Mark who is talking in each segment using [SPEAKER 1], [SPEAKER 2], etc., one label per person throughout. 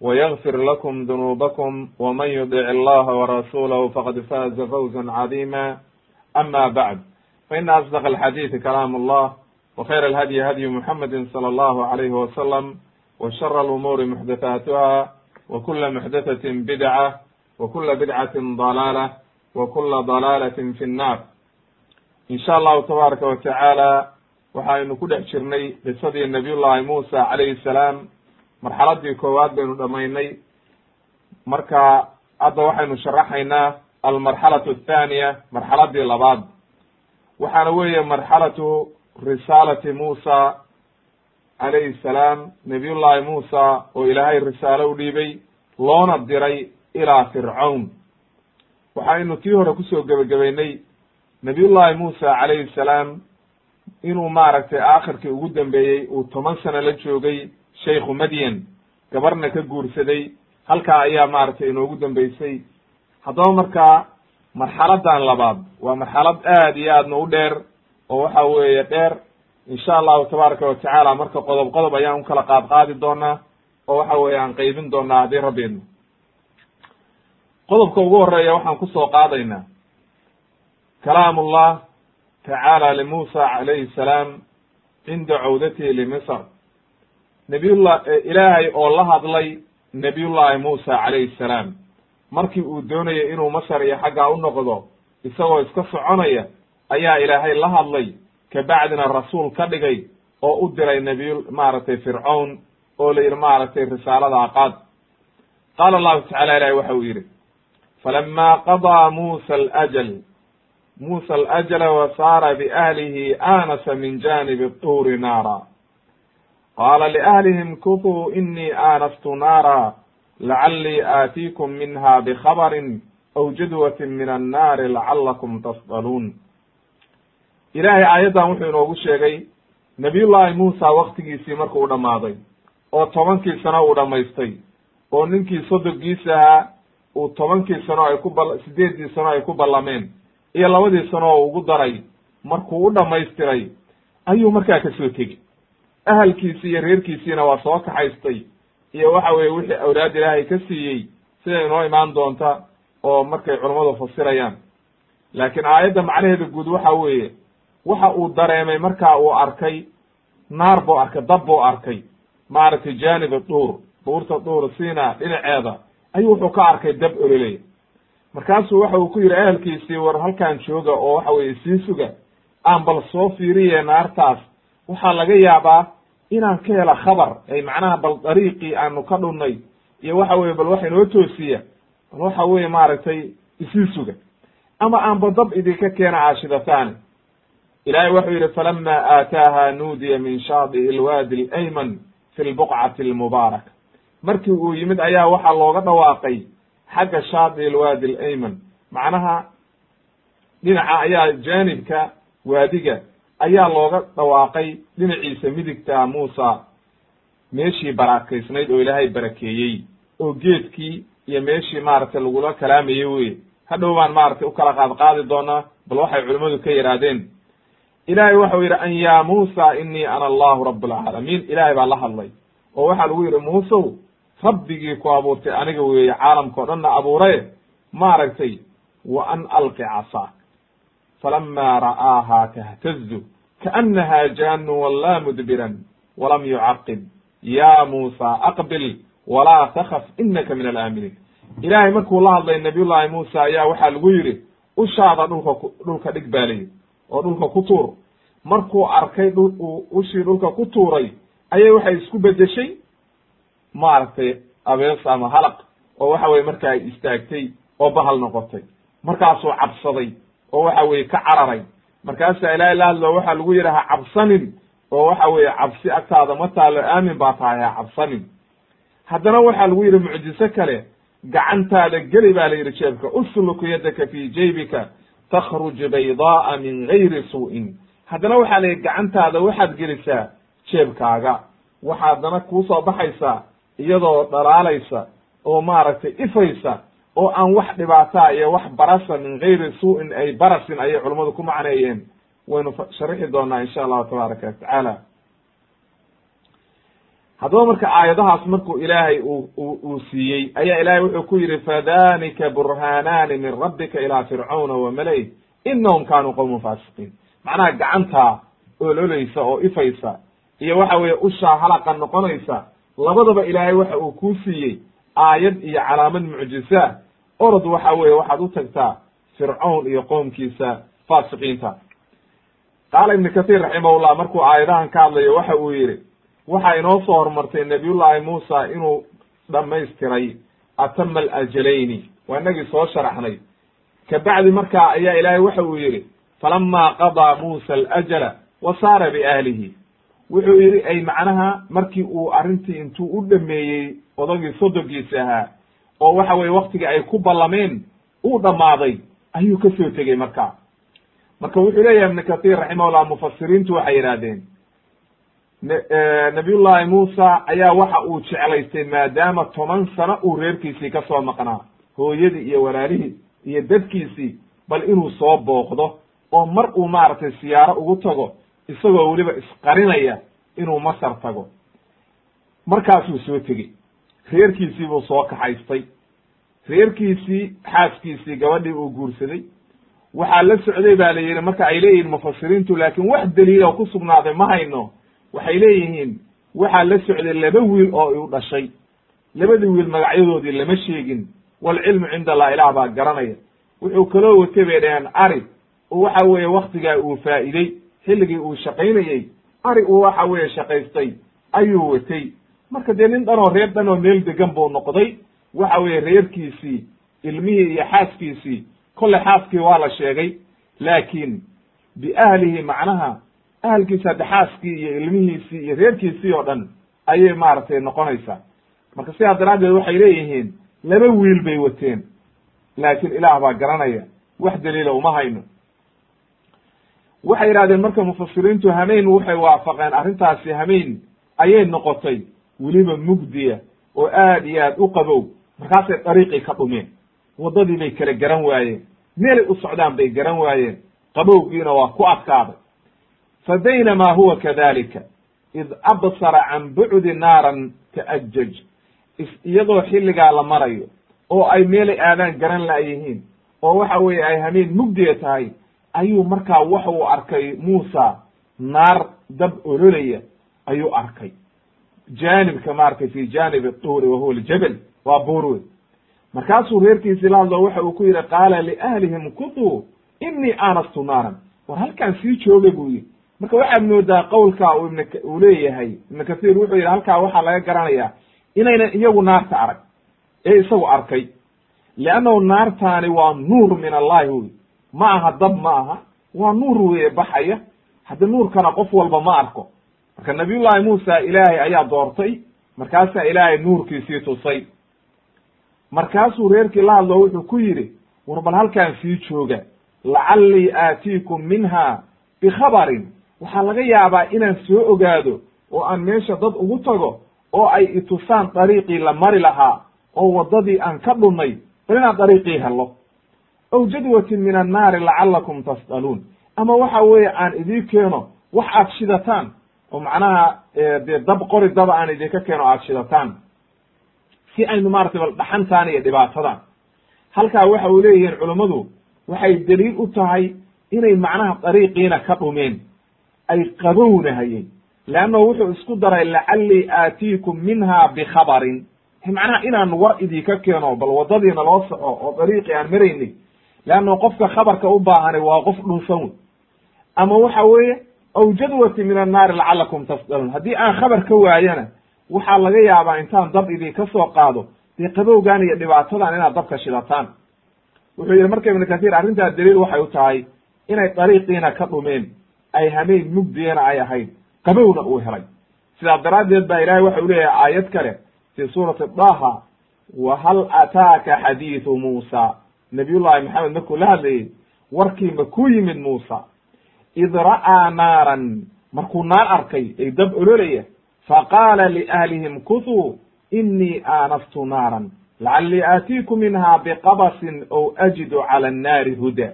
[SPEAKER 1] ويغفر لكم ذنوبكم ومن يطع الله ورسوله فقد فاز فوزا عظيما أما بعد فإن أصدق الحديث كلام الله وخير الهدي هدي محمد صلى الله عليه وسلم وشر الأمور محدثاتها وكل محدثة بدعة وكل بدعة ضلالة وكل ضلالة في النار in sha allahu tabaaraka wa tacaala waxaynu ku dhex jirnay qisadii nabiyullahi muusa calayhi salaam marxaladii koowaad baynu dhamaynay marka hadda waxaynu sharaxaynaa almarxalatu athaniya marxaladii labaad. Waxaana weeye marxalatu risaalati muusa calayhi salaam nabiyullahi muusa oo ilaahay risaalo u dhiibay loona diray ilaa fircawn waxaynu tii hore ku soo gebagabaynay nabiyullahi muusa calayhi salaam inuu maaragtay aakhirkii ugu dambeeyey uu toban sano la joogay shaykhu madyan gabarna ka guursaday halkaa ayaa maaragtay inoogu dambeysay. Haddaba markaa marxaladan labaad waa marxalad aad iyo aadna u dheer oo waxa weeye dheer. Insha allahu tabaaraka wa tacaala marka qodob qodob ayaan u kala qaad qaadi doonaa oo waxa weeye aan qeybin doonaa haddii rabbiidno qodobka ugu horreeya waxaan ku soo qaadaynaa. Kalaam ullah tacaala limuusa calayhi salaam cinda cawdatihi limisr nabiyullah ilaahay oo la hadlay nabiyullahi muusa calayhi salaam. Markii uu doonayay inuu masar iyo xaggaa u noqdo isagoo iska soconaya ayaa ilaahay la hadlay. Kabacdina rasuul ka dhigay oo u diray nabiy maaragtay fircawn oo la yidhi maaragtay risaalada qaad qaala allahu tacala ilahi waxa uu yidhi falama qadaa muusa alajal. Musa alajla wasaara biahlihi aanasa min janibi tuuri naara qaala liahlihim kutuu inii aanastu naara lacalii aatiikum minha bikhabarin aw jadwatin min annaari lacalakum tasdaluun ilaahay aayaddan wuxuu inoogu sheegay nabiyullahi muusa waktigiisii markuu dhammaaday oo tobankii sano uu dhammaystay oo ninkii sodonkiisa ahaa uu tobankii sano ay ku ba sideeddii sano ay ku ballameen iyo labadii sano oo ugu daray markuu u dhammaystiray ayuu markaa ka soo tegi ahalkiisi iyo reerkiisiina waa soo kaxaystay. Iyo waxa weye wixii awlaad ilaahay ka siiyey sida inoo imaan doonta oo markay culammadu fasirayaan. Laakiin aayadda macnaheeda guud waxa weeye waxa uu dareemay markaa uu arkay naar buu arkay dab buu arkay maaragtay jaaniba dhuur buurta dhuur siina dhinaceeda ayuu wuxuu ka arkay dab ololey markaasuu waxa uu ku yidhi ahalkiisii war halkaan jooga oo waxa weye sii suga aan bal soo fiiriye naartaas waxaa laga yaabaa inaan ka hela khabar ay macnaha bal dariiqii aanu ka dhunnay iyo waxa weye bal waxa inoo toosiya bal waxa weye maaragtay isii suga. Ama aanba dab idinka keena caashidataani ilaahay wuxuu yidhi falama aataaha nuudiya min shaadi'i ilwaadi alayman fi lbuqcati almubaaraka markii uu yimid ayaa waxaa looga dhawaaqay xagga shaadi ilwaadi alayman. Macnaha dhinaca ayaa jaanibka waadiga ayaa looga dhawaaqay dhinaciisa midigta muusa. Meeshii barakaysnayd oo ilaahay barakeeyey oo geedkii iyo meeshii maaragtay lagula kalaamayey weye hadhow baan maaragtay u kala qaad qaadi doonaa bal waxay culimmadu ka yidhaahdeen ilaahay waxau yidhi an yaa muusa inii ana allahu rabb alcaalamiin ilaahay baa la hadlay oo waxaa lagu yidhi muusow rabbigii ku abuurtay aniga weeye caalamka o dhanna abuuraye maaragtay wa an alqi casaak falama ra'aaha tahtazu kaanaha jaanun wallaa mudbiran walam yucaqib ya muusa aqbil walaa takaf inaka min alaaminiin ilaahay markuu la hadlay nabiyullahi muusa ayaa waxaa lagu yidhi ushaada dhulka dhulka dhig baa layidhi oo dhulka ku tuur markuu arkay dhul ushii dhulka ku tuuray ayay waxay isku bedeshay maaragtay abees ama halaq oo waxa weye marka ay istaagtay oo bahal noqotay markaasuu cabsaday oo waxa weye ka cararay. Markaasaa ilahay la hadlo waxaa lagu yidhi ha cabsanin oo waxa weeye cabsi agtaada ma taalo aamin baa tahay ha cabsanin. Haddana waxaa lagu yidhi mucjiso kale gacantaada geli baa la yidhi jeebka usluk yadaka fi jaybika takhruj baydaaa min gayri suu'in haddana waxaa la yidhi gacantaada waxaad gelisaa jeebkaaga waxaa haddana kuusoo baxaysaa iyadoo dhalaalaysa oo maaragtay ifaysa oo aan wax dhibaataa iyo wax barasa min gayri suu'in ay barasin ayay culummadu ku macneeyeen. Waynu sharixi doonaa insha allahu tabaaraka watacaala haddaba marka aayadahaas markuu ilaahay uu uu siiyey ayaa ilaahay wuxuu ku yidhi fadanika burhaanaani min rabbika ilaa fircauna wa mala'ih inahum kaanuu qowman faasiqiin. Macnaha gacantaa ololeysa oo ifaysa iyo waxa weeye ushaa halaqa noqonaysa labadaba ilaahay waxa uu kuu siiyey aayad iyo calaamad mucjisa orod waxa weeye waxaad u tagtaa fircawn iyo qoomkiisa faasiqiinta qaala ibnu kathiir raximahullah markuu aayadahan ka hadlayo waxa uu yidhi waxaa inoo soo hormartay nabiyullaahi muusa inuu dhamaystiray atama alajalayni waa inagii soo sharaxnay. Kabacdi markaa ayaa ilaahay waxa uu yidhi falama qadaa muusa alajala wa saara biahlihi wuxuu yidhi ay macnaha markii uu arrintii intuu u dhameeyey odagii sodogiisi ahaa oo waxa weye waktigii ay ku ballameen uu dhammaaday ayuu ka soo tegey marka. Marka wuxuu leeyahay ibnu kathiir raximahullah mufasiriintu waxay yidhahdeen nabiyullaahi muusa ayaa waxa uu jeclaystay maadaama toban sano uu reerkiisii ka soo maqnaa hooyadii iyo walaalihii iyo dadkiisii bal inuu soo booqdo oo mar uu maaragtay siyaaro ugu tago isagoo weliba isqarinaya inuu masar tago. Markaasuu soo tegey reerkiisii buu soo kaxaystay. Reerkiisii xaaskiisii gabadhii uu guursaday. Waxaa la socday ba la yidhi marka ay leeyihiin mufasiriintu laakiin wax daliila oo ku sugnaaday ma hayno. Waxay leeyihiin waxaa la socday laba wiil oo u dhashay. Labadii wiil magacyadoodii lama sheegin. Walcilmu cinda allah ilaah baa garanaya. Wuxuu kaloo watay bay dhaheen ari oo waxa weeye waktigaa uu faa'iidey xilligii uu shaqaynayey ari uu waxa weeye shaqaystay ayuu watay. Marka dee nin dhanoo reer dhan oo meel degan buu noqday. Waxa weeye reerkiisii ilmihii iyo xaaskiisii kolle xaaskii waa la sheegay. Laakiin biahlihi macnaha ahalkiisa hadde xaaskii iyo ilmihiisii iyo reerkiisii oo dhan ayay maaragtay noqonaysaa. Marka sidaa daraaddeed waxay leeyihiin laba wiil bay wateen. Laakiin ilaah baa garanaya wax daliila uma hayno waxay yidhahdeen marka mufasiriintu hameyn waxay waafaqeen arrintaasi hameyn ayay noqotay. Weliba mugdiya oo aad iyo aad u qabow markaasay dariiqii ka dhumeen. Waddadii bay kala garan waayeen meelay u socdaan bay garan waayeen. Qabowgiina waa ku adkaaday fa baynamaa huwa kadalika id absara can bucdi naaran ta'ajaj iyadoo xilligaa la marayo oo ay meelay aadaan garan la'yihiin oo waxa weeye ay hameen mugdiya tahay ayuu markaa waxa uu arkay muusa naar dab ololaya ayuu arkay. Jaanibka maaragtay fi jaanibi tuuri wa huwa aljabal waa buur wey markaasuu reerkiisii la hadlo waxa uu ku yidhi qaala liahlihim kutuu inii aanastu naaran. War halkaan sii jooga buu yidhi. Marka waxaad moodaa qowlkaa uu ibn uu leeyahay ibnu kathiir wuxuu yidhi halkaa waxaa laga garanayaa inaynan iyagu naarta arag ee isagu arkay. Leannahu naartaani waa nuur min allahi wey ma aha dab ma aha waa nuur weye baxaya hadda nuurkana qof walba ma arko. Marka nabiyullaahi muusa ilaahay ayaa doortay markaasaa ilaahay nuurkiisii tusay. Markaasuu reerkii la hadlo wuxuu ku yidhi war bal halkaan sii jooga lacallii aatiikum minha bikhabarin waxaa laga yaabaa inaan soo ogaado oo aan meesha dad ugu tago oo ay itusaan dariiqii la mari lahaa oo waddadii aan ka dhunnay bal inaan dariiqii helo ow jadwatin min annaari lacallakum tas'aluun ama waxa weeye aan idii keeno wax aad shidataan oo macnaha dee dab qori daba aan idinka keeno aad shidataan si aynu maratay bal dhaxantaan iyo dhibaatadan halkaa waxa uu leeyihiin culummadu waxay daliil u tahay inay macnaha dariiqiina ka dhumeen ay qabownahayeen leannahu wuxuu isku daray lacallii aatiikum minha bikhabarin macnaha inaan war idinka keeno bal waddadiina loo soco oo dariiqii aan maraynay leanna qofka khabarka u baahani waa qof dhunsan wey ama waxa weeye aw jadwati min annaari lacalakum tasdaluun haddii aan khabar ka waayana waxaa laga yaabaa intaan dab idinka soo qaado dee qabowgan iyo dhibaatadan inaad dabka shidataan wuxuu yihi marka ibnu kathiir arrintaa daliil waxay u tahay inay dariiqiina ka dhumeen ay hameen mugdiyana ay ahayd qabowna uu helay sidaa daraaddeed baa ilahay waxa u leeyahay aayad kale fii suurati daha wa hal ataaka xadiidu muusa nabiyullahi maxamed markuu la hadlayey warkii ma ku yimid muusa. Id ra'aa naaran markuu naar arkay ay dab ololaya faqaala liahlihim kutuu inii aanastu naaran. Lacallii aatiiku minha biqabasin ow ajidu cala annaari huda.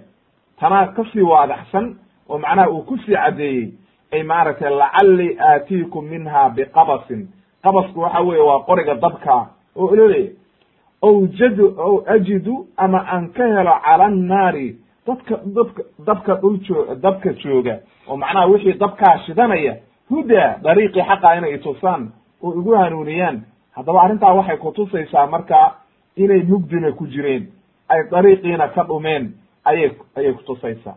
[SPEAKER 1] Tanaa ka sii waadaxsan oo macnaha uu ku sii caddeeyey ay maaragtay lacallii aatiikum minha biqabasin. Qabasku waxa weeye waa qoriga dabka oo ololaya ow jadu ow ajidu ama aan ka helo cala annaari dadka dadka dabka dhul joo dabka jooga oo macnaha wixii dabkaa shidanaya huda dariiqii xaqa inay itusaan oo igu hanuuniyaan haddaba arrintaa waxay kutusaysaa marka inay mugdina ku jireen ay dariiqiina ka dhumeen ayay ayay kutusaysaa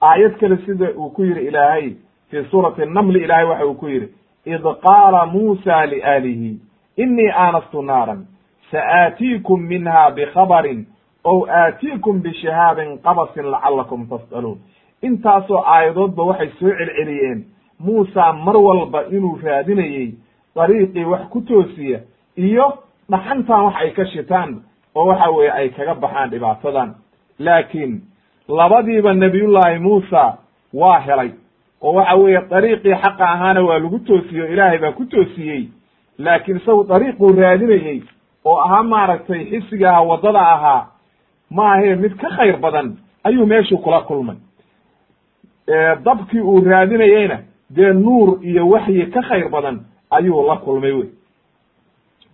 [SPEAKER 1] aayad kale sida uu ku yihi ilaahay fii suurati namli ilaahay waxa uu ku yihi id qaala muusa liaalihi inii aanastu naaran saaatiikum minha bikhabarin ow aatiikum bishihaabin qabasin lacalakum tas'aluun intaasoo aayadoodba waxay soo celceliyeen muusa mar walba inuu raadinayey dariiqii wax ku toosiya iyo dhaxantan wax ay ka shitaan oo waxa weeye ay kaga baxaan dhibaatadan laakiin labadiiba nabiyullaahi muusa waa helay oo waxa weeye dariiqii xaqa ahaana waa lagu toosiyey o ilaahay baa ku toosiyey laakiin isagu dariiquu raadinayey oo ahaa maaragtay xisiga aha waddada ahaa maahae mid ka khayr badan ayuu meeshuu kula kulmay. Dabkii uu raadinayeyna dee nuur iyo waxyi ka khayr badan ayuu la kulmay wey.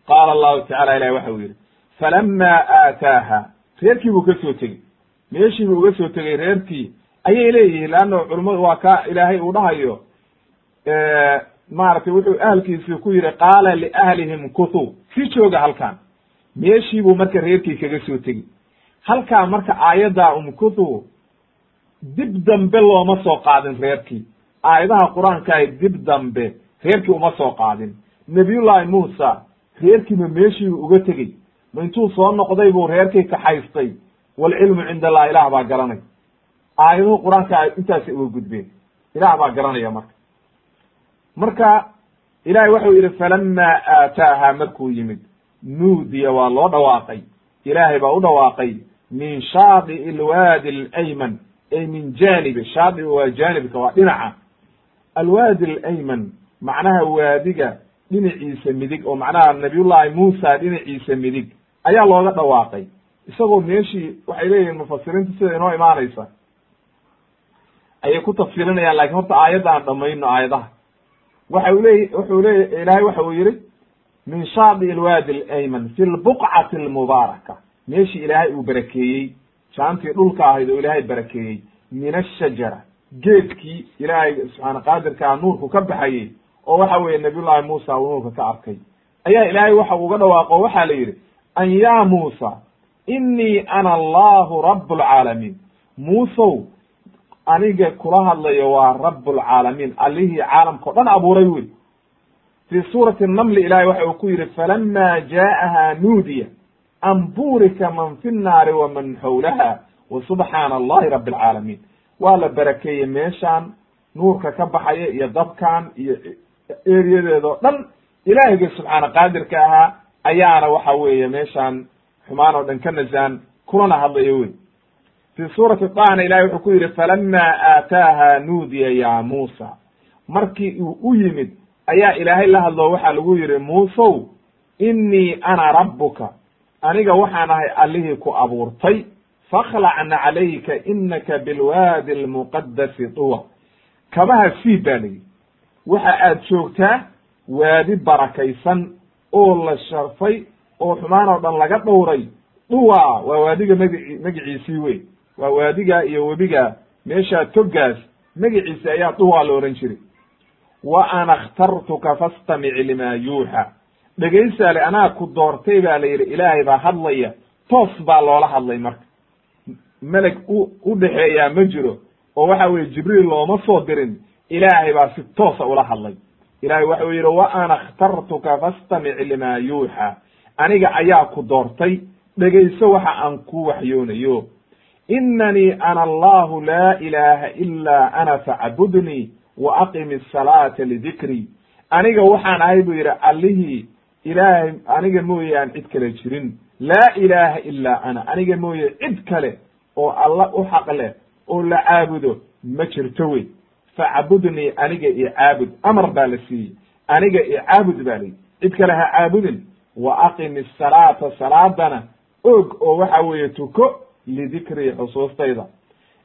[SPEAKER 1] Qaala allahu tacala ilahi waxa uu yidhi falamaa aataaha reerkii buu ka soo tegey. Meeshii buu uga soo tegey reerkii ayay leeyihiin leanna culummadu waa ka ilaahay uu dhahayo maaragtay wuxuu ahalkiisii ku yidhi qaala liahlihim kutuu si jooga halkan meeshii buu marka reerkii kaga soo tegey halkaa marka aayaddaa umkutuu dib dambe looma soo qaadin reerkii. Aayadaha qur'aankaay dib dambe reerkii uma soo qaadin. Nabiyullaahi muusa reerkiiba meeshiibu uga tegey. Ma intuu soo noqday buu reerkii kaxaystay walcilmu cinda allah ilaah baa garanay. Aayaduhu qur'aanka intaasay uga gudbeen. Ilaah baa garanaya marka marka ilahay waxau yidhi falamaa aataaha markuu yimid nuudiya waa loo dhawaaqay. Ilaahay baa u dhawaaqay min shaadi'i alwaadi alayman ay min janibi shaadi waa janibka waa dhinaca. Alwaadi alayman macnaha waadiga dhinaciisa midig oo macnaha nabiyullahi muusa dhinaciisa midig ayaa looga dhawaaqay. Isagoo meeshii waxay leeyihiin mufasiriinta sida inoo imaanaysa. Ayay ku tafsirinayaan laakiin horta aayadda aan dhamayno aayadaha waxa u leey wuxuu leey ilahay waxa uu yihi min shaadi alwaadi alayman fi lbuqcati almubaaraka meeshii ilaahay uu barakeeyey jaantii dhulka ahayd oo ilaahay barakeeyey min ashajara geedkii ilaahay subxaana qaadirkaa nuurku ka baxayey oo waxa weeye nabiyullahi muusa uu nuurka ka arkay ayaa ilaahay waxa uga dhawaaqo waxaa la yidhi an ya muusa inii ana allahu rabb lcaalamiin muusow aniga kula hadlayo waa rabb lcaalamiin allihii caalamka o dhan abuuray wey fii suurati namli ilahay waxa uu ku yidhi falama jaa'aha nuudiya an burika man fi nnaari waman xawlaha wa subxaana allahi rabi alcaalamiin waa la barakeeyey meeshaan nuurka ka baxaya iyo dabkan iyo eriyadeeda o dhan. Ilaahiyga subxaana qaadirka ahaa ayaana waxa weeye meeshaan xumaan oo dhan ka nasaan kulana hadlayo wey fii suurati dahna ilahi wuxuu ku yidhi falama aataaha nuudiya ya muusa markii uu u yimid ayaa ilaahay la hadlo waxaa lagu yihi muusow inii ana rabbuka aniga waxaan ahay allihii ku abuurtay fakhlacna calayka inaka bilwaadi almuqadasi duwa. Kabaha siib baa layidhi waxa aad joogtaa waadi barakaysan oo la sharfay oo xumaan oo dhan laga dhowray duwa waa waadiga magi magiciisii wey waa waadiga iyo webiga meeshaa togaas magiciisi ayaa duwa la ohan jiray. Wa ana akhtartuka fastamic lima yuuxa. Dhegaysaale anaa ku doortay baa la yidhi ilaahay baa hadlaya. Toos baa loola hadlay marka. Meleg u u dhexeeyaa ma jiro. Oo waxa weeye jibriil looma soo dirin. Ilaahay baa si toosa ula hadlay. Ilahay waxau yidhi wa ana اkhtartuka fastamic limaa yuuxa. Aniga ayaa ku doortay. Dhegayso waxa aan ku waxyoonayo inanii ana allahu laa ilaha ila ana facbudnii wa aqim الsalaata lidikrii aniga waxaan ahay buu yidhi allihii ilaahay aniga mooyaan cid kale jirin laa ilaha ila ana aniga mooye cid kale oo alla u xaq leh oo la caabudo ma jirto wey facbudnii aniga i caabud amar baa la siiyey aniga i caabud baa layi cid kale ha caabudin wa aqim isalaata salaadana og oo waxa weeye tuko lidikrii xusuustayda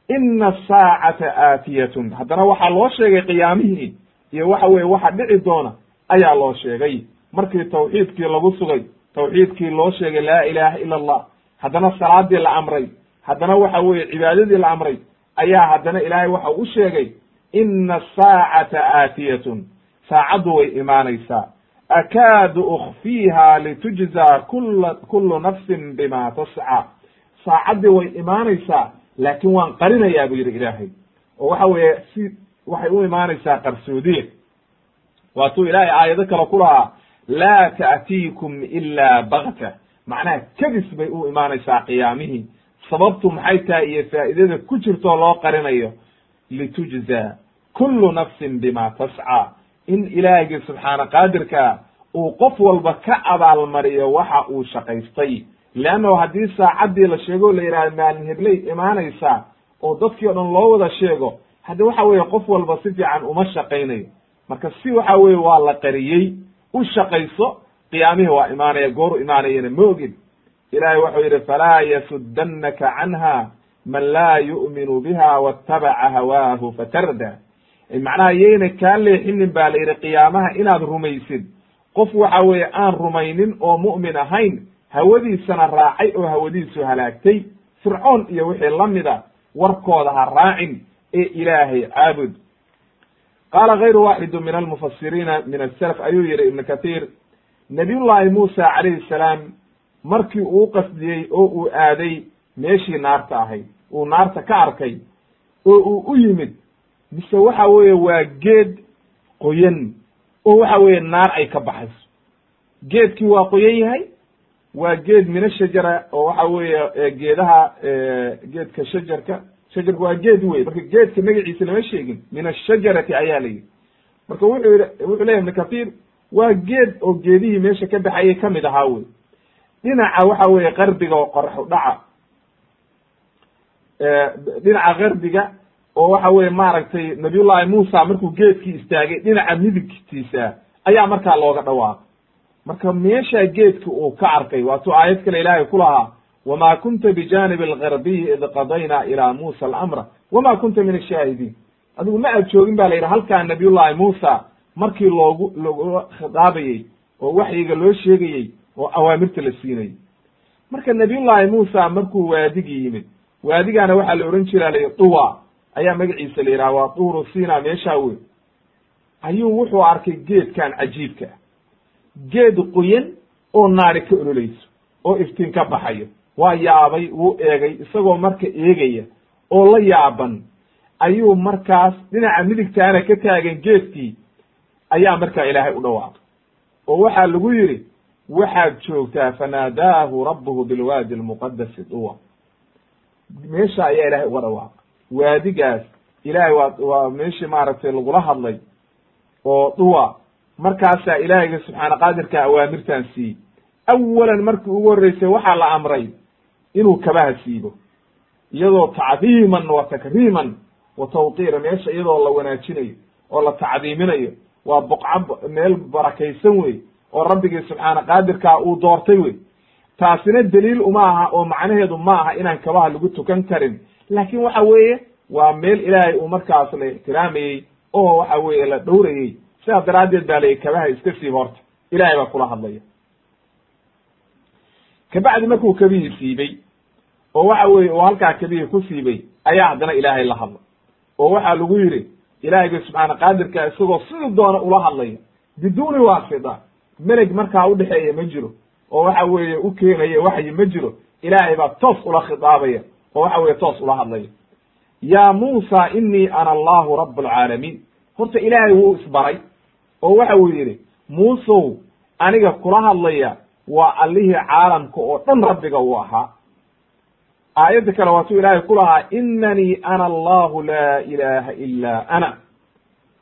[SPEAKER 1] ina asaacata aatiyatun haddana waxaa loo sheegay qiyaamihii iyo waxa weye waxa dhici doona ayaa loo sheegay markii tawxiidkii lagu sugay tawxiidkii loo sheegay laa ilaha ila allah haddana salaadii la amray haddana waxa weeye cibaadadii la amray ayaa haddana ilaahay waxa u sheegay ina asaacata aatiyatun saacaddu way imaanaysaa akaadu ukfiiha litujzaa kula kulu nafsin bima tasca saacaddii way imaanaysaa laakin waan qarinayaa buu yidhi ilaahay. oo waxa weeye si waxay u imaanaysaa qarsoodiye. Waatuu ilaahay aayado kale ku lahaa laa ta'tiikum ila bakta macnaha kadis bay u imaanaysaa qiyaamihii sababtu maxay tahay iyo faa'idada ku jirtoo loo qarinayo? Litujzaa kullu nafsin bima tascaa. In ilaahigii subxaana qaadirkaa uu qof walba ka abaalmariyo waxa uu shaqaystay leannahu haddii saacaddii la sheego la yidhahda maalin hebley imaanaysaa oo dadkii o dhan loo wada sheego haddi waxa weeye qof walba si fiican uma shaqaynayo marka si waxa weeye waa la qariyey u shaqayso qiyaamihii waa imaanaya gooru imaanayana ma ogin ilahay waxau yidhi falaa yasuddannaka canha man laa yu'minu biha waatabaca hawaahu fatarda macnaha yayna kaa leexinin ba la yidhi qiyaamaha inaad rumaysid qof waxa weeye aan rumaynin oo mu'min ahayn hawadiisana raacay oo hawadiisu halaagtay fircoon iyo wixii la mida warkooda ha raacin ee ilaahay caabud. Qaala gayru waaxidu min almufasiriina min asalaf ayuu yihi ibnu kathiir nabiyullaahi muusa calayhi salaam markii uu qasdiyey oo uu aaday meeshii naarta ahayd. Uu naarta ka arkay oo uu u yimid. Mise waxa weeye waa geed qoyan oo waxa weeye naar ay ka baxayso. Geedkii waa qoyan yahay waa geed mina shajara oo waxa weeye geedaha geedka shajarka. Shajarka waa geed wey marka geedka magaciisa lama sheegin min ashajarati ayaa la yidhi. Marka wuxuu yihi wuxuu leyahy ibnu kathiir waa geed oo geedihii meesha ka baxayay ka mid ahaa wey dhinaca waxa weeye qarbiga oo qoraxu dhaca. Dhinaca qarbiga oo waxa weye maaragtay nabiyullahi muusa markuu geedkii istaagay dhinaca midigtiisa ayaa markaa looga dhawaaqay marka meeshaa geedki uu ka arkay waatuu aayad kale ilaahay ku lahaa wma kunta bijanibi algarbiyi id qadaynaa ilaa muusa alamra. Wama kunta min ashaahidiin adigu ma aad joogin ba la yidhi halkaa nabiyullahi muusa markii loogu lagula khidaabayey oo waxyiga loo sheegayey oo awaamirta la siinayey marka nabiyullahi muusa markuu waadigii yimid waadigaana waxaa la ohan jira la duwa ayaa magaciisa la yidhaha waa duuru sina meeshaa wey ayuu wuxuu arkay geedkan cajiibka geed qoyan oo naari ka ololayso oo iftiin ka baxayo. Waa yaabay wuu eegay isagoo marka eegaya oo la yaaban ayuu markaas dhinaca midigtaana ka taagan geedkii ayaa markaa ilaahay u dhawaaqay. Oo waxaa lagu yidhi waxaad joogtaa fanaadaahu rabbuhu bilwaadi almuqadasi duwa. Meesha ayaa ilaahay uga dhawaaqay. Waadigaas ilaahay waa waa meeshii maaragtay lagula hadlay oo duwa markaasaa ilaahayga subxaana qaadirka awaamirtan siiyey. Awalan markii ugu horreysay waxaa la amray inuu kabaha siibo. Iyadoo tacdiiman wa takriiman wa tawqiira meesha iyadoo la wanaajinayo oo la tacdiiminayo waa boqca meel barakaysan wey oo rabbigii subxaana qaadirkaa uu doortay wey. Taasina daliil uma aha oo macnaheedu ma aha inaan kabaha lagu tukan karin. Laakin waxa weeye waa meel ilaahay uu markaas la ixtiraamayey oo waxa weeye la dhowrayey sidaas daraaddeed baa layihi kabaha iska siib horta ilahay baa kula hadlaya. Kabacdi markuu kabihii siibey oo waxa weeye uu halkaa kabihii ku siibay ayaa haddana ilaahay la hadlay oo waxaa lagu yidhi ilaahayga subxaana qaadirka isagoo sidii doona ula hadlaya. Biduuni waasita meleg markaa udhexeeya ma jiro. Oo waxa weeye u keenaya waxyi ma jiro. Ilaahay baa toos ula khitaabaya oo waxa weye toos ula hadlaya. Ya muusa inii ana allahu rab alcaalamiin horta ilaahay wuu isbaray oo waxa uu yidhi muusow aniga kula hadlaya waa allihii caalamka oo dhan rabbiga uu ahaa. Aayadda kale waatuu ilaahay ku lahaa inanii ana allahu laa ilaha ila ana.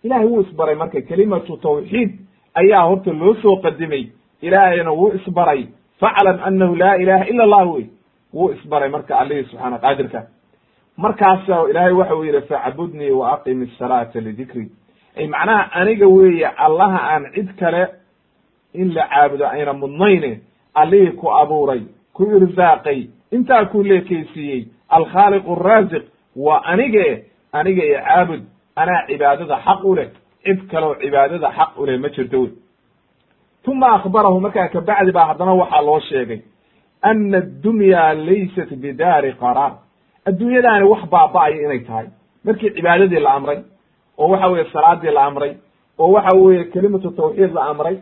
[SPEAKER 1] Ilahay wuu isbaray marka kelimatu tawxiid ayaa horta loo soo qadimay. Ilaahayna wuu isbaray. Faclam anahu laa ilaha ila allah wey. Wuu isbaray marka allihii subxaana qaadirka. Markaasa ilaahay waxa uu yidhi facbudnii wa aqim asalaata lidikri macnaha aniga weeye allaha aan cid kale in la caabudo ayna mudnayne allihii ku abuuray ku irsaaqay intaa ku leekeysiiyey alkhaaliqu araasiq waa anige aniga iyo caabud anaa cibaadada xaq u leh cid kaleo cibaadada xaq u leh ma jirto wey. Uma akhbarahu markaa kabacdi baa haddana waxaa loo sheegay ana addunyaa laysat bidaari qaraar. Adduunyadaani wax baaba'aya inay tahay. Markii cibaadadii la amray oo waxa weye salaadii la amray oo waxa weye kelimatu tawxiid la amray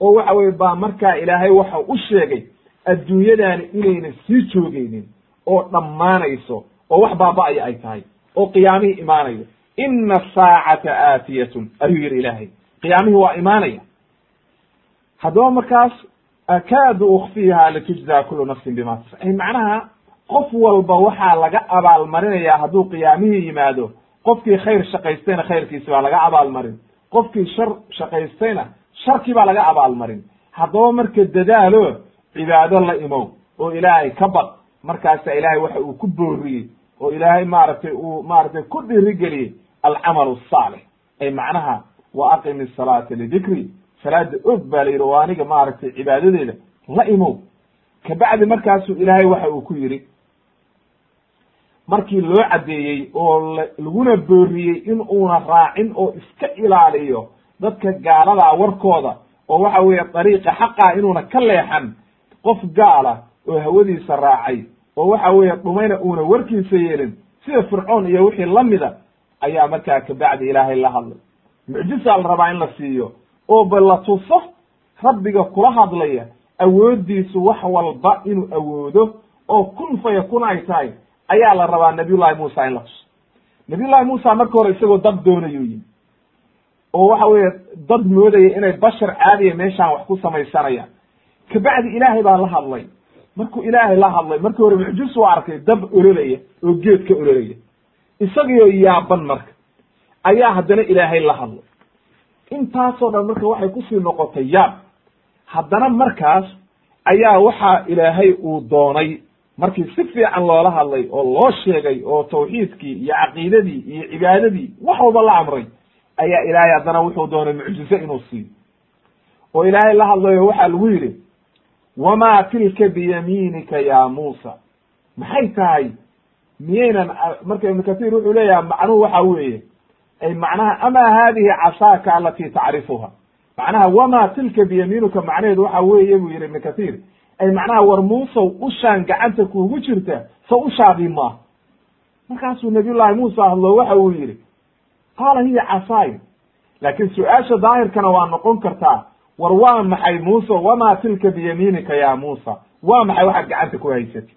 [SPEAKER 1] oo waxa weye baa markaa ilaahay waxa u sheegay adduunyadaani inayna sii joogeynin oo dhammaanayso oo wax baaba'aya ay tahay oo qiyaamihii imaanayo. Ina asaacata aatiyatun ayuu yihi ilaahay. Qiyaamihii waa imaanaya. Haddaba markaas akaadu ukfiha litujzaa kulu nafsin bima tasc macnaha qof walba waxaa laga abaalmarinayaa hadduu qiyaamihii yimaado qofkii khayr shaqaystayna khayrkiisi baa laga abaalmarin qofkii shar shaqaystayna sharkii baa laga abaalmarin haddaba marka dadaalo cibaado la imow oo ilaahay ka baq markaasa ilaahay waxa uu ku booriyey oo ilaahay maaragtay uu maaragtay ku dhirigeliyey alcamalu asaalix ay macnaha wa aqimi salaata lidikri salaada og baa la yidhi oo aniga maaragtay cibaadadeeda la imow kabacdi markaasuu ilaahay waxa uu ku yidhi markii loo caddeeyey oo laguna booriyey in uuna raacin oo iska ilaaliyo dadka gaaladaa warkooda oo waxa weeye dariiqa xaqaa inuuna ka leexan qof gaala oo hawadiisa raacay oo waxa weeye dhumayna uuna warkiisa yeelin sida fircoon iyo wixii lamida ayaa markaa kabacdi ilaahay la hadlay. Mucjisaa la rabaa in la siiyo oo ba la tuso rabbiga kula hadlaya awooddiisu wax walba inuu awoodo oo kun fa yakun ay tahay ayaa la rabaa nabiyullahi muusa in la tuso nabiyullahi muusa marka hore isagoo dad doonayuu yimi oo waxa weeye dad moodaya inay bashar caadiya meeshaan wax ku samaysanayaan. Kabacdi ilaahay baa la hadlay. Markuu ilaahay la hadlay markii hore mucjis u arkay dab ololaya oo geed ka ololaya isagioo yaaban marka ayaa haddana ilaahay la hadlay. Intaasoo dhan marka waxay ku sii noqotay yaab. Haddana markaas ayaa waxaa ilaahay uu doonay markii si fiican loola hadlay oo loo sheegay oo tawxiidkii iyo caqiidadii iyo cibaadadii wax walba la amray ayaa ilaahay haddana wuxuu doonay mucjize inuu siiyo. oo ilaahay la hadlayo waxaa lagu yidhi wamaa tilka biyamiinika ya muusa? Maxay tahay? Miyaynan marka ibnu kahiir wuxuu leeyaha macnuhu waxa weeye ay macnaha ama hadihi casaaka alati tacrifuha? Macnaha wama tilka biyamiinuka? Macnaheedu waxa weeye buu yihi ibnu kahiir ay macnaha war muusow ushaan gacanta kuugu jirta so ushaadii maaha markaasuu nabiyullahi muusa hadlo waxa uu yihi qaala hiya casaay laakiin su'aasha daahirkana waa noqon kartaa war waa maxay muuse wama tilka biyamiinika ya muusa? Waa maxay waxaad gacanta ku haysatay?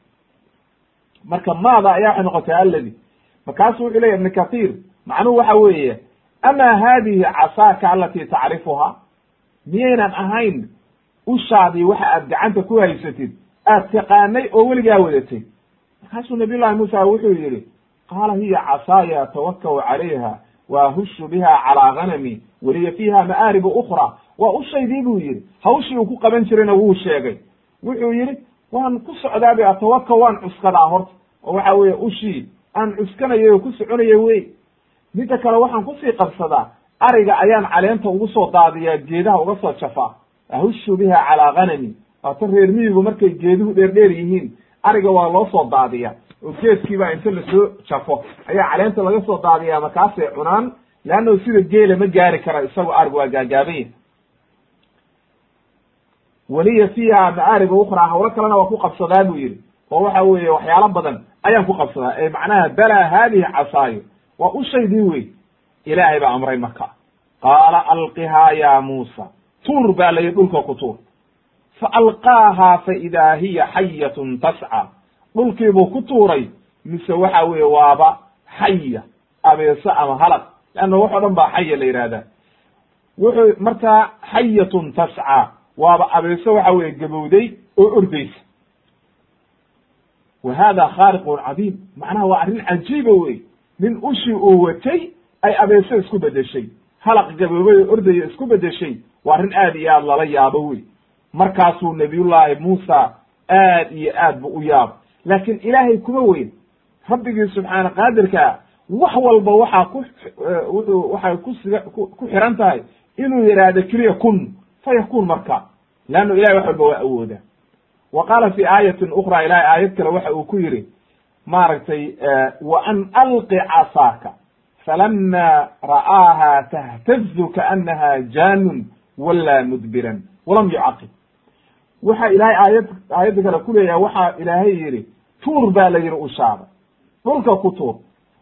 [SPEAKER 1] Marka maada ayaa waxay noqotay alladi. Markaasu wuxuu leya ibnu kahiir macnuhu waxa weeye ama hadihi casaaka alati tacrifuha miyaynan ahayn ushaadii waxa aad gacanta ku haysatid aad taqaanay oo weligaa wadatay. Markaasuu nabiy llahi muusa wuxuu yihi qaala hiya casaaya atawakau calayha wa ahushu biha calaa ganami waliya fiiha ma'aaribu ukra waa ushaydii buu yihi hawshii uu ku qaban jirayna wuu sheegay. Wuxuu yihi waan ku socdaabe atawaka waan cuskadaa horta. Oo waxa weeye ushii aan cuskanayay oo ku soconaya wey. Midda kale waxaan ku sii qabsadaa ariga ayaan caleenta ugu soo daadiyaa geedaha uga soo jafaa ahushu biha calaa ganami waata reer miyigu markay geeduhu dheerdheer yihiin ariga waa loo soo daadiya. Oo geedkiibaa inta la soo jafo. Ayaa caleenta laga soo daadiyaa markaasay cunaan leannahu sida geela ma gaari kara isagoo arigu waa gaagaaban yahay. Waliya fiiha ma'aariba ukraa hawlo kalena waa ku qabsadaa buu yihi oo waxa weeye waxyaalo badan ayaan ku qabsadaa. Ee macnaha balaa haadihi casaayo. Waa ushaydii wey ilaahay baa amray marka. Qaala alqihaa ya muusa tuur baa layihi dhulka ku tuur fa alqaahaa fa hiya xayatun tasca dhulkiibuu ku tuuray mise waxa weeye waaba xaya abeeso ama halaq. Leanna o dhan baa xaya la yihahdaa wuxuu markaa xayatun tascaa waaba abeeso waxa weye gabowday oo ordeysa wa hada khaariqun cadiim. Macnaha waa arrin cajiiba wey nin ushii uu watay ay abeeso isku bedeshay halaq gaboobay oo ordaya isku bedeshay waa arrin aad iyo aad lala yaabo wey. Markaasuu nabiyullaahi muusa aad iyo aad bu u yaabo laakiin ilaahay kuma weyn. Rabbigii subxaana qaadirkaa wax walba waxaa ku wuxuu waxay kusiga ku xiran tahay inuu yidhaahdo keliya kun fayakun marka. Leannu ilahay wax walba waa awooda wa qaala fi aayatin ukra ilahay aayad kale waxa uu ku yidhi maaragtay wa an alqi casaaka falama ra'aaha tahtazu kaanaha janun wallaa mudbiran walam yucaqib waxa ilaahay aayad aayadda kale ku leeyahay waxaa ilaahay yidhi tuur baa la yidhi ushaada dhulka ku tuur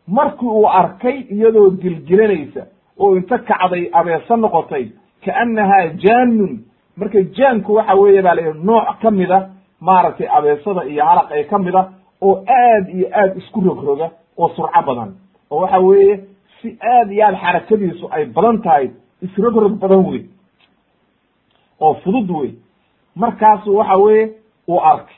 [SPEAKER 1] markii uu arkay iyadoo gilgilanaysa oo inta kacday abeeso noqotay kaannahaa jaanun marka jaanku waxa weeye baa la nooc ka maaragtay abeesada iyo halaq ee ka mida oo aad iyo aad isku rogroga oo surco badan oo waxa weeye si aad iyo aad xarakadiisu ay badan tahay isrogrog badan wey oo fudud wey markaasu waxa weeye uu arkay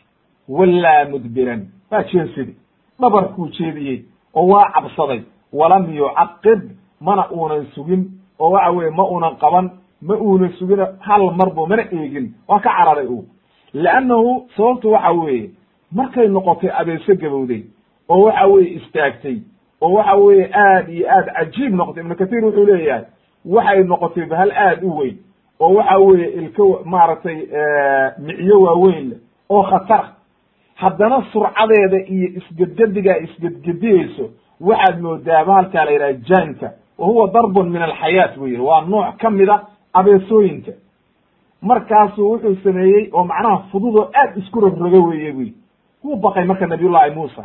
[SPEAKER 1] wallaa mudbiran. Waa jeensidi dhabarkuu jeediyey oo waa cabsaday. Walam yucaqib. Mana uunan sugin. Oo waxa weye ma uunan qaban. Ma uunan sugin. Hal marbo mana eegin. Waa ka cararay u leannahu sababtu waxa weeye markay noqotay abeeso gabowday oo waxa weye istaagtay oo waxa weeye aad iyo aad cajiib noqotay. Ibnu kathiir wuxuu leeyahay waxay noqotay bahal aad u weyn oo waxa weeye ilka maaragtay micyo waaweyn leh oo khatar. Haddana surcadeeda iyo isgedgedigaa isgedgediyeyso waxaad moodaa bahalkaa la yidhaha jaanka wa huwa darbun min alxayaat buu yihi waa nooc ka mida abeesooyinka. Markaasuu wuxuu sameeyey oo macnaha fududoo aad isku rogroga weeye bu yidhi. Wuu baqay marka nabiyullahi muusa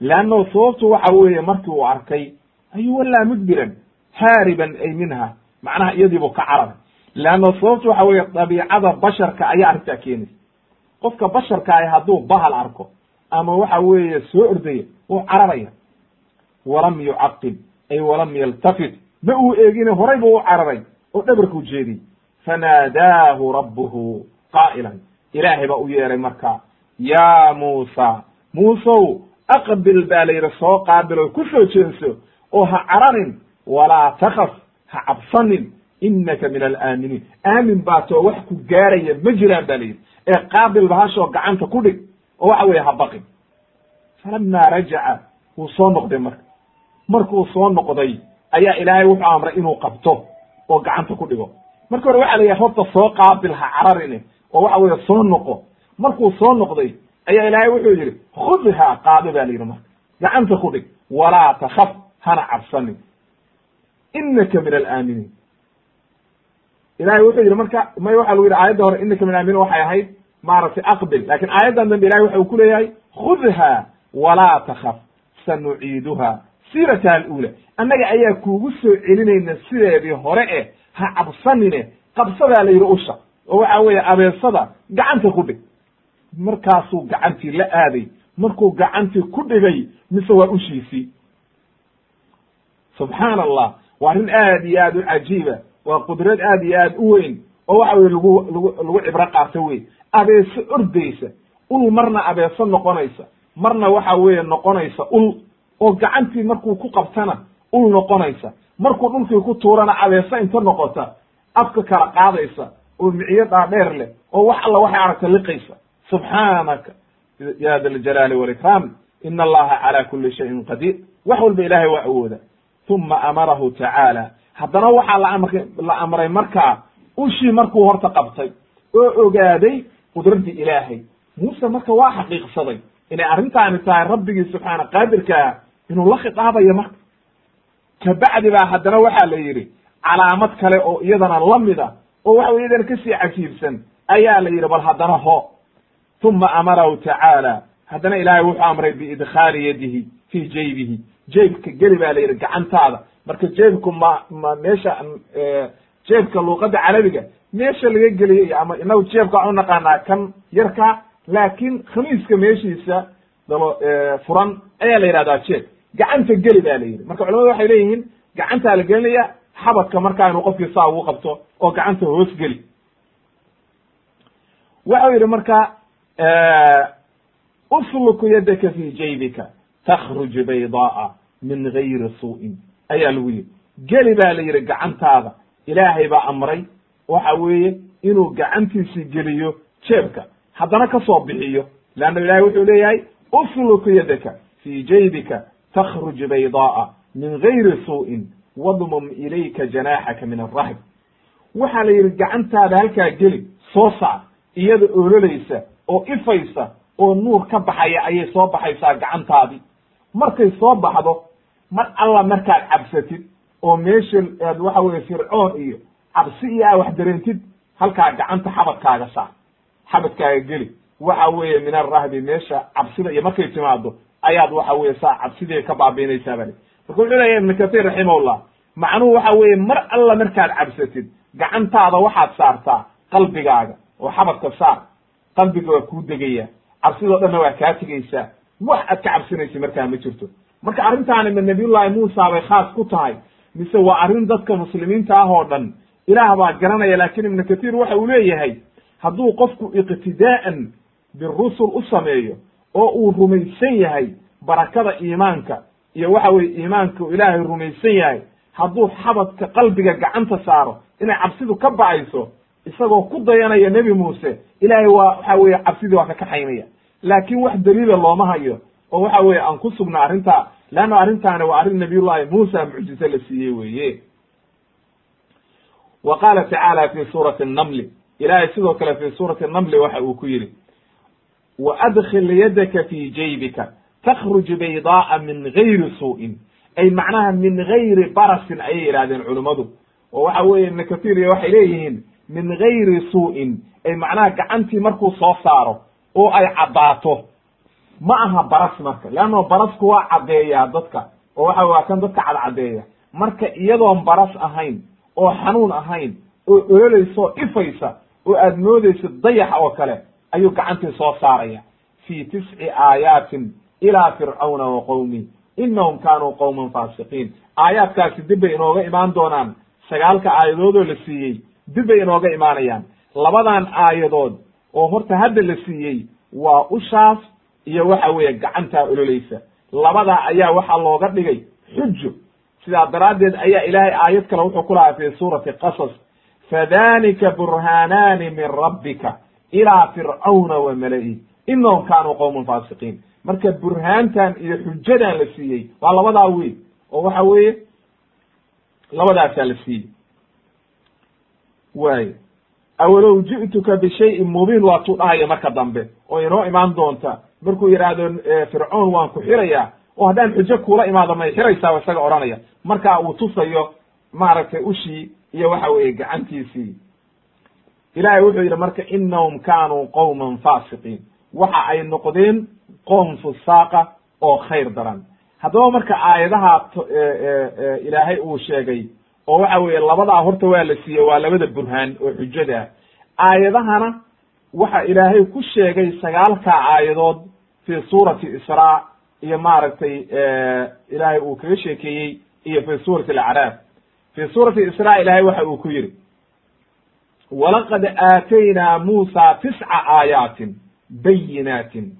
[SPEAKER 1] leanno sababtu waxa weeye markii uu arkay ayuu wallaa mudbiran haariban ay minha macnaha iyadiibuu ka cararay leanno sababtu waxa weeye dabiicada basharka ayaa arrintaa keenaysa qofka basharka ah hadduu bahal arko ama waxa weeye soo ordaya wuu cararaya walam yucaqib ay walam yaltafit ma uu eegine horay buu u cararay oo dhabarkuu jeediyey fanaadaahu rabbuhu qaa'ilan ilaahay baa u yeeray marka yaa muusa muusow aqbil baa la yidhi soo qaabil oo ku soo jeenso oo ha cararin walaa takaf ha cabsanin inaka min alaaminiin. Aamin baa too wax ku gaaraya ma jiraan ba la yidhi. Ee qaabil bahashoo gacanta ku dhig oo waxa weeye ha baqin. Falama rajaca wuu soo noqday marka. Markuu soo noqday ayaa ilaahay wuxuu amray inuu qabto oo gacanta ku dhigo. Marka hore waxa la yidhaha horta soo qaabil ha cararine oo waxa weeye soo noqo. Markuu soo noqday ayaa ilaahay wuxuu yidhi khudha qaado ba la yidhi marka. Gacanta ku dhig walaa takaf hana cabsanin. Inaka min alaaminiin. Ilahay wuxuu yidhi marka may waxa lagu yidhi aayadda hore inaka min aaminiin waxay ahayd maaragtay aqbil. Lakin aayaddan dambe ilahay waxa uu ku leeyahay khudha walaa takaf sanuciiduha. Siirataha alula annaga ayaa kuugu soo celinayna sideedii hore eh ha cabsanine. Qabsadaa la yidhi usha. Oo waxa weeye abeesada gacanta ku dhig markaasuu gacantii la aaday markuu gacantii ku dhigay mise waa ushiisii? Subxaana allah waa arrin aad iyo aad u cajiiba waa qudrad aad iyo aad u weyn oo waxa weye lagu lagu lagu cibro qaato wey abeeso ordaysa ul marna abeeso noqonaysa marna waxa weeye noqonaysa ul oo gacantii markuu ku qabtana ul noqonaysa. Markuu dhulkii ku tuurana abeeso inta noqota afka kala qaadaysa oo miciyo dhaadheer leh oo wax alla waxay aragta liqaysa subxaanaka ya da ljalaali walikraam ina allaha cala kuli shayin qadiir wax walba ilahay waa awooda. Uma amarahu tacaala haddana waxaa la amr la amray markaa ushii markuu horta qabtay oo ogaaday qudraddii ilaahay. Muuse marka waa xaqiiqsaday inay arrintaani tahay rabbigii subxaana qaadirkaa inuu la khitaabayo marka. Kabacdi baa haddana waxaa la yidhi calaamad kale oo iyadana lamida oo waxa wey iyadana ka sii cajiibsan ayaa la yidhi bal haddana ho uma amarahu tacaala haddana ilaahay wuxuu amray biidkhaali yadihi fii jaybihi jeebka geli baa la yidhi gacantaada marka jeebku ma ma meesha jeebka luuqadda carabiga meesha laga geliyay ama inagu jeebka waxaan u naqaanaa kan yarka laakiin khamiiska meeshiisa dalo furan ayaa la yidhahdaa jeeb gacanta geli ba la yidhi marka culamadu waxay leeyihiin gacantaa la gelinaya xabadka markaa inuu qofkii saa ugu qabto oo gacanta hoos geli waxau yidhi marka usluku yadaka fi jaybika takhruj baydaaa min gayri suu'in ayaa lagu yidhi geli baa la yidhi gacantaada ilaahay baa amray waxa weeye inuu gacantiisi geliyo jeebka haddana ka soo bixiyo leanna ilahay wuxuu leeyahay usluku yadaka fi jaybika takhruj baydaaa min gayri suu'in wadmum ilayka janaaxaka min alrahb waxaa la yidhi gacantaada halkaa geli soo saar iyada ololaysa oo ifaysa oo nuur ka baxaya ayay soo baxaysaa gacantaadii. Markay soo baxdo mar alla markaad cabsatid oo meesha aad waxa weye fircoon iyo cabsi iyo aa wax dareentid halkaa gacanta xabadkaaga saar xabadkaaga geli. Waxa weeye min arahbi meesha cabsida iyo markay timaado ayaad waxa weye saa cabsidii ka baabiinaysaa bali marka wuxuu leeyahy ibnu kathir raximahullah macnuhu waxa weeye mar alla markaad cabsatid gacantaada waxaad saartaa qalbigaaga oo xabadka saar qalbiga waa kuu degaya. Cabsidoo dhanna waa kaa tegaysaa wax aad ka cabsinaysa markaa ma jirto. Marka arrintaani ma nabiyullahi muusa bay khaas ku tahay. Mise waa arrin dadka muslimiinta ah oo dhan. Ilaah baa garanaya laakin ibnu kathiir waxa uu leeyahay hadduu qofku iqtidaa'an birusul u sameeyo oo uu rumaysan yahay barakada iimaanka iyo waxa weye iimaanka uu ilaahay rumaysan yahay hadduu xabadka qalbiga gacanta saaro inay cabsidu ka ba'ayso isagoo ku dayanaya nebi muuse ilaahay waa waxa weye cabsidii waa ka kaxaynaya laakin wax daliila looma hayo oo waxa weye aan ku sugna arrintaa leanna arrintaani waa arrin nabiyullahi muusa mucjize la siiyey weye wa qaala tacaala fi suurati namli ilahay sidoo kale fi suurati namli waxa uu ku yidhi wa adkil yadaka fi jaybika takhruj baydaaa min gayri suu'in ay macnaha min gayri barasin ayay yidhahdeen culummadu oo waxa weye ibnu kathir iyo waxay leeyihiin min gayri suu'in ay macnaha gacantii markuu soo saaro oo ay caddaato. Ma aha baras marka leanno barasku waa caddeeyaa dadka oo waxa waa kan dadka cadcadeeya marka iyadoon baras ahayn oo xanuun ahayn oo ololaysa oo ifaysa oo aad moodaysa dayax oo kale ayuu gacantii soo saaraya. Fi tisci aayaatin ilaa fircauna wa qowmi inahum kaanuu qowman faasiqiin. Aayaadkaasi dib bay inooga imaan doonaan. Sagaalka aayadoodoo la siiyey dib bay inooga imaanayaan. Labadan aayadood oo horta hadda la siiyey waa ushaas iyo waxa weeye gacantaa ololaysa. Labadaa ayaa waxaa looga dhigay xujo. Sidaa daraaddeed ayaa ilaahay aayad kale wuxuu ku lahaa fi suurati qasas fadalika burhaanaani min rabbika ilaa fircauna wa mala'i. Inahum kaanuu qowman faasiqiin. Marka burhaantan iyo xujadan la siiyey waa labadaa wey oo waxa weeye labadaasaa la siiyey waayo awalow ji'tuka bishayin mubiin waa tuu dhahaya marka dambe. Oo inoo imaan doonta. Markuu yidhaahdo fircoon waan ku xirayaa. Oo haddaan xujo kuula imaado may xiraysaa isaga odhanaya. Marka uu tusayo maaragtay ushii iyo waxa weeye gacantiisii. Ilahay wuxuu yidhi marka inahum kaanuu qowman faasiqiin. Waxa ay noqdeen qoom fusaaqa oo khayr daran. Haddaba marka aayadaha ilaahay uu sheegay oo waxa weeye labadaa horta waa la siiyey waa labada burhaan oo xujada. Ah aayadahana waxa ilaahay ku sheegay sagaalka aayadood fi suurati israa iyo maaragtay ilaahay uu kaga sheekeeyey iyo fi suurati alacraaf. Fi suurati israa ilahay waxa uu ku yidhi walaqad aataynaa muusa tisca aayaatin bayinaatin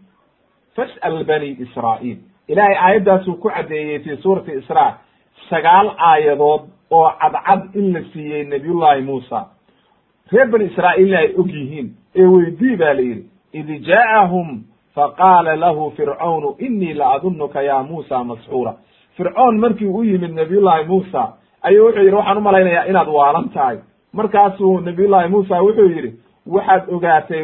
[SPEAKER 1] fas'al bani israa'iil. Ilahay aayaddaasuu ku caddeeyey fi suurati israa sagaal aayadood oo cadcad in la siiyey nabiyullahi muusa. Reer bani israa'iilna ay og yihiin ee weydii ba la yidhi id jaa'ahum faqaala lahu fircaunu inii la adunuka ya muusa masxuura fircoon markii u yimid nabiyullahi muusa ayuu wuxuu yidhi waxaan u inaad waalan tahay. Markaasuu nabiyullahi muusa wuxuu yidhi waxaad ogaatay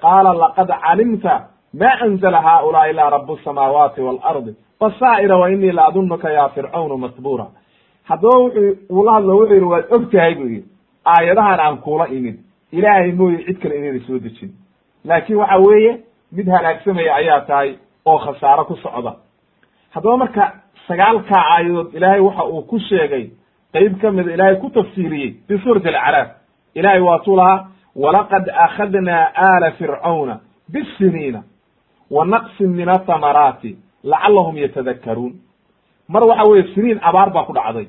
[SPEAKER 1] qaala laqad calimta ma anzla haulaai ilaa rabu samaawaati waalardi basaa'ira wa inii la adunuka ya fircaunu masbuura haddaba wuxuu uu la hadlo wuxuu yidhi waad og tahay buu aayadahan aan kuula imid. Ilaahay mooye cid kale inayna soo dejin. Laakiin waxa weeye mid halaagsamaya ayaa tahay oo khasaaro ku socda. Haddaba marka sagaalkaa aayadood ilaahay waxa uu ku sheegay qeyb ka mida ilaahay ku tafsiiriyey fi suurati alacraaf. Ilahay waatuu lahaa walaqad akhadnaa aala fircauna bisiniina wa naqsin min athamaraati lacallahum yatadakkaruun mar waxa weeye siniin abaar baa ku dhacday.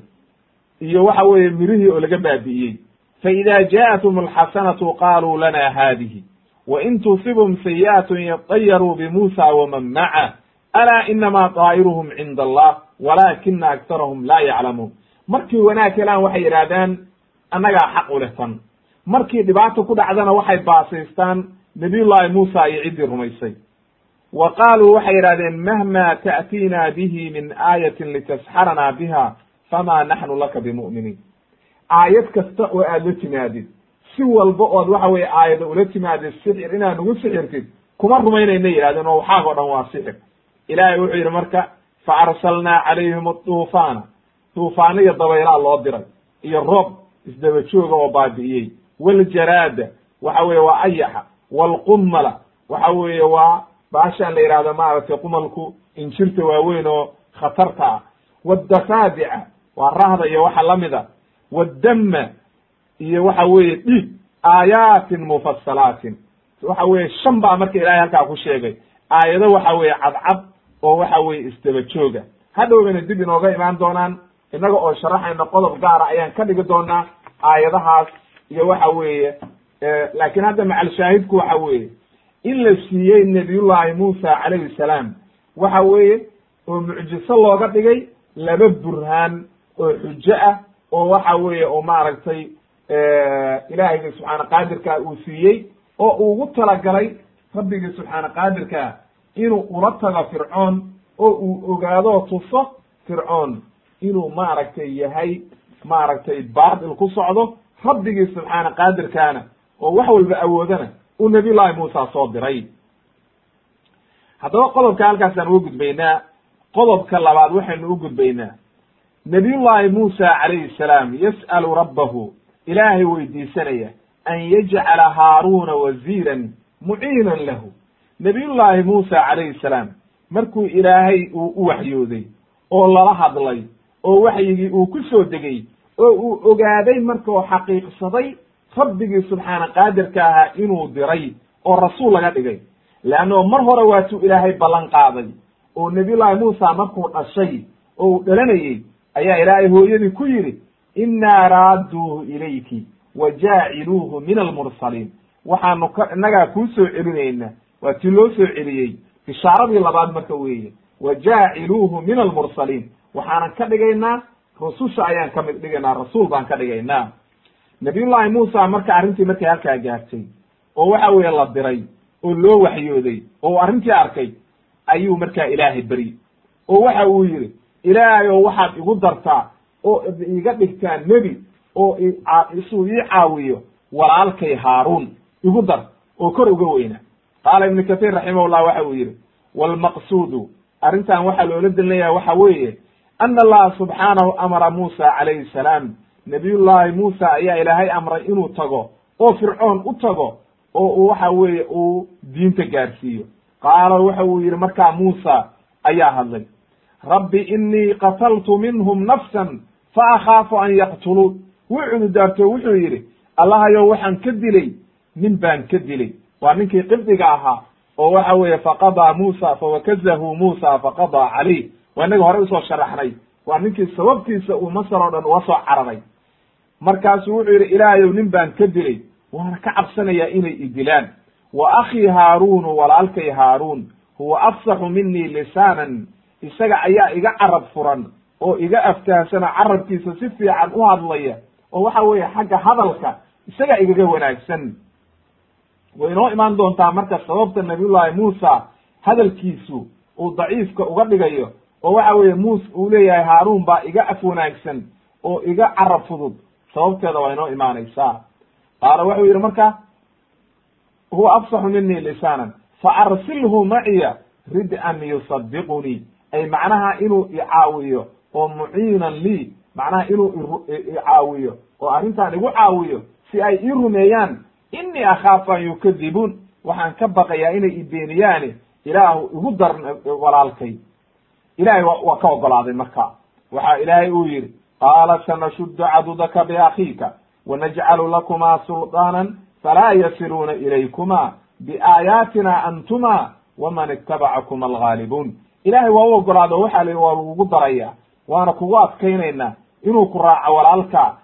[SPEAKER 1] Iyo waxa weeye mirihii oo laga baabi'iyey faida ja'athum alxasanatu qaluu lana hadihi wain tusibhum sayi'atun yatayaruu bimuusa waman maca. Alaa inama daa'iruhum cinda allah walaakina aktarahum laa yaclamuun. Markii wanaag helaan waxay yidhaahdaan annagaa xaq u leh tan. Markii dhibaato ku dhacdana waxay baasaystaan nabiyullaahi muusa iyo ciddii rumaysay wa qaaluu waxay yidhahdeen mahma ta'tiina bihi min aayatin litasxaranaa biha fama naxnu laka bimu'miniin aayad kasta oo aad la timaadid si walba ood waxa weye aayada ula timaadid sixir inaad nagu sixirtid kuma rumaynayna yidhahdeen oo waxaag o dhan waa sixir ilaahay wuxuu yidhi marka fa arsalnaa calayhim aduufaana duufaano iyo dabaylaa loo diray iyo roob isdaba jooga oo baabi'iyey waljaraada waxa weeye waa ayaxa waalqumala waxa weeye waa baashaan la yidhahdo maaragtay qumalku injirta waaweyn oo khatarta ah wadafaadica waa rahda iyo waxa lamida waddama iyo waxa weeye dhiig aayaatin mufasalaatin waxa weeye shan baa marka ilahay halkaa ku sheegay aayado waxa weeye cadcad oo waxa weeye isdaba jooga hadhowbana dib inooga imaan doonaan innaga oo sharaxayna qodob gaara ayaan ka dhigi doonaa aayadahaas iyo waxa weeye laakiin hadda macal shaahidku waxa weeye in la siiyey nabiyullaahi muusa calayhi salaam. Waxa weeye oo mucjiso looga dhigay laba burhaan oo xujo ah oo waxa weeye oo maaragtay ilaahayga subxaana qaadirka uu siiyey oo ugu talagalay rabbigii subxaana qaadirka inuu ula tago fircoon oo uu ogaado tuso fircoon inuu maaragtay yahay maaragtay baatil ku socdo rabbigii subxaana qaadirkaana oo wax walba awoodana uu nabiy llahi muusa soo diray. Haddaba qodobka halkaasaan uga gudbaynaa qodobka labaad waxaynu u gudbaynaa. Nabiyullaahi muusa calayhi salaam yas'alu rabbahu ilaahay weydiisanaya an yajcala haaruuna waziiran muciinan lahu. Nabiyullaahi muusa calayhi salaam markuu ilaahay uu u waxyooday oo lala hadlay oo waxyigii uu ku soo degay oo uu ogaaday markao xaqiiqsaday rabbigii subxaana qaadirka ahaa inuu diray oo rasuul laga dhigay. Leannao mar hore waatuu ilaahay ballan qaaday oo nabiyullaahi muusa markuu dhashay oo uu dhalanayey ayaa ilaahay hooyadii ku yidhi innaa raadduuhu ilayki wa jaaciluuhu min almursaliin. Waxaanu ka innagaa kuu soo celinayna waa tii loo soo celiyey bishaaradii labaad marka weeye wa jaaciluuhu min almursaliin. Waxaanan ka dhigaynaa rususha ayaan ka mid dhigaynaa rasuul baan ka dhigaynaa nabiyullaahi muusa marka arrintii markay halkaa gaartay oo waxa weeye la diray oo loo waxyooday oo arrintii arkay ayuu markaa ilaahay beri. Oo waxa uu yidhi ilaahay oo waxaad igu dartaa oo iga dhigtaa nebi oo isuu ii caawiyo walaalkay haaruun igu dar oo kor uga weyna. Qaala ibnu katiir raximahullah waxa uu yidhi waalmaqsuudu arrintan waxaa loola delinayaa waxa weeye ana allaha subxaanahu amara muusa calayhi salaam nabiyullaahi muusa ayaa ilaahay amray inuu tago oo fircoon u tago oo uu waxa weeye uu diinta gaarsiiyo. Qaala waxa uu yidhi markaa muusa ayaa hadlay rabbi inii qataltu minhum nafsan fa akhaafu an yaqtuluun. Wuu cududaarto wuxuu yidhi allahayow waxaan ka dilay nin baan ka dilay. Waa ninkii qibdiga ahaa oo waxa weeye faqadaa muusa fawakazahu muusa faqadaa calayh waa inaga horey u soo sharaxnay. Waa ninkii sababtiisa uu masar oo dhan uga soo cararay markaasuu wuxuu yidhi ilaahayow nin baan ka dilay. Waana ka cabsanayaa inay idilaan wa akhii haaruunu walaalkay haaruun. Huwa afsaxu minii lisaanan. Isaga ayaa iga carab furan oo iga aftahsana carabkiisa si fiican u hadlaya. Oo waxa weeye xagga hadalka isaga igaga wanaagsan. Way inoo imaan doontaa marka sababta nabiyullaahi muusa hadalkiisu uu daciifka uga dhigayo. Oo waxa weeye muus uu leeyahay haaruun baa iga af wanaagsan oo iga carab fudud sababteeda waa inoo imaanaysaa. Qaala wuxuu yidhi marka huwa afsaxu minii lisaanan fa arsilhu maciya rid-an yusadiqunii ay macnaha inuu icaawiyo oo muciinan lii macnaha inuu icaawiyo oo arrintan igu caawiyo si ay ii rumeeyaan inii akhaafu an yukadibuun waxaan ka baqayaa inay ibeeniyaan ilaahu igu dar walaalkay. Ilahay waa ka ogolaaday marka waxa ilaahay uu yidhi qaala sanashuddu cadudaka biakhiika wanajcalu lakumaa sulطaanan falaa yasiluuna ilaykuma biaayaatina antuma waman itabacakum alghaalibuun ilaahay waa u ogolaado waxaa la waa lagugu daraya waana kugu adkaynaynaa inuu ku raaco walaalka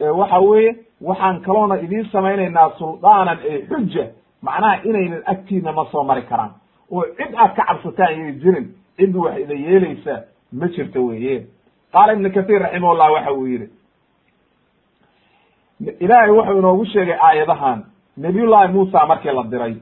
[SPEAKER 1] waxa weeye waxaan kaloona idiin samaynaynaa suldaanan ee xuja macnaha inaynan agtiina ma soo mari karaan oo cid aad ka cabsataan yay jirin cid wax ida yeelaysa ma jirto weye qaala ibnu kahiir raximahullah waxa uu yidhi ilaahay wuxuu inoogu sheegay aayadahan nabiyullahi muusa markii la diray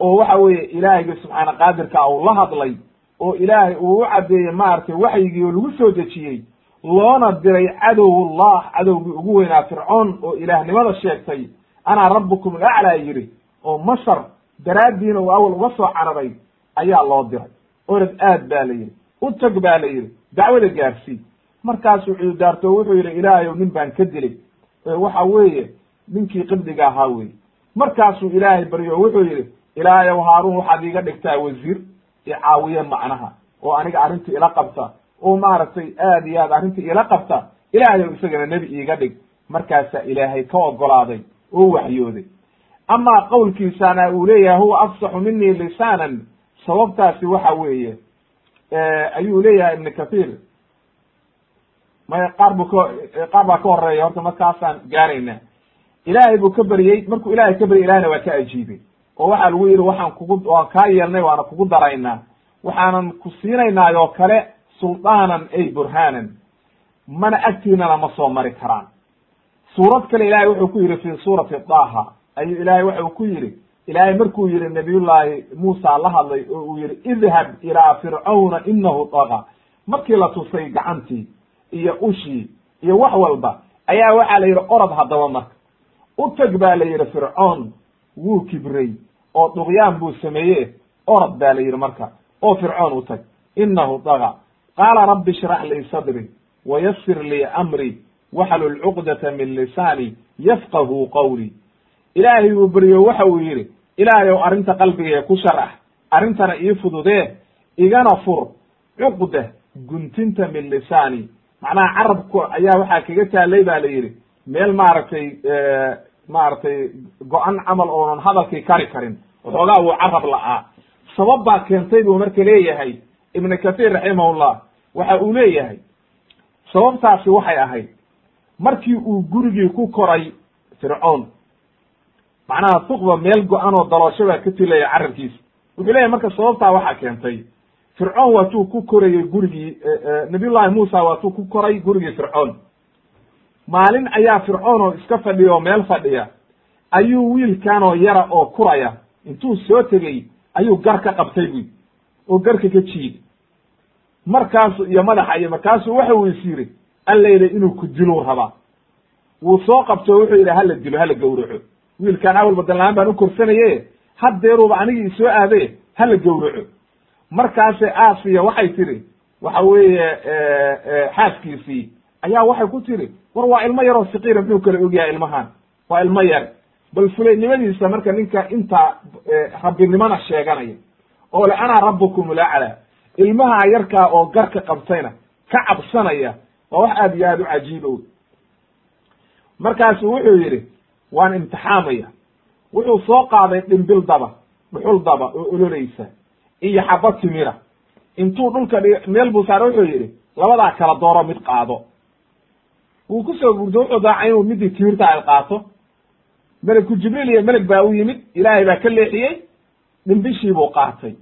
[SPEAKER 1] oo waxa weeye ilaahayga subxaana qaadirka uu la hadlay oo ilaahay uu u caddeeyey maaragtay waxyigii oo lagu soo dejiyey loona diray cadowullah cadowgii ugu weynaa fircoon oo ilaahnimada sheegtay anaa rabbukum alaclaa yidhi oo masar daraaddiina uu awal uga soo cararay ayaa loo diray. Orod aad baa la yidhi u tag baa la yidhi dacwada gaarsii markaasuu cududaarto wuxuu yidhi ilaahayow nin baan ka dilay. Waxa weeye ninkii qibdiga ahaa weye markaasuu ilaahay baryo wuxuu yidhi ilaahayow haaruun waxaad iiga dhigtaa wasiir icaawiye macnaha oo aniga arrinta ila qabta. Oo maaragtay aad iyo aad arrinta ila qabta. Ilaahayow isagana nebi iiga dhig. Markaasaa ilaahay ka ogolaaday oo waxyooday. Amaa qowlkiisana uu leeyahay huwa afsaxu minii lisaanan. Sababtaasi waxa weeye ayuu leeyahay ibnu kathiir maya qaar bu ka qaar baa ka horreeya horta markaasaan gaarayna. Ilaahay buu ka beryey markuu ilahay ka beryey ilahayna waa ka ajiibay. Oo waxaa lagu yidhi waxaan kugu waan kaa yeelnay waana kugu daraynaa. Waxaanan ku siinaynaa oo kale suldaanan ay burhanan mana agtiinana ma soo mari karaan. Suurad kale ilahay wuxuu ku yidhi fi suurati daha ayuu ilaahay waxau ku yidhi ilaahay markuu yihi nabiyullaahi muusa la hadlay oo uu yihi idhab ilaa fircawna inahu daga markii la tusay gacantii iyo ushii iyo wax walba ayaa waxaa la yidhi orod haddaba marka. U tag baa la yidhi fircoon wuu kibrey oo duqyaan buu sameeye orod baa la yidhi marka oo fircoon u tag inahu daga. Qaala rabbi ishrax lii sadri wayasir lii amri waxlul cuqdata min lisaani yafqahu qawli. Ilaahay uu beryo waxa uu yidhi ilaahayow arrinta qalbigee ku sharax arrintana ii fududee igana fur cuqda guntinta min lisaani macnaha carabku ayaa waxaa kaga taalay ba la yidhi meel maaragtay maaragtay go-an camal oonan hadalkii kari karin waxoogaa wuu carab la'aa. Sabab baa keentay buu marka leeyahay ibnu kathiir raximahullah waxa uu leeyahay. Sababtaasi waxay ahayd markii uu gurigii ku koray fircoon macnaha suqba meel go-an oo daloosho baa ka tilaya carabkiisa. Wuxuu leeyahy marka sababtaa waxaa keentay fircoon waatuu ku korayey gurigii nabiyullahi muusa waatuu ku koray gurigii fircoon maalin ayaa fircoon oo iska fadhiya oo meel fadhiya ayuu wiilkan oo yara oo kuraya intuu soo tegey ayuu gar ka qabtay buy oo garka ka jiiday markaasu iyo madaxa iyo markaasuu waxa uu is yidhi allayla inuu ku diluu rabaa wuu soo qabto o wuxuu yidhi hala dilo hala gawraco wiilkaan awal badanlaan baan u korsanaye haddeeruuba anigii isoo aade hala gawraco markaase aasiya waxay tiri waxa weeye xaaskiisii ayaa waxay ku tiri war waa ilmo yaroo sakiira muxuu kala ogyahay ilmahan? Waa ilmo yar. Bal fulaynimadiisa marka ninka intaa rabbinimana sheeganaya oo le anaa rabbukum ulaclaa ilmaha yarkaa oo garka qabtayna ka cabsanaya waa wax aad iyo aad u cajiib o markaasu wuxuu yidhi waan imtixaamaya. Wuxuu soo qaaday dhimbil daba dhuxul daba oo ololeysa iyo xaba timira. Intuu dhulka dhig meel buu saare wuxuu yidhi labadaa kala dooro mid qaado. Wuu ku soo gurdo wuxuu daacay inuu midii timirta ay qaato. Melku jibriil iyo meleg baa u yimid ilaahay baa ka leexiyey dhimbishii buu qaatay.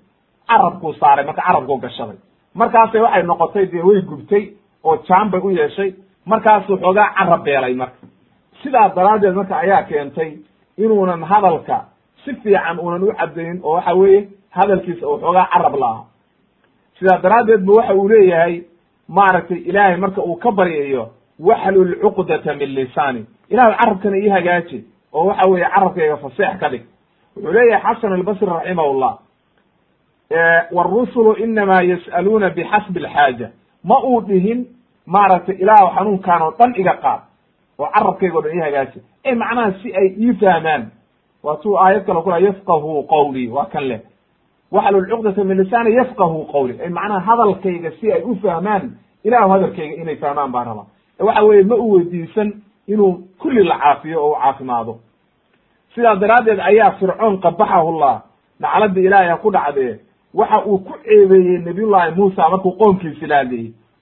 [SPEAKER 1] Carabkuu saaray marka carabkuu gashaday. Markaasay waxay noqotay dee way gubtay oo jaan bay u yeeshay. Markaasuu xoogaa carab beelay marka. Sidaa daraaddeed marka ayaa keentay inuunan hadalka si fiican uunan u cadaynin oo waxa weeye hadalkiisa uu xoogaa carab la-aha. Sidaa daraaddeed bu waxa uu leeyahay maaragtay ilaahay marka uu ka baryayo waxlul cuqdata min lisaani. Ilahay carabkana ii hagaaji oo waxa weeye carabkayga faseex ka dhig. Wuxuu leeyahay xasan albasri raximahullah wاrusulu inama yas'aluuna bixasbi alxaaja. Ma uu dhihin maaragtay ilaah xanuunkaan oo dhan iga qaad oo carabkayga o dhan ii hagaaji. E macnaha si ay ii fahmaan. Waatuu aayad kale kula yafqahu qawlii waa kan leh waxlul cuqdata min lisaani yafqahu qawli. Ay macnaha hadalkayga si ay u fahmaan ilahu hadalkayga inay fahmaan baa raba waxa weeye ma u weydiisan inuu kulli la caafiyo oo u caafimaado. Sidaa daraaddeed ayaa fircoon qabaxahullah nacladii ilaahay ha ku dhacdee waxa uu ku ceebeeyey nabiyullaahi muusa markuu qoomkiisi la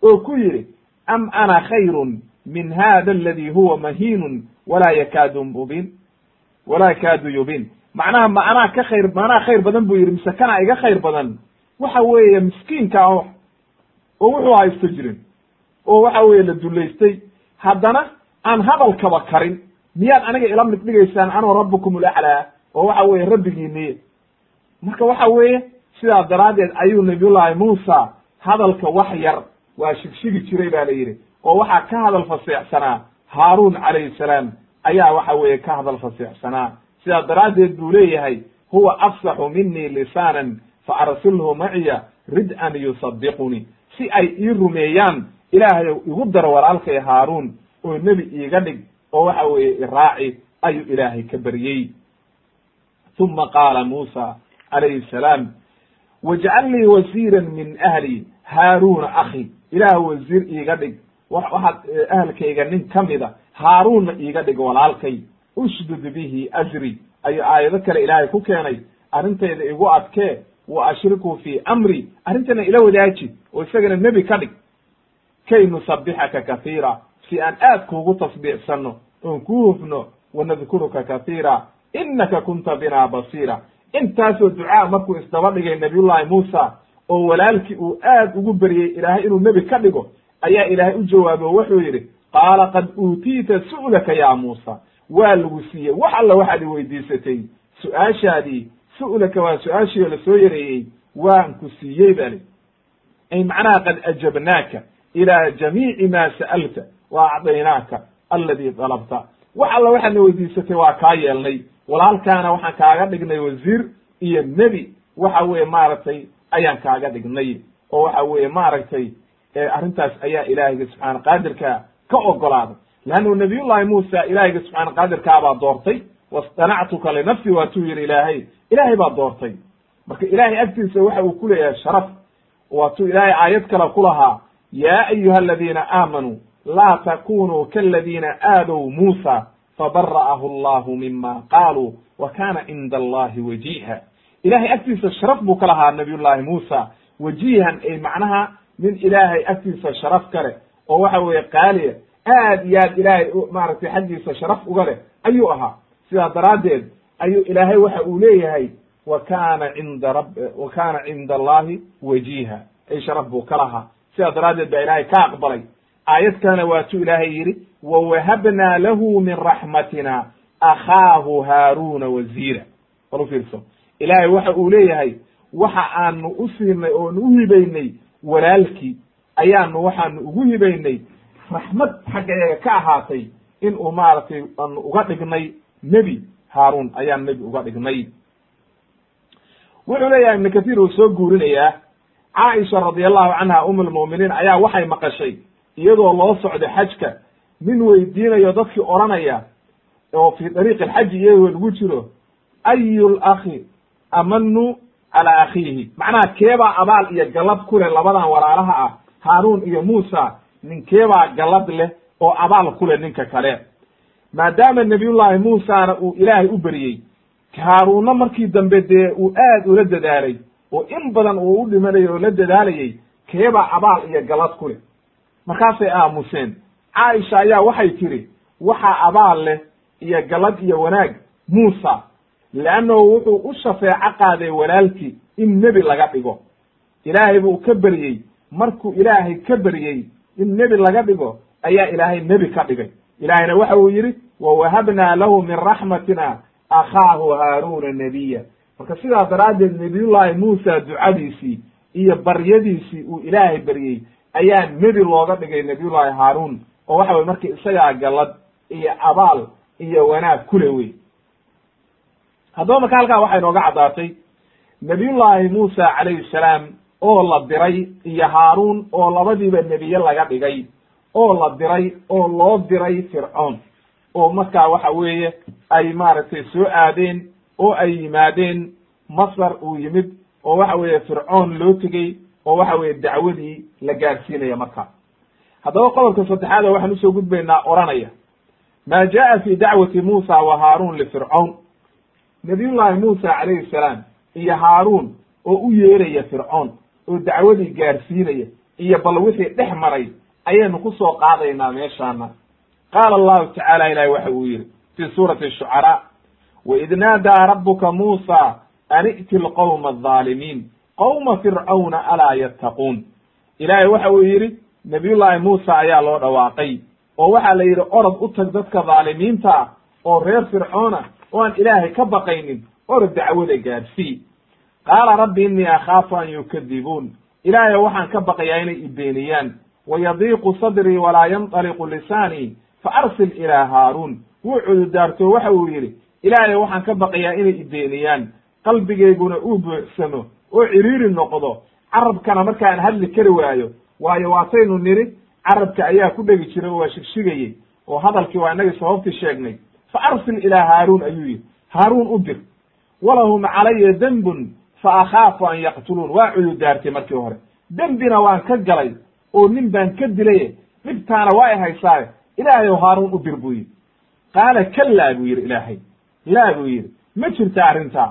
[SPEAKER 1] oo ku yidhi am ana khayrun min hada aladi huwa mahiinun walaa yakaadu mubin walaa yakaadu yubin macnaha ma anaa ka khayr ma anaa khayr badan buu yidhi mise kanaa iga khayr badan. Waxa weeye miskiinka oo wuxuu haysto jirin oo waxa weeye la dullaystay haddana aan hadalkaba karin miyaad aniga ila mid dhigaysaan anoo rabbukum ulaclaa oo waxa weeye rabbigiiniye marka waxa weeye sidaa daraaddeed ayuu nabiyullaahi muusa hadalka wax yar waa shigshigi jiray ba la yidhi oo waxaa ka hadal faseexsanaa haaruun calayhi salaam ayaa waxa weeye ka hadal faseexsanaa sidaa daraaddeed buu leeyahay huwa afsaxu minii lisaanan fa arsilhu maciya rid-an yusadiqunii si ay ii rumeeyaan ilaahayow igu daro walaalkay haaruun oo nebi iiga dhig oo waxa weeye iraaci ayuu ilaahay ka baryey. Uma qaala muusa calayhi salaam wajcal lii wasiiran min ahli haaruuna akhi. Ilaah wasiir iiga dhig. Waxaad ahalkayga nin ka mida haaruunna iiga dhig walaalkay ushdud bihi asri ayuu aayado kale ilaahay ku keenay arrintayda igu adkee wa ashriku fii amri. Arrintana ila wadaaji oo isagana nebi ka dhig. Kay nusabixaka kahiira si aan aad kuugu tasbiixsanno oon kuu hufno wanadkuruka kahiira inaka kunta bina basiira. Intaasoo ducaa markuu isdaba dhigay nabiyullaahi muusa oo walaalkii uu aad ugu beryey ilaahay inuu nebi ka dhigo ayaa ilaahay u jawaabay oo wuxuu yidhi qaala qad uutiita su'laka ya muusa waa lagu siiyey. Wax alla waxaad i weydiisatay su'aashaadii su'laka waa su'aashii oo la soo yareeyey waan ku siiyey bali ay macnaha qad ajabnaaka ilaa jamiici ma sa'alta wa acdaynaaka aladi dalabta wax alla waxaadna weydiisatay waa kaa yeelnay. Walaalkaana waxaan kaaga dhignay wasiir iyo nebi. Waxa weeye maaragtay ayaan kaaga dhignay. Oo waxa weeye maaragtay arrintaas ayaa ilaahayga subxaana qaadirka ka ogolaaday leannu nabiyullahi muusa ilaahayga subxaana qaadirkaabaa doortay wastanactuka linafsi waatuu yihi ilaahay ilaahay baa doortay marka ilaahay agtiisa waxa uu ku leeyahay sharaf waatuu ilaahay aayad kale ku lahaa yaa ayuha aladiina aamanuu laa takunuu kaladiina aadow muusa fabara'ahu allahu mima qaaluu wa kana cinda allahi wajiha ilahay agtiisa sharaf buu ka lahaa nabiyullahi muusa wajihan ay macnaha nin ilaahay agtiisa sharaf ka leh oo waxa weeye qaaliya aad iyo aad ilaahay maaragtay xaggiisa sharaf uga leh ayuu ahaa. Sidaa daraaddeed ayuu ilaahay waxa uu leeyahay wa kana cinda rab wa kana cinda allahi wajiha ay sharaf buu ka lahaa. Sidaa daraaddeed baa ilaahay ka aqbalay. Aayad kalena waatuu ilaahay yidhi wawahabnaa lahu min raxmatina akhaahu haaruna waziira. Bal u fiirso ilaahay waxa uu leeyahay waxa aanu u siinay oonu u hibaynay walaalkii ayaanu waxaanu ugu hibaynay raxmad xaggayaga ka ahaatay in uu maaragtay aanu uga dhignay nebi haaruun ayaan nebi uga dhignay. Wuxuu leeyahay ibnu kathiir uu soo guurinayaa caaisha radi allahu canha um lmu'miniin ayaa waxay maqashay iyadoo loo socdo xajka nin weydiinayo dadkii odhanaya oo fii dariiqi alxaji iyagoo lagu jiro ayu lakhi amanu calaa akhiihi? Macnaha keebaa abaal iyo gallad ku leh labadan walaalaha ah haaruun iyo muusa ninkeebaa gallad leh oo abaal ku leh ninka kale. Maadaama nabiyullaahi muusana uu ilaahay u beriyey haaruunna markii dambe dee uu aad ula dadaalay oo in badan uu u dhimanayay oo la dadaalayay keebaa abaal iyo gallad ku leh. Markaasay aamuseen caaisha ayaa waxay tidhi waxaa abaal leh iyo gallad iyo wanaag muusa leannahu wuxuu u shafeeco qaaday walaalkii in nebi laga dhigo. Ilaahay buu ka beryey markuu ilaahay ka beryey in nebi laga dhigo ayaa ilaahay nebi ka dhigay. Ilaahayna waxa uu yidhi wawahabnaa lahu min raxmatina akhaahu haaruuna nebiya marka sidaa daraaddeed nebiyullaahi muusa ducadiisii iyo baryadiisii uu ilaahay beryey ayaa nebi looga dhigay nebiyullaahi haaruun oo waxa weye marka isagaa gallad iyo abaal iyo wanaag kule wey haddaba marka halkaa waxay nooga caddaatay nabiyullaahi muusa calayhi salaam oo la diray iyo haaruun oo labadiiba nebiye laga dhigay oo la diray oo loo diray fircoon. Oo markaa waxa weeye ay maaragtay soo aadeen oo ay yimaadeen masar uu yimid oo waxa weeye fircoon loo tegey oo waxa weeye dacwadii la gaarsiinaya marka haddaba qodobka saddexaad waxaan u soo gudbaynaa odhanaya ma jaءa fi dacwati musa wa haaruun lifircawn nabiyullaahi muusa calayhi salaam iyo haaruun oo u yeeraya fircoon oo dacwadii gaarsiinaya iyo bal wixii dhex maray ayaynu ku soo qaadaynaa meeshaana. Qaala allahu tacaala ilahi waxa uu yidhi fi suurati shucaraa waid naadaa rabuka muusa an i'ti lqowma alظaalimiin qowma fircawna alaa yattaquun. Ilaahay waxa uu yidhi nabiyullaahi muusa ayaa loo dhawaaqay oo waxaa la yidhi orod u tag dadka dhaalimiinta ah oo reer fircoona oo aan ilaahay ka baqaynin orod dacwada gaadhsii qaala rabbi innii akhaafu an yukadibuun ilaahay waxaan ka baqayaa inay ibeeniyaan wayadiiqu sadrii walaa yanطaliqu lisaanii fa arsil ilaa haaruun. Wuu cududaarto waxa uu yidhi ilaahay waxaan ka baqayaa inay ibeeniyaan qalbigayguna uu buuxsamo oo ciriiri noqdo. Carabkana markaan hadli kari waayo waayo waataynu nidhi carabka ayaa ku dhegi jiray oo waa shigshigayey oo hadalkii waa inagii sababtii sheegnay. Fa arsil ilaa haaruun ayuu yidhi. Haaruun u dir. Walahum calaya dembun fa akhaafu an yaqtuluun waa cududaartay markii hore dembina waan ka galay oo nin baan ka dilaye dhibtaana waa i haysaaye ilaahay ow haaruun u dir buu yidhi qaala kallaa buu yidhi ilaahay laa buu yidhi ma jirta arrintaa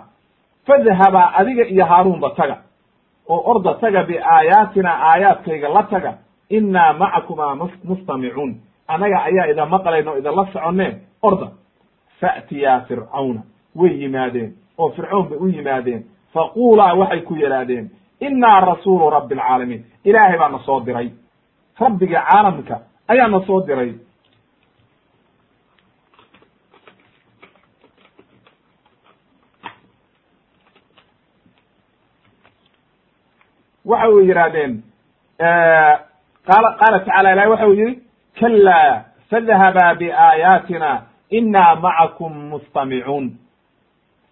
[SPEAKER 1] fadhabaa adiga iyo haaruunba taga oo orda taga biaayaatina aayaadkayga la taga innaa macakumaa mustamicuun annaga ayaa ida maqlayn oo idinla soconne orda fa'tiyaa fircawna way yimaadeen oo fircown bay u yimaadeen faquulaa waxay ku yidhaahdeen innaa rasuulu rabbi alcaalamiin ilaahay baa na soo diray rabbiga caalamka ayaa na soo diray waxa uu yidhahdeen qaala qaala tacala ilahi waxa uu yihi kalaa fadhabaa biaayaatina inaa macakum mustamicuun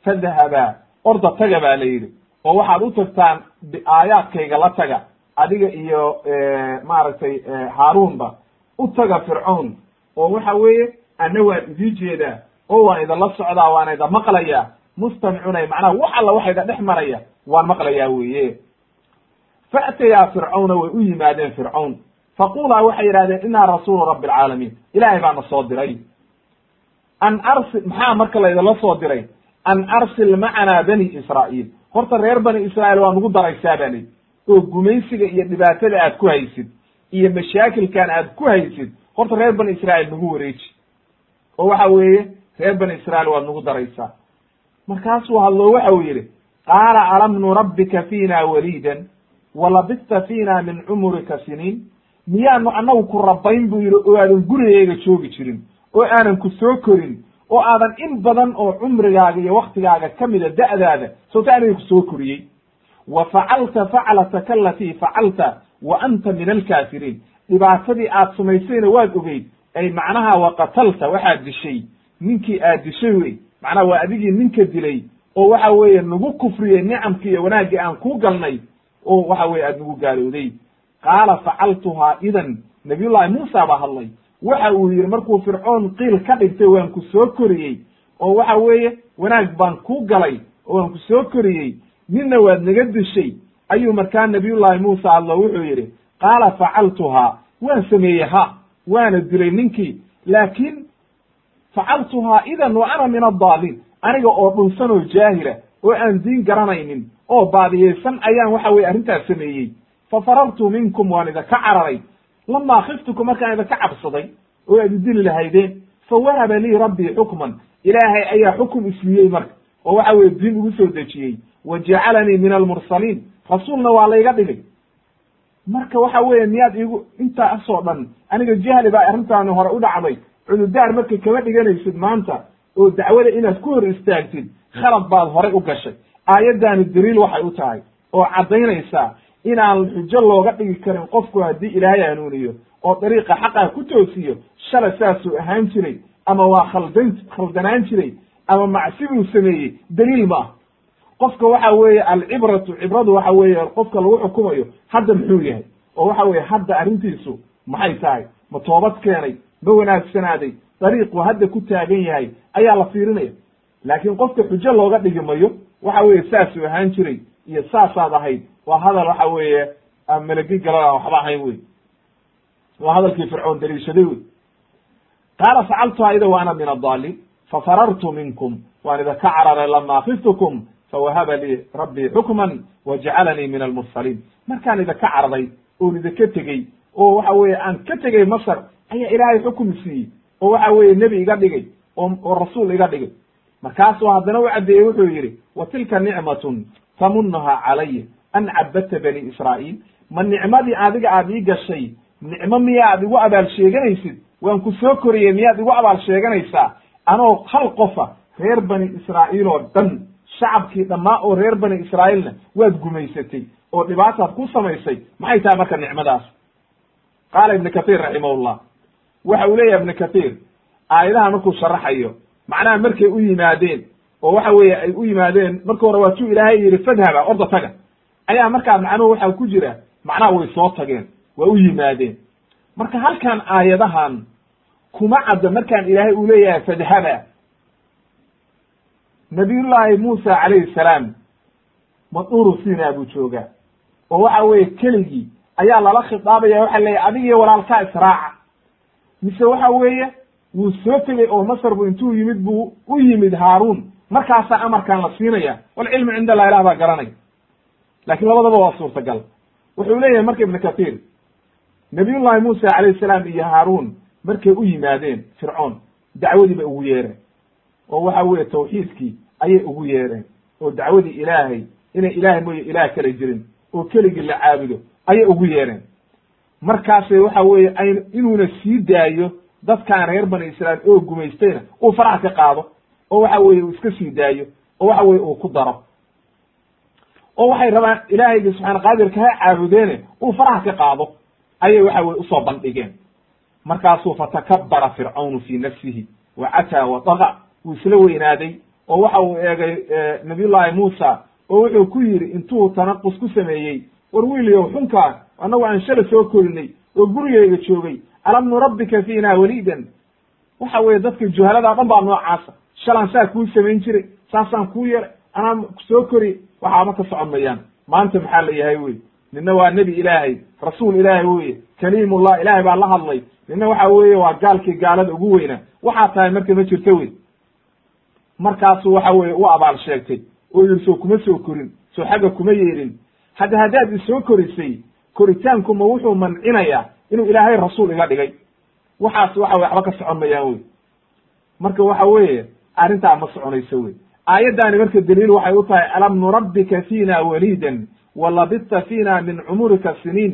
[SPEAKER 1] fadhabaa orda taga baa la yidhi. Oo waxaad u tagtaan aayaadkayga la taga adiga iyo maaragtay haaruunba. U taga fircown oo waxa weeye ana waan idii jeedaa oo waan idinla socdaa waana ida maqlayaa. Mustamicunay macnaha wax alla waxa ida dhex maraya waan maqlayaa weeye. Faatayaa fircawna way u yimaadeen fircawn faqulaa waxay yidhahdeen inaa rasuulu rabbi alcaalamiin ilaahay baa na soo diray. An arsil maxaa marka laydinla soo diray an arsil macanaa bani israa'iil. Horta reer bani israa'iil waa nagu daraysaa baa lidi oo gumaysiga iyo dhibaatada aad ku haysid iyo mashaakilkan aad ku haysid horta reer bani israa'iil nagu wareeji. Oo waxa weeye reer bani israa'iil waad nagu daraysaa. Markaasuu hadlo waxa uu yidhi qaala alam nurabbika fiina waliidan? Walabista fiina min cumurika siniin? Miyaanu annagu ku rabayn buu yidhi oo aadan gurigayga joogi jirin oo aanan ku soo korin oo aadan in badan oo cumrigaaga iyo waktigaaga ka mida da'daada sawta aniga ku soo koriyey. Wa facalta faclataka alatii facalta wa anta min alkaafiriin dhibaatadii aad samaysayna waad ogeyd ay macnaha wa qatalta waxaad dishay. Ninkii aad dishay wey macnaha waa adigii ninka dilay oo waxa weeye nagu kufriyey nicamkii iyo wanaaggii aan kuu galnay oo waxa weye aad nagu gaalowday qaala facaltuhaa idan nabiyullahi muusa baa hadlay waxa uu yidhi markuu fircoon qiil ka dhigtay waan ku soo koriyey. Oo waxa weeye wanaag baan kuu galay oo waan ku soo koriyey. Ninna waad naga dishay. Ayuu markaa nabiyullahi muusa hadlo wuxuu yidhi qaala facaltuhaa. Waan sameeyey ha waana dilay ninkii. Laakiin facaltuhaa idan wa ana min addaaliin aniga oo dhunsan oo jaahila oo aan diin garanaynin oo baadiyeysan ayaan waxa weye arrintaas sameeyey. Fa farartu minkum waan idinka cararay lamaa khiftukum markaan idinka cabsaday oo aad idili lahaydeen fa wahaba lii rabbii xukman ilaahay ayaa xukum ismiyey marka oo waxa weye diin ugu soo dejiyey wa jacalanii min almursaliin rasuulna waa layga dhigay marka waxa weeye miyaad igu intaasoo dhan aniga jahli baa arrintaani hore u dhacday cududaar marka kama dhiganaysid maanta oo dacwada inaad ku hor istaagtid khalad baad horay u gashay aayaddaani daliil waxay u tahay oo caddaynaysaa inaan xujo looga dhigi karin qofku haddii ilaahay hanuuniyo oo dariiqa xaqaa ku toosiyo shalay saasuu ahaan jiray ama waa khaldan khaldanaan jiray ama macsi buu sameeyey daliil ma ah qofka waxa weeye alcibratu cibradu waxa weeye qofka lagu xukumayo hadda muxuu yahay? Oo waxa weeye hadda arrintiisu maxay tahay? Ma toobad keenay? Ma wanaagsanaaday dariiqu hadda ku taagan yahay ayaa la fiirinaya. Laakiin qofka xujo looga dhigi mayo waxa weeye saasuu ahaan jiray iyo saasaad ahayd waa hadal waxa weeye melegi gala waxba ahayn wey waa hadalkii fircoon daliishaday wey qaala facaltuha ida wa ana min adaalin fafarartu minkum waan idinka cararay lamaa khiftukum fawahaba lii rabbii xukman wajacalanii min almursaliin. Markaan idinka carday oon idinka tegey oo waxa weeye aan ka tegey masr ayaa ilaahay xukum siiyey oo waxa weeye nebi iga dhigay oo rasuul iga dhigay. Markaasuu haddana u caddeeyey wuxuu yidhi wa tilka nicmatun tamunaha calaya an cabadta bani israa'iil ma nicmadii adiga aad ii gashay nicmo miyaad igu abaal sheeganaysid waan ku soo koriyey miyaad igu abaal sheeganaysaa anoo hal qofa reer bani israa'iil oo dhan shacabkii dhammaa oo reer bani israa'iilna waad gumaysatay oo dhibaataad ku samaysay maxay tahay marka nicmadaas qaala ibnu kathiir raximahullah waxa uu leeyahay ibnu kathiir aayadaha markuu sharaxayo macnaha markay u yimaadeen oo waxa weeye ay u yimaadeen marka hore waa tuu ilaahay yidhi fadhaba orda taga ayaa markaa macnuhu waxaa ku jira macnaha way soo tageen waa u yimaadeen. Marka halkan aayadahan kuma cadda markaan ilaahay uu leeyahay fadhaba nabiyullaahi muusa calayhi salaam maduru sina buu joogaa. Oo waxa weeye keligii ayaa lala khitaabaya waxa leeyahy adigiyo walaalkaa israaca. Mise waxa weeye wuu soo tegey oo masr bu intuu yimid buu u yimid haaruun. Markaasaa amarkan la siinaya walcilmu cind allah ilah baa garanaya laakiin labadaba waa suurtagal. Wuxuu leeyahay marka ibnu kathiir nabiyullahi muusa calayhi salaam iyo haaruun markay u yimaadeen fircoon dacwadii bay ugu yeereen oo waxa weeye tawxiidkii ayay ugu yeereen oo dacwadii ilaahay inay ilaahay mooye ilaah kala jirin oo keligii la caabudo ayay ugu yeereen markaasay waxa weeye ay inuuna sii daayo dadkaan reer bani israa'iil oo gumaystayna uu faraha ka qaado. Oo waxa weeye uu iska sii daayo. Oo waxa weye uu ku daro oo waxay rabaan ilaahaygi subxaana qaadirka ha caabudeene uu faraha ka qaado. Ayay waxa weye u soo bandhigeen. Markaasuu fatakabara fircawnu fii nafsihi wa cataa wa daqa wuu isla weynaaday oo waxa uu eegay nabiyullaahi muusa oo wuxuu ku yidhi intuu tanaqus ku sameeyey war wiiliyow xunkaa annagu aan shala soo korinay oo gurigeyga joogay alam nurabbika fiina walidan waxa weeye dadka juhaladaa dhan baa noocaasa. Shalaan saa kuu samayn jiray saasaan kuu yeelay anaa soo kori waxaama ka socon mayaan. Maanta maxaa la yahay wey nina waa nebi ilaahay rasuul ilaahay weye kaliimullah ilaahay baa la hadlay. Nina waxa weeye waa gaalkii gaalada ugu weynaa waxaa tahay marka ma jirto wey markaasu waxa weye u abaal sheegtay. Oo yidhi soo kuma soo korin soo xagga kuma yeelin. Hadda haddaad isoo korisay koritaanku ma wuxuu mancinayaa inuu ilaahay rasuul iga dhigay. Waxaas waxa weye waxba ka socon mayaan wey marka waxa weeye arrintaa ma soconayso wey aayaddaani marka daliil waxay u tahay alam nurabbika fiina walidan walabidta fiina min cumurika siniin.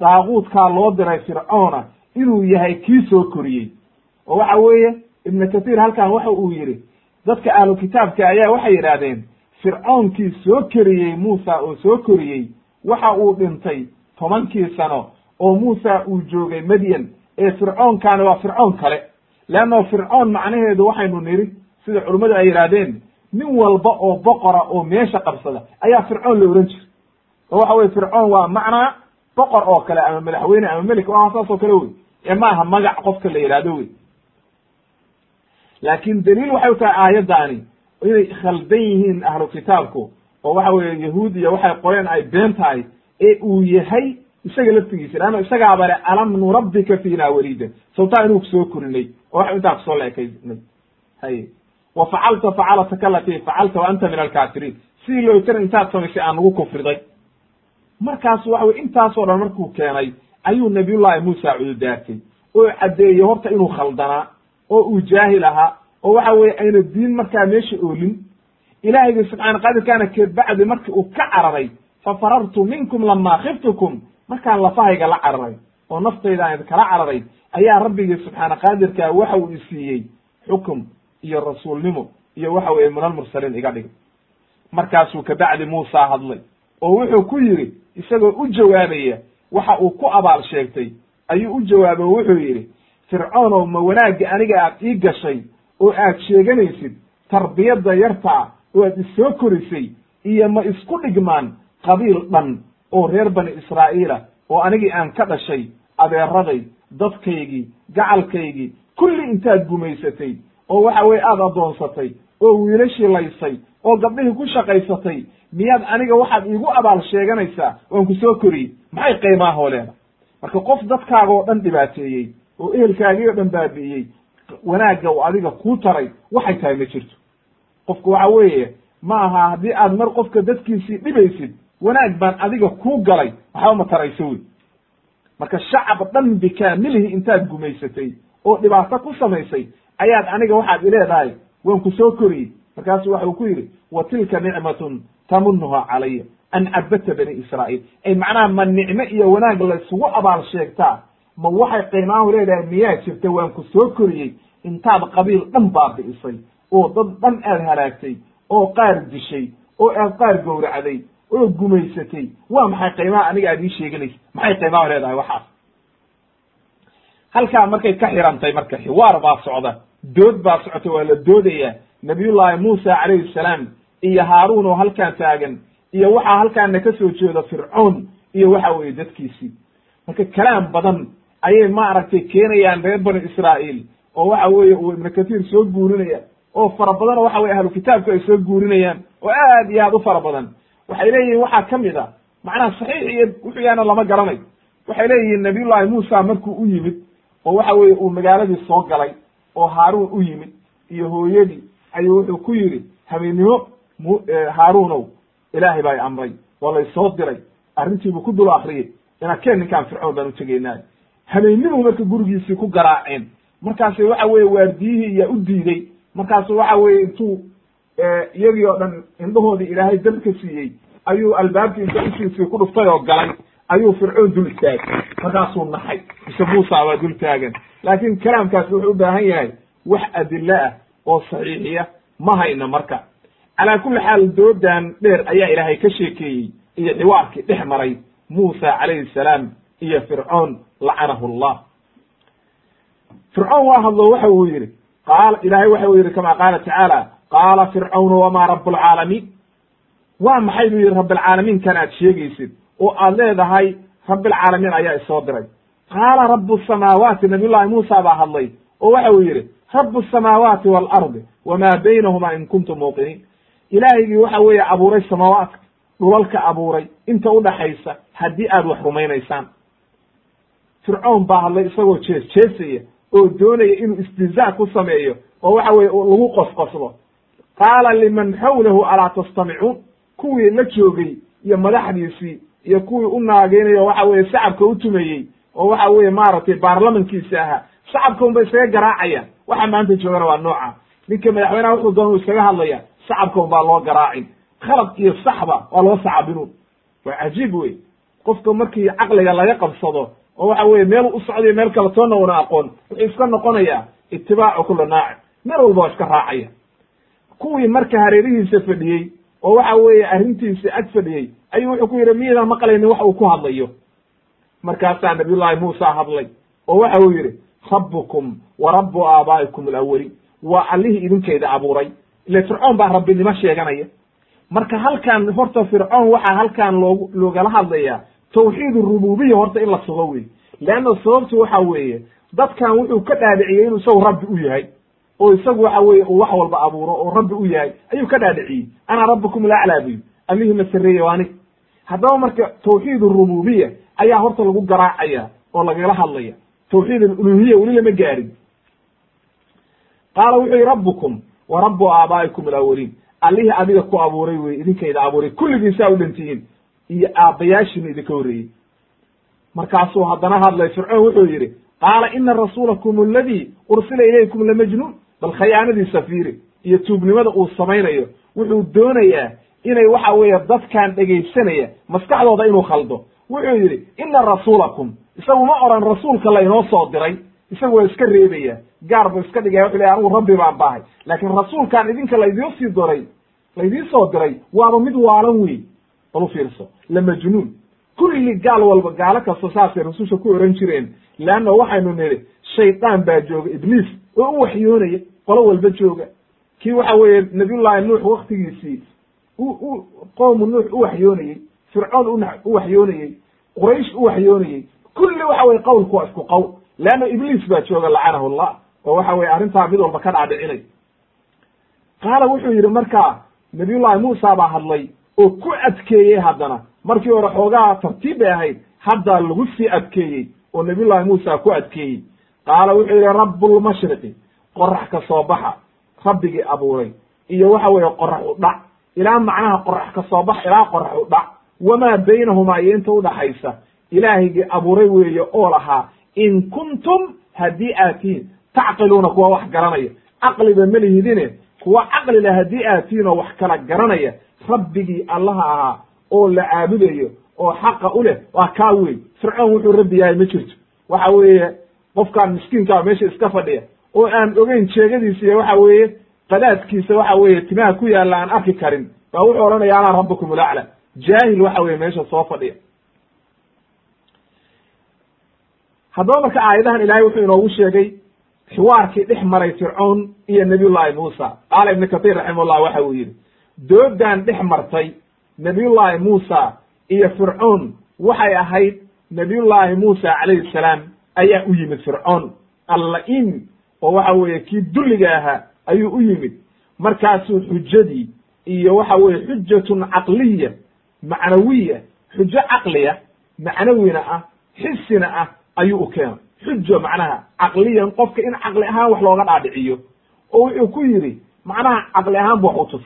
[SPEAKER 1] Daaquudkaa loo diray fircoona inuu yahay kii soo koriyey. Oo waxa weeye ibnu kathiir halkan waxa uu yidhi dadka ahlu kitaabka ayaa waxay yidhaahdeen fircoonkii soo koriyey muusa oo soo koriyey. Waxa uu dhintay tobankii sano oo muusa uu joogay madyan ee fircoonkaani waa fircoon kale. Leanno fircoon macnaheedu waxaynu niri sida culummadu ay yidhahdeen nin walba oo boqora oo meesha qabsada ayaa fircoon la ohan jira oo waxa weye fircoon waa macnaa boqor oo kale ama madaxweyne ama melik waa saas oo kale wey ee maaha magac qofka la yidhahdo wey laakin daliil waxay tahay aayaddaani inay khaldan yihiin ahlu kitaabku oo waxa weeye yahuud iyo waxay qoreen ay been tahay ee uu yahay isaga laftigiisa leanna isagaaba le alam nurabbika fiina walidan sabtaa inuu ku soo korinay oo wax intaa ku soo leekaynay. Hay wa facalta facalataka alatii facalta wa anta min alkaafiriin sidii lootan intaad samaysay aan nagu kufriday. Markaas waxa weye intaasoo dhan markuu keenay ayuu nabiyullahi muusa cududaartay oo caddeeyey horta inuu khaldanaa oo uu jaahil ahaa oo waxa weye ayna diin markaa meesha oolin. Ilaahaygi subxaana qadirkaana kabacdi marki uu ka cararay fa farartu minkum lamaa khiftukum. Markaan lafahayga la cararay oo naftayda aan kala cararay ayaa rabbigii subxaana qaadirkaa waxa uu isiiyey xukum iyo rasuulnimo iyo waxa weye min almursaliin iga dhig markaasuu kabacdi muusa hadlay oo wuxuu ku yidhi isagoo u jawaabaya waxa uu ku abaal sheegtay ayuu u jawaabay oo wuxuu yidhi fircoonow ma wanaagga aniga aad ii gashay oo aad sheeganaysid tarbiyadda yartaa oo aad isoo korisay iyo ma isku dhigmaan qabiil dhan oo reer bani israa'iila oo anigii aan ka dhashay adeeraday dadkaygii gacalkaygii kulli intaad gumaysatay oo waxa weye aada addoonsatay oo wiilashii laysay oo gabdhihii ku shaqaysatay miyaad aniga waxaad iigu abaal sheeganaysaa waan ku soo koriyey. Maxay qiimaahoo leeda marka qof dadkaaga oo dhan dhibaateeyey oo ehelkaagii oo dhan baabi'iyey wanaagga uu adiga kuu taray waxay tahay ma jirto. Qofku waxa weeye ma aha haddii aad mar qofka dadkiisii dhibaysid wanaag baan adiga kuu galay waxba ma tarayso wey. Marka shacab dhan bikaamilihi intaad gumaysatay oo dhibaato ku samaysay ayaad aniga waxaad ileedahay waan ku soo koriyey. Markaasu waxa uu ku yidhi wa tilka nicmatun tamunuha calaya an cabadta bani israa'iil. Ay macnaha ma nicmo iyo wanaag laysugu abaal sheegtaa? Ma waxay qiimaahu leedahay miyaa jirta waan ku soo koriyey. Intaad qabiil dhan baabi'isay oo dad dhan aad halaagtay oo qaar dishay oo aad qaar gowracday oo gumaysatay. Waa maxay qiimaha? Aniga aad ii sheeganaysa maxay qiimaahu leedahay waxaas? Halkaa markay ka xirantay marka xiwaar baa socda dood baa socota waa la doodayaa nabiyullaahi muusa calayhi salaam iyo haaruun oo halkaan taagan iyo waxaa halkaana ka soo jeeda fircoon iyo waxa weeye dadkiisii. Marka kalaam badan ayay maaragtay keenayaan reer bani israa'iil oo waxa weeye uu ibnu kathiir soo guurinaya oo fara badan oo waxa weye ahlu kitaabku ay soo guurinayaan oo aad iyo aad u fara badan. Waxay leeyihiin waxaa ka mid a macnaha saxiix iyo wuxuu yahana lama garanayo waxay leeyihiin nabiyullaahi muusa markuu u yimid oo waxa weeye uu magaaladii soo galay oo haaruun u yimid iyo hooyadii ayuu wuxuu ku yidhi habeennimo mu haaruunow ilaahay baa i amray waa laysoo diray arrintiibuu ku dul akriyey ina keen ninkaan fircoon baan u tegaynaa. Habeennimuu marka gurigiisii ku garaaceen markaasu waxa weeye waardiyihii iyaa u diiday markaasu waxa weeye intuu iyagii oo dhan indhahoodii ilaahay dab ka siiyey ayuu albaabkii inta ushiisii ku dhuftay oo galay ayuu fircoon dul istaagay markaasuu naxay mise muusa waa dul taagan. Laakiin kalaamkaasi wuxuu u baahan yahay wax adilo ah oo saxiixiya. Ma hayno marka. Calaa kulli xaal doodan dheer ayaa ilaahay ka sheekeeyey iyo xiwaarkii dhex maray muusa calayhi salaam iyo fircoon lacanahu allah. Fircoon waa hadlo waxa uu yidhi. Qaala ilaahay waxa uu yidhi kama qaala tacaala qaala fircawnu wamaa rabu lcaalamiin waa maxay buu yidhi rabbilcaalamiinkan aad sheegaysid oo aad leedahay rabbilcaalamiin ayaa isoo diray. Qaala rabu samaawaati nabiyullahi muusa baa hadlay oo waxa uu yidhi rabu samaawaati waalardi wamaa baynahuma in kuntum muuqiniin. Ilaahaygii waxa weeye abuuray samaawaadka dhulalka abuuray inta udhaxaysa haddii aad wax rumaynaysaan. Fircoon baa hadlay isagoo jees jeesaya oo doonaya inuu istihzaa ku sameeyo oo waxa weye lagu qosqoslo qaala liman xawlahu alaa tastamicuun kuwii la joogay iyo madaxdiisii iyo kuwii u naageynayo waxa weye shacabka u tumayey oo waxa weye maaragtay baarlamankiisi ahaa. Shacabka unba iskaga garaacayaan. Waxa maanta joogana waa nooca. Ninka madaxweynaha wuxuu doona u iskaga hadlaya shacabka un baa loo garaacin. Khalad iyo saxba waa loo sacabinu waa cajiib wey qofka markii caqliga laga qabsado oo waxa weye meel u socdayo meel kale toonna una aqoon wuxuu iska noqonayaa itibaacu kula naaci. Meel walba waa iska raacaya. Kuwii marka hareerihiisa fadhiyey oo waxa weeye arrintiisi ag fadhiyey ayuu wuxuu ku yidhi miyaydaan maqlaynin wax uu ku hadlayo? Markaasaa nabiyullaahi muusa hadlay oo waxa uu yidhi rabbukum wa rabbu aabaa'ikum alawaliin waa allihii idinkayda abuuray. Ile fircoon baa rabbinimo sheeganaya. Marka halkan horta fircoon waxaa halkan loogu loogala hadlayaa tawxiid rububiya horta in la sugo wey leanna sababtu waxa weeye dadkan wuxuu ka dhaadhiciyey inuu isagu rabbi u yahay oo isagu waxa weeye uu wax walba abuuro oo rabbi u yahay ayuu ka dhaadhiciyey. Ana rabbukum laclaa buy allihii ma sarreeye waani haddaba marka tawxiid rububiya ayaa horta lagu garaacaya oo lagala hadlaya. Tawxiid aluluhiya weli lama gaarin. Qaala wuxuu yihi rabbukum wa rabbu aabaa'ikum alawaliin allihii adiga ku abuuray wey idinkayda abuuray kulligiin saa u dhantihiin. Iyo aabbayaashiina idinka horreeyey. Markaasuu haddana hadlay fircoon wuxuu yidhi qaala ina rasuulakum aladii ursila ilaykum lamajnuun bal khayaanadii safiiri iyo tuugnimada uu samaynayo wuxuu doonayaa inay waxa weeye dadkan dhegaysanaya maskaxdooda inuu khaldo. Wuxuu yidhi ina rasuulakum isagu ma oran rasuulka laynoo soo diray isagu waa iska reebaya gaar buu iska dhigaya wuxu ley anigu rabbi baan bahay. Laakiin rasuulkan idinka laydiin sii diray laydiin soo diray waaba mid waalan wey bal u fiirso la majnuun. Kulli gaal walba gaalo kasta saasay rasusha ku oran jireen leanna waxaynu nidhi shaydaan baa jooga ibliis oo u waxyoonaya qolo walba jooga. Kii waxa weeye nabiyullaahi nuux waktigiisii qowmu nuux u waxyoonayey fircoon u waxyoonayey quraysh u waxyoonayey kulli waxa weye qowlku waa isku qowl leanna ibliis baa jooga lacanahu llah oo waxa weye arrintaa mid walba ka dhaadhicinay. Qaala wuxuu yidhi markaa nabiyullaahi muusa baa hadlay oo ku adkeeyey haddana markii hore xoogaha tartiib bay ahayd haddaa lagu sii adkeeyey oo nabiyullaahi muusa ku adkeeyey. Qaala wuxuu yidhi rabbulmashriqi qorax ka soo baxa rabbigii abuuray iyo waxa weeye qorax u dhac ilaa macnaha qorax ka soo bax ilaa qorax u dhac. Wamaa baynahumaa iyo inta udhaxaysa ilaahaygii abuuray weeye oo lahaa in kuntum haddii aad tihiin tacqiluuna kuwa wax garanaya. Caqliba ma lihidine kuwa caqlila haddii aad tihiin oo wax kala garanaya. Rabbigii allaha ahaa oo la caabudayo oo xaqa u leh waa kaa wey fircoon wuxuu rabbi yahay ma jirto. Waxa weeye qofkaan miskiinkaa meesha iska fadhiya oo aan ogeyn jeegadiisa iyo waxa weeye qadaadkiisa waxa weeye timaha ku yaalla aan arki karin baa wuxuu odhanaya anaa rabbukum ulacla jaahil waxa weye meesha soo fadhiya. Haddaba marka aayadahan ilaahay wuxuu inoogu sheegay xiwaarkii dhex maray fircoon iyo nabiyullahi muusa. Qaala ibnu katir raximahullah waxa uu yidhi doodaan dhex martay nabiyullahi muusa iyo fircoon waxay ahayd nabiyullaahi muusa calayhi salaam ayaa u yimid fircoon. Alla-in oo waxa weeye kii dulliga ahaa ayuu u yimid. Markaasuu xujadii iyo waxa weeye xujatun caqliya macnawiya xujo caqliya macnawina ah xisina ah ayuu u keenay. Xujo macnaha caqliyan qofka in caqli ahaan wax looga dhaadhiciyo. Oo wuxuu ku yidhi macnaha caqli ahaan bu wax u tus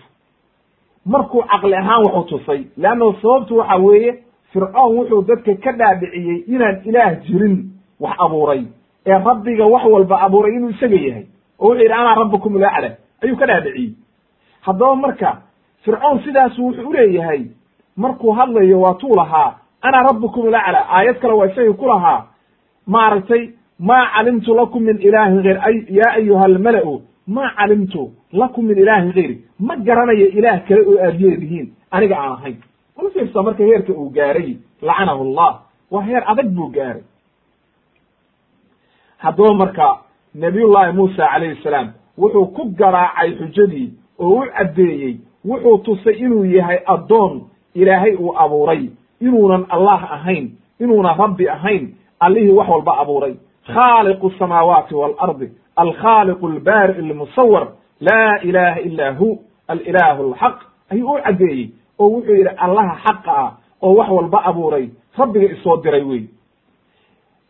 [SPEAKER 1] markuu caqli ahaan wax u tusay leannahu sababtu waxa weeye fircoon wuxuu dadka ka dhaadhiciyey inaan ilaah jirin wax abuuray ee rabbiga wax walba abuuray inuu isaga yahay oo wuxuu yidhi anaa rabbukum ulacla ayuu ka dhaadhiciyey. Haddaba marka fircoon sidaasu wuxuu uleeyahay markuu hadlayo waa tuu lahaa. Ana rabbukum ulacla aayad kale waa isagii ku lahaa maaragtay maa calimtu lakum min ilaahin hayr ay ya ayuha almala-u maa calimtu lakum min ilaahin hayri ma garanayo ilaah kale oo aad leedihiin aniga aan ahayn. Fiirsa marka heerka uu gaaray lacanahu llah waa heer adag buu gaaray. Haddaba marka nabiyullahi muusa calayhi salaam wuxuu ku garaacay xujadii oo u caddeeyey wuxuu tusay inuu yahay addoon ilaahay uu abuuray inuunan allah ahayn inuunan rabbi ahayn allihii wax walba abuuray. Khaaliqu samaawaati waalardi alkhaaliqu albaari almusawar laa ilaha ila hu alilaahu alxaq ayuu u caddeeyey oo wuxuu yidhi allaha xaqa ah oo wax walba abuuray rabbiga isoo diray wey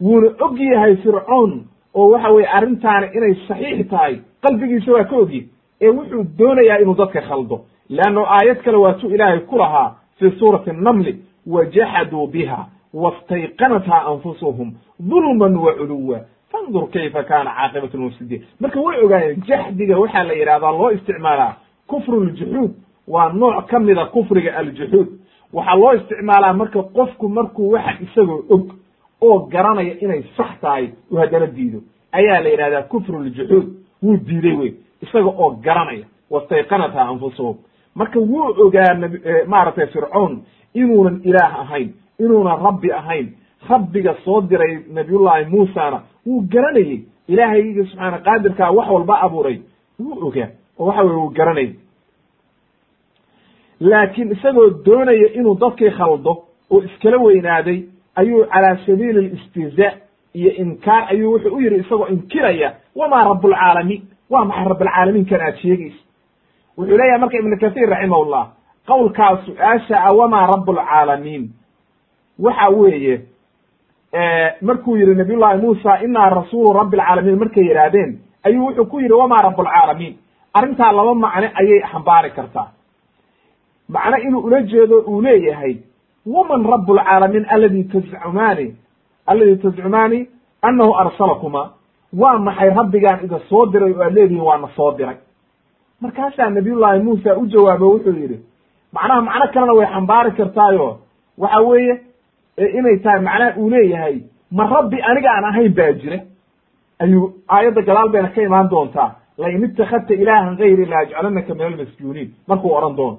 [SPEAKER 1] wuuna og yahay fircoon oo waxa weye arrintaani inay saxiix tahay qalbigiisa waa ka ogyi ee wuxuu doonayaa inuu dadka khaldo. Leanno aayad kale waatuu ilaahay ku lahaa fii suurati namli wajaxaduu biha wastayqanathaa anfusuhum dulman wa culuwa. Fandur kayfa kana caaqibatu lmufsidiin marka way ogaayeen jaxdiga waxaa la yidhahdaa loo isticmaalaa kufru ljuxuud waa nooc ka mida kufriga aljuxuud waxaa loo isticmaalaa marka qofku markuu waxa isagoo og oo garanaya inay sax tahay uu haddana diido. Ayaa la yidhahdaa kufru ljuxuud wuu diiday wey isaga oo garanaya. Wastayqanathaa anfusuhum marka wuu ogaa nb maaragtay fircoon inuunan ilaah ahayn inuunan rabbi ahayn rabbiga soo diray nabiyullahi muusana wuu garanayey ilaahayga subxaana qaadirkaa wax walba abuuray. Wuu ogaa oo waxa weye wuu garanayay. Laakiin isagoo doonaya inuu dadkii khaldo oo iskala weynaaday ayuu calaa sabiili alistihzaa iyo inkaar ayuu wuxuu u yidhi isagoo inkiraya wamaa rabbulcaalamiin waa maxay rabbilcaalamiinkan aad sheegaysa? Wuxuu leeyahay marka ibnu kathiir raximahullah qowlkaas su'aasha ah wamaa rabbulcaalamiin waxa weeye markuu yidhi nabiyullahi muusa inaa rasuulu rabbi alcaalamiin markay yidhaahdeen ayuu wuxuu ku yidhi wamaa rabbulcaalamiin arrintaa laba macne ayay xambaari kartaa. Macno inuu ula jeedo uu leeyahay waman rabu lcaalamiin aladi tazcumaani aladi tazcumaani annahu arsalakuma. Waa maxay rabbigaan ida soo diray oo aad leedihiin waana soo diray? Markaasaa nabiyullahi muusa u jawaabo wuxuu yidhi macnaha macno kalena way xambaari kartaayo. Waxa weeye inay tahay macnaha uu leeyahay ma rabbi aniga aan ahayn baa jira. Ayuu aayadda gadaal bayna ka imaan doontaa lain itakadta ilaahan gayri la ajcalanaka min almasjuuniin markuu odhan doono.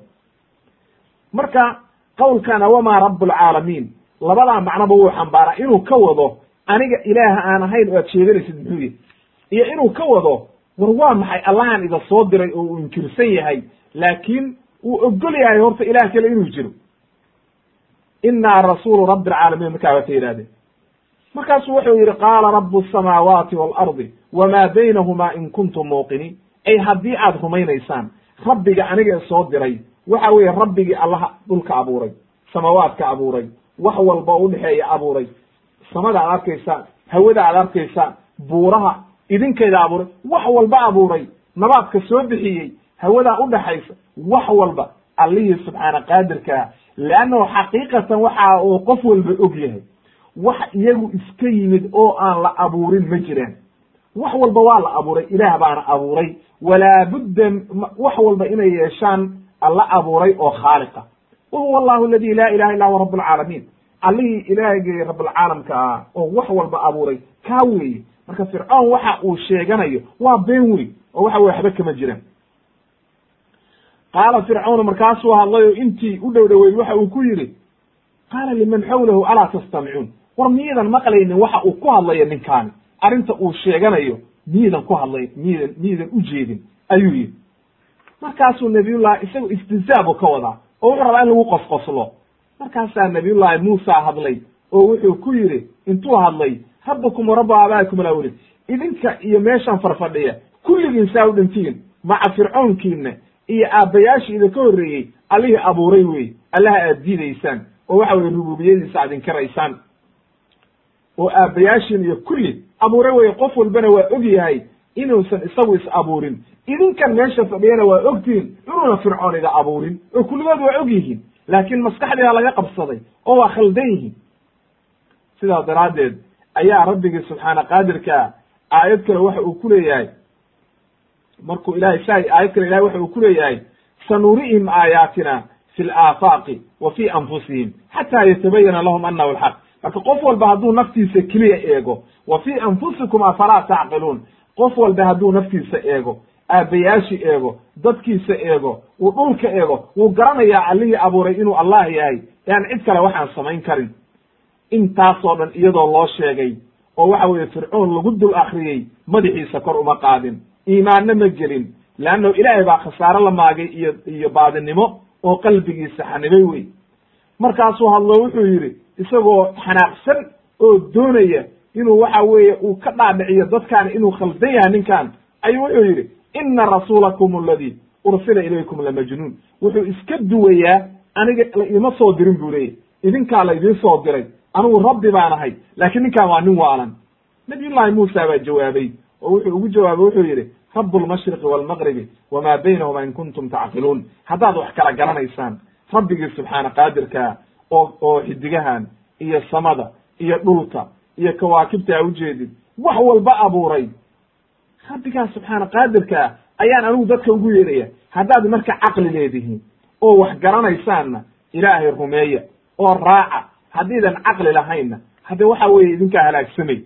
[SPEAKER 1] Marka qowlkana wamaa rabbulcaalamiin labadaa macnoba wuu xambaaraa inuu ka wado aniga ilaaha aan ahayn oo aad sheeganaysid muxuu yihi iyo inuu ka wado war waa maxay? Allahan ida soo diray oo uu inkirsan yahay. Laakiin uu ogol yahay horta ilaah kale inuu jiro. Inaa rasuulu rabbi alcaalamiin markaa waata yidhahdeen markaasuu wuxuu yidhi qaala rabu asamaawaati waalardi wamaa baynahumaa in kuntum muuqiniin. Ay haddii aad rumaynaysaan rabbiga aniga soo diray waxa weeye rabbigii allaha dhulka abuuray samawaadka abuuray wax walba o udhexeeya abuuray. Samada aad arkaysaan hawada aad arkaysaan buuraha idinkayda abuuray wax walba abuuray. Nabaadka soo bixiyey hawadaa udhaxaysa wax walba allihii subxaana qaadirkaa leannahu xaqiiqatan waxa uu qof walba og yahay. Wax iyagu iska yimid oo aan la abuurin ma jiraan. Wax walba waa la abuuray ilaah baana abuuray. Walaa budda wax walba inay yeeshaan alla abuuray oo khaaliqa wa huwa allahu aladi laa ilaha illa huwa rabb alcaalamiin allihii ilaahgii rabalcaalamka ah oo wax walba abuuray kaa weeye. Marka fircoon waxa uu sheeganayo waa been weyn oo waxa weye waxba kama jiraan qaala fircawn markaasuu hadlay oo intii u dhow dhoweyd waxa uu ku yidhi qaala liman xawlahu alaa tastamicuun? War miyidan maqlaynin waxa uu ku hadlaya ninkaani. Arrinta uu sheeganayo miyidan ku hadlay miyidan miyidan u jeedin ayuu yidhi markaasuu nabiyullah isagu istihzaabu ka wadaa oo wuxuu rabaa in lagu qosqoslo. Markaasaa nabiyullaahi muusa hadlay oo wuxuu ku yidhi intuu hadlay rabbukum warabbu aabaa'ikum alawlin idinka iyo meeshan farfadhiya kulligiin saa u dhantiin maca fircoonkiina iyo aabbayaashii idinka horreeyey allihii abuuray wey allaha aad diidaysaan oo waxa weye rububiyadiisa aad inkaraysaan. Oo aabbayaashiin iyo kulli abuuray weye qof walbana waa og yahay inuusan isagu is abuurin. Idinkan meesha fadhiyana waa ogtihin inuuna fircoon ida abuurin oo kulligood waa og yihiin laakiin maskaxdiidaa laga qabsaday oo waa khaldan yihiin. Sidaas daraaddeed ayaa rabbigii subxaana qaadirkaa aayad kale waxa uu ku leeyahay. Markuu ilahay sa aayad kale ilahay waxa uu ku leeyahay sanurihim aayaatina fi laafaaqi wa fi anfusihim xataa yatabayana lahum anahu alxaq marka qof walba hadduu naftiisa keliya eego wa fi anfusikum afalaa tacqiluun qof walba hadduu naftiisa eego aabbayaashi eego dadkiisa eego uu dhulka eego wuu garanayaa allihii abuuray inuu allah yahay e aan cid kale waxaan samayn karin. Intaasoo dhan iyadoo loo sheegay oo waxa weeye fircoon lagu dul akriyey madaxiisa kor uma qaadin. Iimaanna ma gelin leannahu ilaahay baa khasaaro la maagay iyo iyo baadinimo oo qalbigiisa xanibay wey markaasuu hadlo wuxuu yidhi isagoo xanaaqsan oo doonaya inuu waxa weeye uu ka dhaadhiciyo dadkaan inuu khaldan yahay ninkan ayuu wuxuu yidhi ina rasuulakum aladi ursila ilaykum lamajnuun. Wuxuu iska duwayaa aniga la ima soo dirin buu leeyahy idinkaa la idiin soo diray. Anigu rabbi baan ahay laakiin ninkan waa nin waalan. Nabiyullahi muusa baa jawaabay oo wuxuu ugu jawaabay wuxuu yidhi rabu lmashriqi waalmaqribi wamaa baynahuma in kuntum tacqiluun. Haddaad wax kala garanaysaan rabbigii subxaana qaadirkaa oo oo xidigahan iyo samada iyo dhulka iyo kawaakibta a ujeedid wax walba abuuray. Rabbigaa subxaana qaadirkaa ayaan anigu dadka ugu yeeraya haddaad marka caqli leedihiin oo wax garanaysaanna ilaahay rumeeya oo raaca haddiidan caqli lahaynna hadde waxa weeye idinkaa halaagsamay.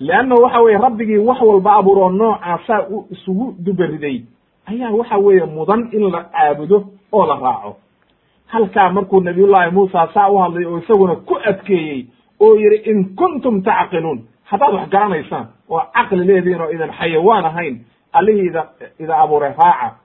[SPEAKER 1] Leannahu waxa weye rabbigii wax walba abuuroo noocaasaa u isugu dubariday ayaa waxa weeye mudan in la caabudo oo la raaco. Halkaa markuu nabiyullaahi muusa saa u hadlay oo isaguna ku adkeeyey oo yidhi in kuntum tacqiluun. Haddaad wax garanaysaan oo caqli leedihin oo idan xayawaan ahayn allihii ida ida abuuray raaca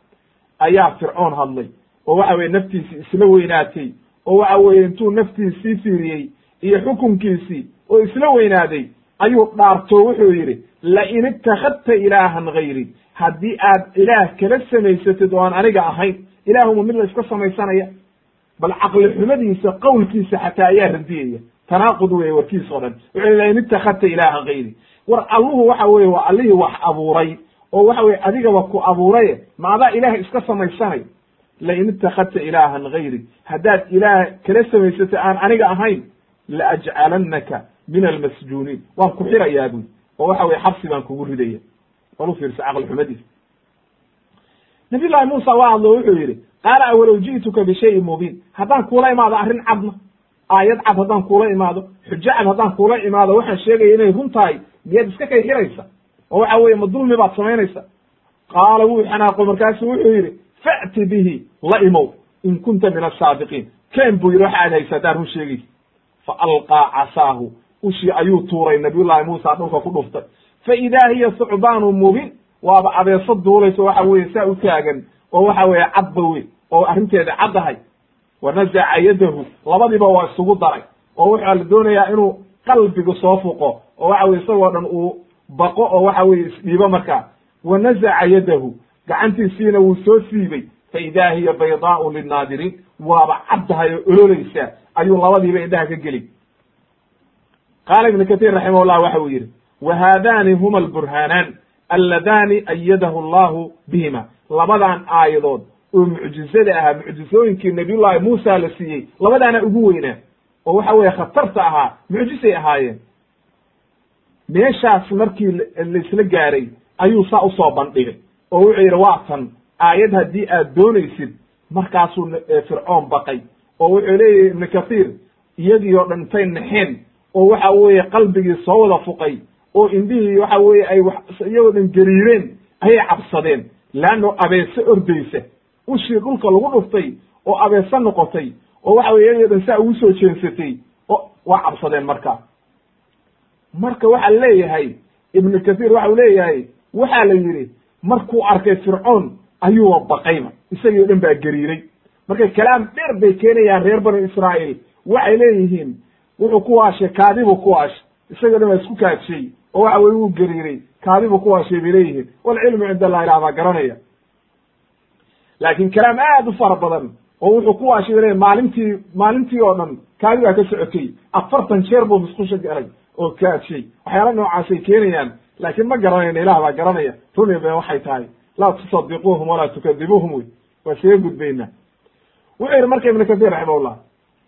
[SPEAKER 1] ayaa fircoon hadlay. Oo waxa weye naftiisii isla weynaatay oo waxa weeye intuu naftiisii fiiriyey iyo xukunkiisii oo isla weynaaday ayuu dhaarto wuxuu yidhi lain ittakhadta ilaahan gayri haddii aad ilaah kala samaysatid oo aan aniga ahayn ilaahuma mid la iska samaysanaya bal caqli xumadiisa qowlkiisa xataa ayaa radiyaya tanaaqud weye warkiisa o dhan. Wuxuu lain ittakhadta ilaahan gayri war alluhu waxa weye waa allihii wax abuuray oo waxa weye adigaba ku abuuraye ma adaa ilaah iska samaysanay. Lain ittakhadta ilaahan gayri haddaad ilaah kala samaysatay aan aniga ahayn laajcalanaka min almasjuuniin waan ku xirayaa buy oo waxa weye xabsi baan kugu ridaya bal u fiirsa caqli xumadiisa nabiy llahi muusa waa hadlo wuxuu yidhi qaala awalow ji'tuka bishayin mubiin. Haddaan kuula imaado arrin cadna aayad cad haddaan kuula imaado xujo cad haddaan kuula imaado waxaan sheegaya inay run tahay miyaad iska kay xiraysa oo waxa weye ma dulmi baad samaynaysa qaala wuu xanaaqo markaasu wuxuu yidhi fa'ti bihi la imow in kunta min asaadiqiin ken buu yidhi waxa aad haysa haddaan run sheegaysa fa alqaa casaahu ushii ayuu tuuray nabiyullahi muusa dhulka ku dhuftay. Fa idaa hiya thucbaanu mubin waaba abeeso duulayso waxa weye saa u taagan oo waxa weeye cadba wey oo arrinteeda caddahay wa nazaca yadahu labadiiba waa isugu daray oo waxaa la doonayaa inuu qalbigu soo fuqo oo waxa weye isagoo dhan uu baqo oo waxa weye isdhiibo markaa wa nazaca yadahu gacantiisiina wuu soo siibay fa idaa hiya baydaau linnaadiriin waaba caddahay oo ololeysaa ayuu labadiiba indhaha ka geli qaala ibnu katiir raximah llah waxa uu yidhi wa haadani huma alburhaanaan alladani ayadahu allahu bihima labadan aayadood oo mucjizada ahaa mucjizooyinkii nabiyullahi muusa la siiyey labadaana ugu weynaa oo waxa weeye khatarta ahaa mucjisay ahaayeen. Meeshaas markii laisla gaaray ayuu saa u soo bandhigay oo wuxuu yidhi waa tan aayad haddii aad doonaysid markaasuu fircoon baqay oo wuxuu leeyahy ibnu kathiir iyadii oo dhan intay naxeen oo waxa weeye qalbigii soo wada fuqay oo indhihii waxa weeye ay iyagoo dhan gariireen ayay cabsadeen leanno abeese ordaysa ushii dhulka lagu dhuftay oo abeese noqotay oo waxa weye iyadoo dhan saa ugu soo jeensatay oo waa cabsadeen marka. Marka waxaa leeyahay ibnu kathiir waxau leeyahay waxaa la yidhi markuu arkay fircoon ayuuba baqayba isagii o dhan baa gariiray. Marka kalaam dheer bay keenayaan reer banu israa'iil. Waxay leeyihiin wuxuu ku waashay kaadibu ku waashay. Isagii o dhan baa isku kaajiyey oo waxa weye wuu gariiray kaadibu ku waashay bay leeyihiin. Walcilmu cind allah ilah baa garanaya laakiin kalaam aad u fara badan oo wuxuu ku leeyihiin maalintii maalintii oo dhan kaadi baa ka socotay. Afartan jeer buu musqusha galay oo kaajiyey waxyaala noocaasay keenayaan laakiin ma garanayno ilah baa garanaya. Runi be waxay tahay. Laa tusadiquuhum walaa tukadibuuhum wey. Waa isaga gudbaynaa wuxuu yidhi marka ibnu kathir raximahullah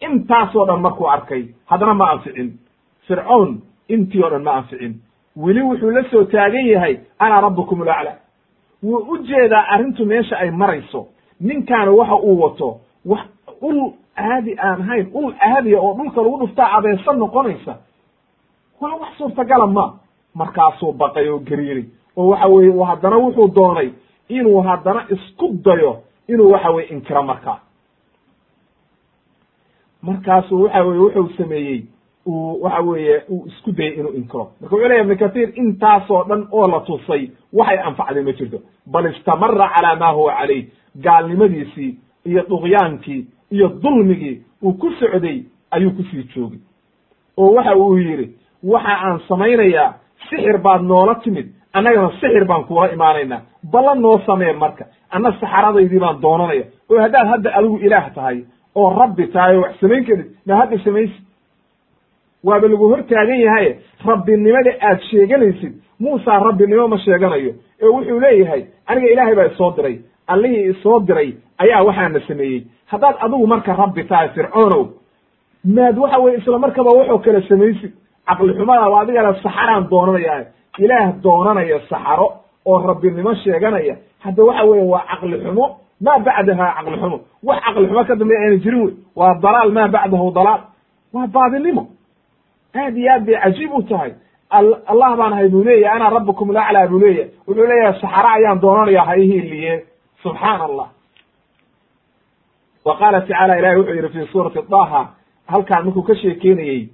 [SPEAKER 1] intaasoo dhan markuu arkay haddana ma anficin. Fircoon intii o dhan ma anficin. Weli wuxuu la soo taagan yahay ana rabbukum ulacla wuu u jeedaa arrintu meesha ay marayso. Ninkaana waxa uu wato wax ul caadi aan ahayn ul caadiya oo dhulka lagu dhuftaa abeesa noqonaysa. Waa wax suurtagala ma markaasuu baqay oo gariiray oo waxa weye haddana wuxuu doonay inuu haddana isku dayo inuu waxa weye inkiro markaa. Markaasuu waxa weye wuxuu sameeyey uu waxa weeye uu isku dayay inuu inkiro. Marka wuxuu leya ibnu kathiir intaasoo dhan oo la tusay waxay anfacday ma jirto. Bal istamara calaa ma huwa calayh gaalnimadiisii iyo duqyaankii iyo dulmigii uu ku socday ayuu ku sii joogay. Oo waxa uu yidhi waxa aan samaynayaa sixir baad noola timid annagana sixir baan kuula imaanaynaa. Balla noo samee marka anna saxaradaydii baan doonanaya. Oo haddaad hadda adigu ilaah tahay oo rabbi tahay oo wax samayn karid ma hadda samaysi waaba lagu hor taagan yahaye rabbinimada aad sheeganaysid. Muusa rabbinimo ma sheeganayo. Ee wuxuu leeyahay aniga ilaahay baa isoo diray. Allihii isoo diray ayaa waxaana sameeyey. Haddaad adigu marka rabbi tahay fircoonow maad waxa weye isla markaba waxoo kale samaysid. Caqli xumada waa adigana saxaraan doonanaya. Ilaah doonanaya saxaro oo rabbinimo sheeganaya. Hadda waxa weeye waa caqli xumo. Maa bacdaha caqli xumo? Wax caqli xumo ka dambeya ayna jirin wey waa dalaal maa bacdahu dalaal? Waa baadinimo aad iyo aad bay cajiib u tahay. Allah baan ahay buu leeyahy ana rabbukum laclaa buu leeyahy wuxuu leeyahay saxaro ayaan doonanaya ha ihiiliye subxaan allah wa qaala tacaala ilahi wuxuu yihi fi suurati daha halkaan markuu ka sheekeynayey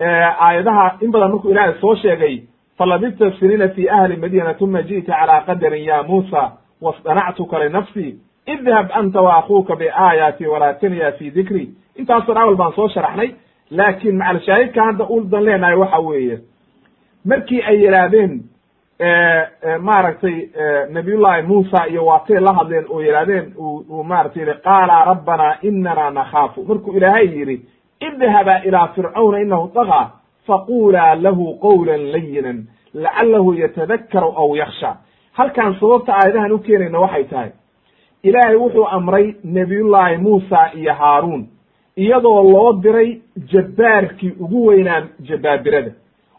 [SPEAKER 1] aayadaha in badan markuu ilaahay soo sheegay falabista siniina fi ahli madiina uma ji'ta calaa qadarin ya muusa wasdanactuka linafsi idhab anta wa akuuka biaayaati walaa taniya fi dikri intaasoo awal baan soo sharaxnay laakiin macalshaahidka hadda udan leenahay waxa weeye markii ay yidhaahdeen maaragtay nabiyullahi muusa iyo waatay la hadleen oo yidhahdeen uu maratay yihi qaala rabbana inana nakhaafu. Markuu ilaahay yidhi idhaba ilaa fircawna inahu dagaa faqulaa lahu qawla layinan lacalahu yatadakaru aw yaksha halkaan sababta aayadahan u keenayna waxay tahay ilaahay wuxuu amray nebiyullaahi muusa iyo haaruun iyadoo loo diray jabbaarkii ugu weynaa jabbaabirada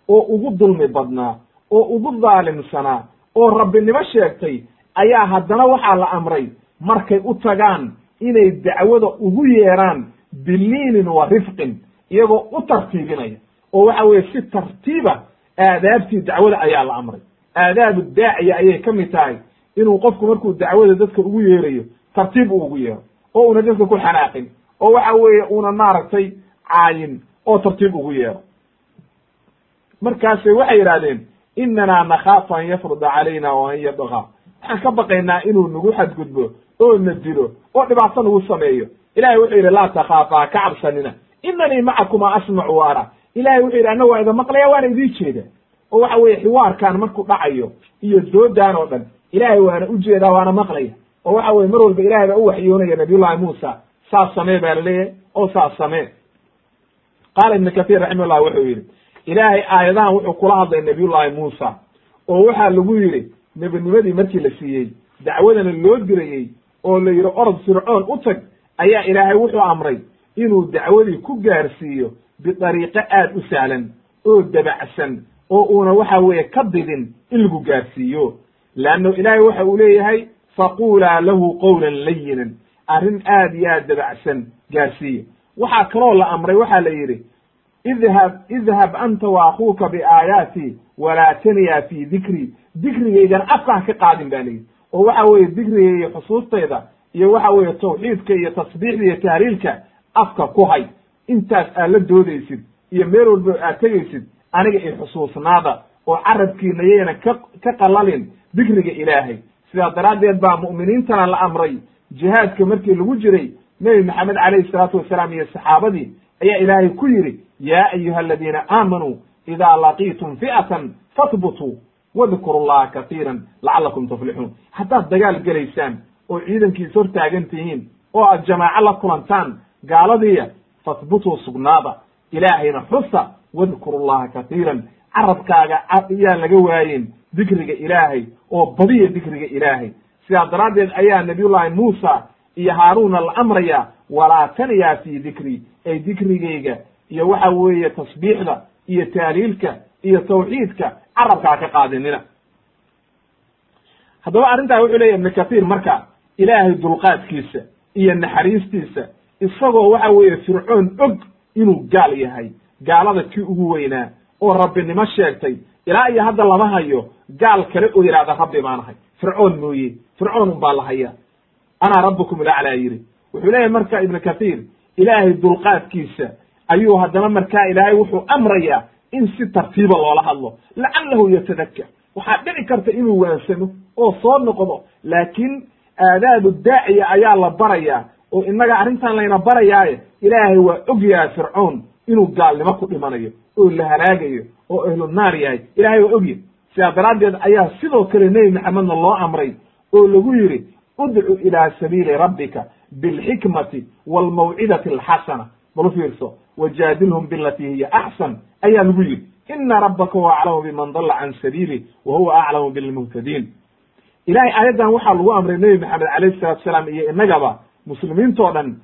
[SPEAKER 1] oo ugu dulmi badnaa oo ugu daalimsanaa oo rabbinimo sheegtay ayaa haddana waxaa la amray markay u tagaan inay dacwada ugu yeeraan biliinin wa rifqin iyagoo u tartiibinaya. Oo waxa weeye si tartiiba aadaabtii dacwada ayaa la amray. Aadaabu daaciya ayay ka mid tahay inuu qofku markuu dacwada dadka ugu yeerayo tartiib uu ugu yeero oo una dadka ku xanaaqin oo waxa weeye una maaragtay caayin oo tartiib ugu yeero markaase waxay yidhahdeen inanaa nakhaafu an yafruda calayna o an yadqa waxaan ka baqaynaa inuu nagu xadgudbo oo na dilo oo dhibaato nagu sameeyo. Ilahay wuxuu yidhi laa takaafa ha ka cabsanina. Inanii macakuma asmacu wa ara. Ilahay wuxuu yidhi annaga waa idin maqlaya waana idii jeeda. Oo waxa weeye xiwaarkaan markuu dhacayo iyo doodaan oo dhan ilaahay waana u jeedaa waana maqlaya oo waxa weye mar walba ilahay baa u waxyoonaya nabiyullahi muusa saas samee baa la leeyahay oo saas samee qaala ibnu kahiir raximahullah wuxuu yidhi ilaahay aayadahan wuxuu kula hadlay nabiyullahi muusa oo waxaa lagu yidhi nebinimadii markii la siiyey dacwadana loo dirayey oo la yidhi orod fircoon u tag ayaa ilaahay wuxuu amray inuu dacwadii ku gaarsiiyo bidariiqo aad u sahlan oo dabacsan oo uuna waxa weeye ka didin in lagu gaarsiiyo. Leanno ilaahay waxa uu leeyahay faquulaa lahu qowlan layinan arrin aad iyo aad dabacsan gaarsiiya waxaa kaloo la amray waxaa la yidhi idhab idhab anta wa akuuka biaayaatii walaa taniya fi dikrii dikrigaygan afka ha ka qaadin ba layidhi oo waxa weeye dikrigay iyo xusuustayda iyo waxa weeye tawxiidka iyo tasbiixda iyo tahliilka afka ku hay. Intaas aad la doodaysid iyo meel walba aad tegaysid aniga i xusuusnaada oo carabkiina yayna ka ka qalalin dikriga ilaahay. Sidaa daraaddeed baa mu'miniintana la amray jihaadka markii lagu jiray nebi maxamed calayhi salaatu wasalaam iyo saxaabadii ayaa ilaahay ku yidhi yaa ayuha aladiina aamanuu idaa laqiitum fi'atan fahbutuu wadkuru llaha katiiran lacalakum tuflixuun haddaad dagaal gelaysaan oo ciidankiis hor taagan tihiin oo aad jamaaco la kulantaan gaaladiiya fahbutuu sugnaada. Ilaahayna xusa wadkuru llaha katiiran carabkaaga yaan laga waayen dikriga ilaahay oo badiya dikriga ilaahay sidaa daraaddeed ayaa nabiyullaahi muusa iyo haaruuna la amraya walaa taniyaa fii dikri ay dikrigayga iyo waxa weeye tasbiixda iyo taaliilka iyo tawxiidka carabkaa ka qaadinina. Haddaba arrintaa wuxuu leeyahy ibnu kathiir marka ilaahay dulqaadkiisa iyo naxariistiisa isagoo waxa weeye fircoon og inuu gaal yahay gaalada kii ugu weynaa oo rabbinimo sheegtay ilaa iyo hadda lama hayo gaal kale oo yidhahda rabbi baan ahay fircoon mooye. Fircoon un baa la haya. Anaa rabbukum ilaclaa yidhi wuxuu leeyahay marka ibnu kathiir ilaahay dulqaadkiisa ayuu haddana markaa ilaahay wuxuu amrayaa in si tartiiba loola hadlo. Lacalahu yatadakkar waxaa dhici karta inuu waansamo oo soo noqdo laakiin aadaabu daaciya ayaa la barayaa oo innaga arrintan layna barayaaye ilaahay waa ogyahay fircoon inuu gaalnimo ku dhimanayo oo la halaagayo oo ahlu naar yahay. Ilahay waa ogyahy sidaa daraaddeed ayaa sidoo kale nebi maxamedna loo amray oo lagu yidhi udcu ilaa sabiili rabbika bilxikmati waalmawcidati alxasana. Bal u fiirso? Wajaadilhum bilati hiya axsan ayaa lagu yidhi. Ina rabbaka huwa aclamu biman dalla can sabiili wa huwa aclamu bilmuhtadiin. Ilahay aayaddan waxaa lagu amray nebi maxamed alayhi salatu salaam iyo innagaba muslimiintoo dhan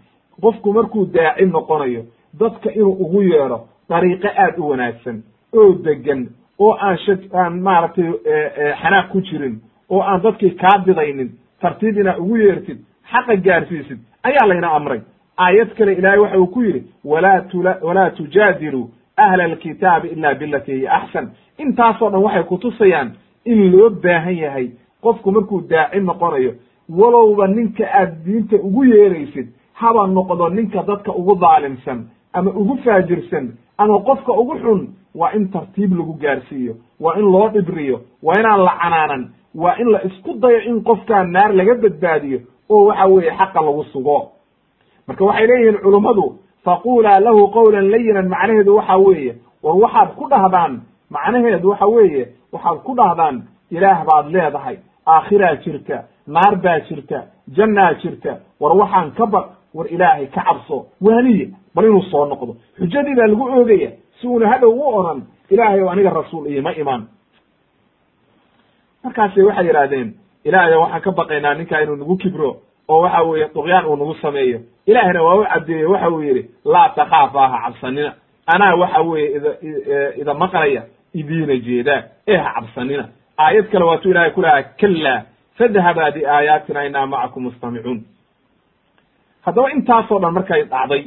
[SPEAKER 1] qofku markuu daaci noqonayo dadka inuu ugu yeedho dariiqo aad u wanaagsan oo degan oo aan sha aan maaragtay xanaaq ku jirin oo aan dadkii kaa didaynin tartiib inaa ugu yeertid xaqa gaarsiisid ayaa layna amray. Aayad kale ilaahay waxa uu ku yidhi walaa tula walaa tujaadiluu ahla alkitaabi ila bilati hiya axsan intaasoo dhan waxay kutusayaan in loo baahan yahay qofku markuu daaci noqonayo walowba ninka aad diinta ugu yeeraysid haba noqdo ninka dadka ugu daalimsan ama ugu faajirsan ama qofka ugu xun waa in tartiib lagu gaarsiiyo. Waa in loo dhibriyo. Waa inaan la canaanan. Waa in la isku dayo in qofkaa naar laga badbaadiyo oo waxa weeye xaqa lagu sugo. Marka waxay leeyihiin culummadu faqulaa lahu qawlan layinan macnaheedu waxa weeye war waxaad ku dhahdaan. Macnaheedu waxa weeye waxaad ku dhahdaan ilaah baad leedahay. Aakhiraa jirta naar baa jirta jannaa jirta. War waxaan ka baq war ilaahay ka cabso. Waaniya bal inuu soo noqdo. Xujadii baa lagu oogaya si uuna hadhow u odhan. Ilaahay o aniga rasuul iima imaan markaasay waxay yidhahdeen ilaahay waxaan ka baqaynaa ninkaa inuu nagu kibro oo waxa weeye duqyaan uu nagu sameeyo. Ilaahina waa u caddeeye waxa uu yidhi laa takhaafa ha cabsanina. Anaa waxa weeye ida ida maqlaya idiina jeedaa ee ha cabsanina. Aayad kale waatuu ilahay ku lahaa kallaa fadhabaa biaayaatina inaa macakum mustamicuun. Haddaba intaasoo dhan markay dhacday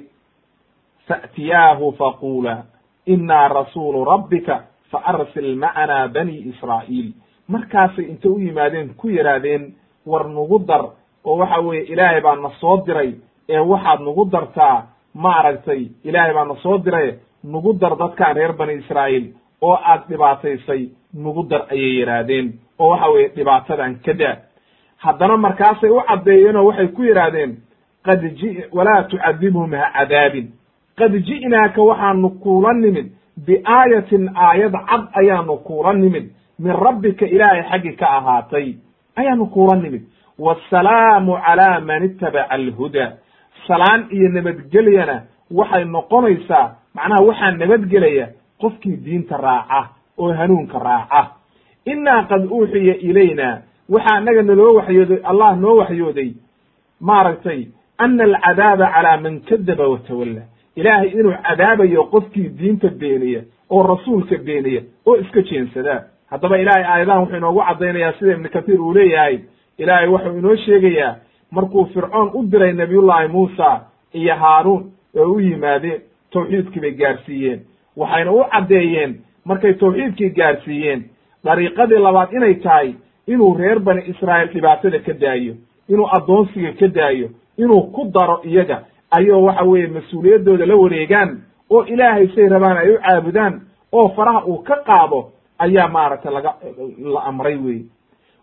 [SPEAKER 1] fa'tiyaahu faqula inaa rasuulu rabbika faarsil macanaa bani israa'iil. Markaasay intay u yimaadeen ku yidhaahdeen war nagu dar oo waxa weeye ilaahay baa na soo diray. Ee waxaad nagu dartaa maaragtay ilaahay baa na soo diray nagu dar dadkaan reer bani israa'iil. Oo aad dhibaataysay nagu dar ayay yidhaahdeen oo waxa weeye dhibaatadan ka daa. Haddana markaasay u caddeeyeen oo waxay ku yidhaahdeen qad ji walaa tucadibhum ha cadaabin qad ji'naaka waxaanu kuula nimid biaayatin aayad cad ayaanu kuula nimid min rabbika ilaahay xaggi ka ahaatay ayaanu kuula nimid. Wasalaamu calaa man itabaca alhudaa salaan iyo nabadgelyana waxay noqonaysaa macnaha waxaa nabadgelaya qofkii diinta raaca oo hanuunka raaca. Innaa qad uuxiya ilayna waxaa annaga naloo waxyooday allah noo waxyooday maaragtay ana alcadaaba calaa man kadaba watawalla ilaahay inuu cadaabayo qofkii diinta beeniya oo rasuulka beeniya oo iska jeensadaa haddaba ilaahay aayadahan wuxuu inoogu caddaynayaa sida ibnu kathiir uu leeyahay. Ilaahay wuxuu inoo sheegayaa markuu fircoon u diray nabiyullaahi muusa iyo haaruun oo u yimaadeen tawxiidkii bay gaarsiiyeen. Waxayna u caddeeyeen markay tawxiidkii gaarsiiyeen dariiqadii labaad inay tahay inuu reer bani israa'iil dhibaatada ka daayo inuu addoonsiga ka daayo inuu ku daro iyaga ayoo waxa weeye mas'uuliyaddooda la wareegaan oo ilaahay say rabaan ay u caabudaan oo faraha uu ka qaado ayaa maaragtay laga la amray weye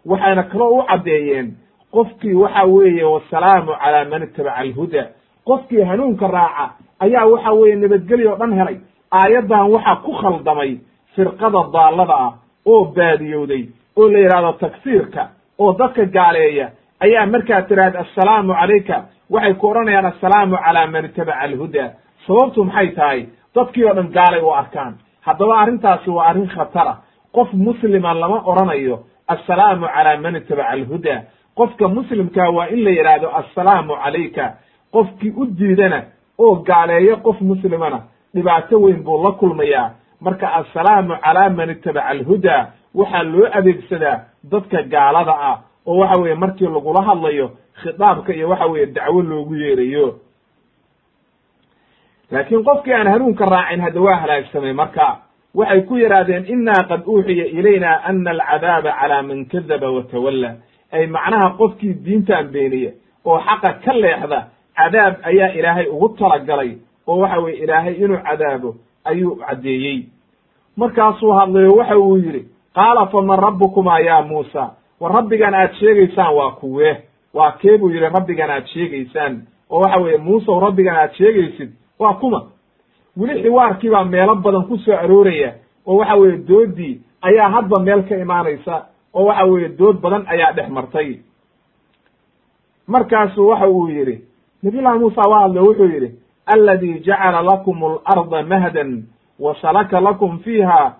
[SPEAKER 1] waxayna kaloo u caddeeyeen qofkii waxa weeye wasalaamu calaa man itabaca alhuda. Qofkii hanuunka raaca ayaa waxa weeye nabadgelyo o dhan helay. Aayaddan waxaa ku khaldamay firqada daallada ah oo baadiyowday oo la yidhahdo tagsiirka oo dadka gaaleeya ayaa markaa tiraahda assalaamu calayka waxay ku odhanayaan assalaamu calaa man itabaca alhuda. Sababtu maxay tahay? Dadkii oo dhan gaalay u arkaan. Haddaba arrintaasi waa arrin khatara. Qof muslima lama odhanayo assalaamu calaa man itabaca alhuda. Qofka muslimkaa waa in la yidhaahdo assalaamu calayka. Qofkii u diidana oo gaaleeyo qof muslimana dhibaato weyn buu la kulmayaa. Marka assalaamu calaa man itabaca alhuda. Waxaa loo adeegsadaa dadka gaalada ah oo waxa weeye markii lagula hadlayo khitaabka iyo waxa weeye dacwo loogu yeerayo. Laakiin qofkii aan hanuunka raacin hadda waa halaagsamay marka. Waxay ku yidhaahdeen inaa qad uuxiya ilayna ana alcadaaba calaa man kadaba watawalla ay macnaha qofkii diintan beeniya oo xaqa ka leexda cadaab ayaa ilaahay ugu talagalay oo waxa weye ilaahay inuu cadaabo ayuu caddeeyey. Markaasuu hadlayo waxa uu yidhi qaala faman rabbukumaa ya muusa war rabbigan aad sheegaysaan waa kuwee waa kee buu yidhi rabbigan aad sheegaysaan. Oo waxa weeye muusew rabbigan aad sheegaysid waa kuma. Weli xiwaarkii baa meelo badan ku soo arooraya oo waxa weeye doodii ayaa hadba meel ka imaanaysa oo waxa weeye dood badan ayaa dhex martay. Markaasu waxa uu yidhi nabiyullahi muusa waa hadle wuxuu yidhi aladi jacala lakum alarda mahdan wa salaka lakum fiiha.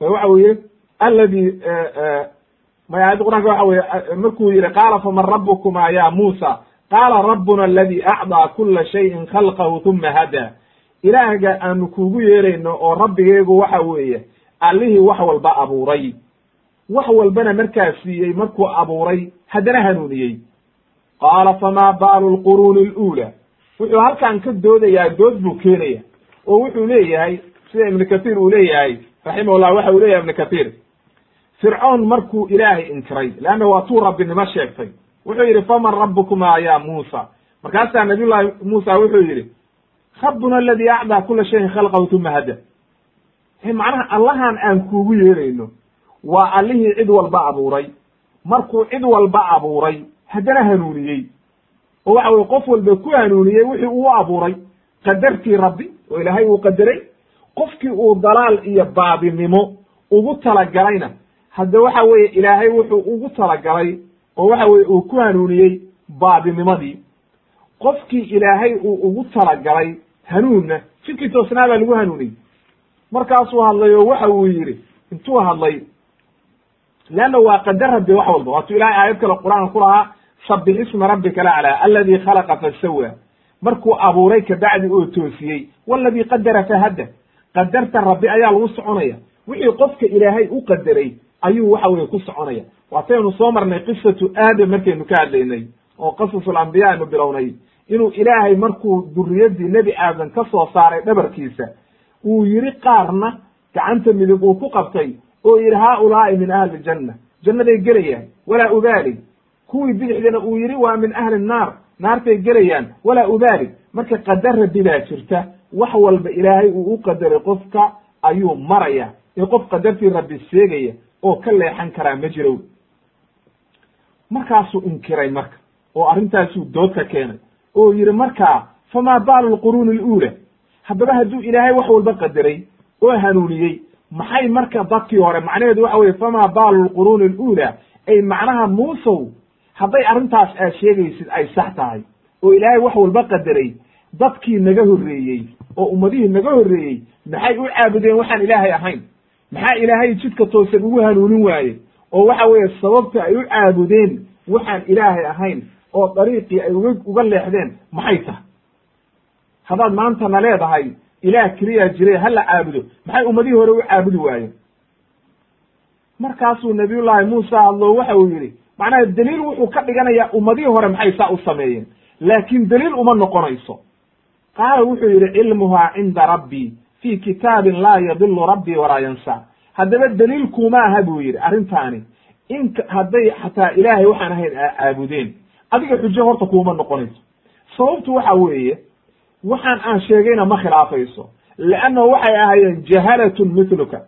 [SPEAKER 1] Waxa uu yihi aladi may aayadda qur'anka waxa weye markuu yihi qaala faman rabukuma ya muusa qaala rabbuna aladi acdaa kula shayin khalqahu tuma hada ilaahga aanu kuugu yeerayno oo rabbigeegu waxa weeye allihii wax walba abuuray wax walbana markaa siiyey markuu abuuray haddana hanuuniyey qaala famaa baalu lquruuni aluula wuxuu halkan ka doodayaa dood buu keenaya oo wuxuu leeyahay sida ibnu kathiir uu leeyahay raximahullah waxa uu leeyahay ibnu kathiir fircoon markuu ilaahay inkiray leanna waa tuu rabbinimo sheegtay. Wuxuu yidhi faman rabbukuma ya muusa? Markaasaa nabiyullahi muusa wuxuu yidhi rabbuna aladi acdaa kula shayin khalqahu tuma hada. Macnaha allahan aan kuugu yeerayno waa allihii cid walba abuuray. Markuu cid walba abuuray haddana hanuuniyey. Oo waxa weye qof walba ku hanuuniyey wixii uu abuuray qadartii rabbi oo ilaahay uu qadaray qofkii uu dalaal iyo baadinimo ugu talagalayna hadda waxa weeye ilaahay wuxuu ugu talagalay oo waxa weye uu ku hanuuniyey baadinimadii qofkii ilaahay uu ugu talagalay hanuunna jidkii toosnaa baa lagu hanuuniyey. Markaasuu hadlay oo waxa uu yidhi intuu hadlay leanna waa qadar rabbi wax walba. Waatuu ilahay aayad kale qur'aanka ku lahaa sabix isma rabbika laclaa aladi khalaqa fasawa markuu abuuray kabacdi oo toosiyey waladii qadara fahadda qadarta rabbi ayaa lagu soconaya. Wixii qofka ilaahay u qadaray ayuu waxa weye ku soconaya. Waataynu soo marnay qisatu aadam markaynu ka hadlaynay oo qasasul ambiya aynu bilownay. Inuu ilaahay markuu duriyadii nebi aadam ka soo saaray dhabarkiisa uu yidhi qaarna gacanta midig uu ku qabtay oo yidhi haaulaai min ahli janna. Jannaday gelayaan walaa ubaali kuwii bidixdana uu yidhi waa min ahli nnaar naartay gelayaan walaa ubaali marka qadar rabbi baa jirta wax walba ilaahay uu u qadaray qofka ayuu maraya. Ee qof qadartii rabbi sheegaya oo ka leexan karaa ma jiro markaasuu inkiray marka oo arrintaasuu dood ka keenay oo yidhi markaa famaa baalu lquruuni aluula haddaba hadduu ilaahay wax walba qadaray oo hanuuniyey maxay marka dadkii hore macnaheedu waxa weye famaa baalu lquruuni aluula ay macnaha muusow hadday arrintaas aad sheegaysid ay sax tahay. Oo ilaahay wax walba qadaray dadkii naga horreeyey oo ummadihii naga horreeyey maxay u caabudeen waxaan ilaahay ahayn maxaa ilaahay jidka toosan ugu hanuunin waaye? Oo waxa weeye sababta ay u caabudeen waxaan ilaahay ahayn oo dariiqii ay uga uga leexdeen maxay tahay? Haddaad maantana leedahay ilaah keliyaa jire ha la caabudo. Maxay ummadihii hore u caabudi waayeen? Markaasuu nabiyullaahi muusa hadlo waxa uu yidhi macnaha daliil wuxuu ka dhiganayaa ummadihii hore maxay saa u sameeyeen? Laakiin daliil uma noqonayso. Qaala wuxuu yidhi cilmuhaa cinda rabbii fii kitaabin laa yadilu rabbii walaa yansa haddaba daliil kuma aha buu yidhi arrintaani in hadday xataa ilaahay waxaan ahayn caabudeen adiga xujo horta kuuma noqonayso sababtu waxa weeye waxaan aan sheegayna ma khilaafayso leannahu waxay ahaayeen jahalatun mithluka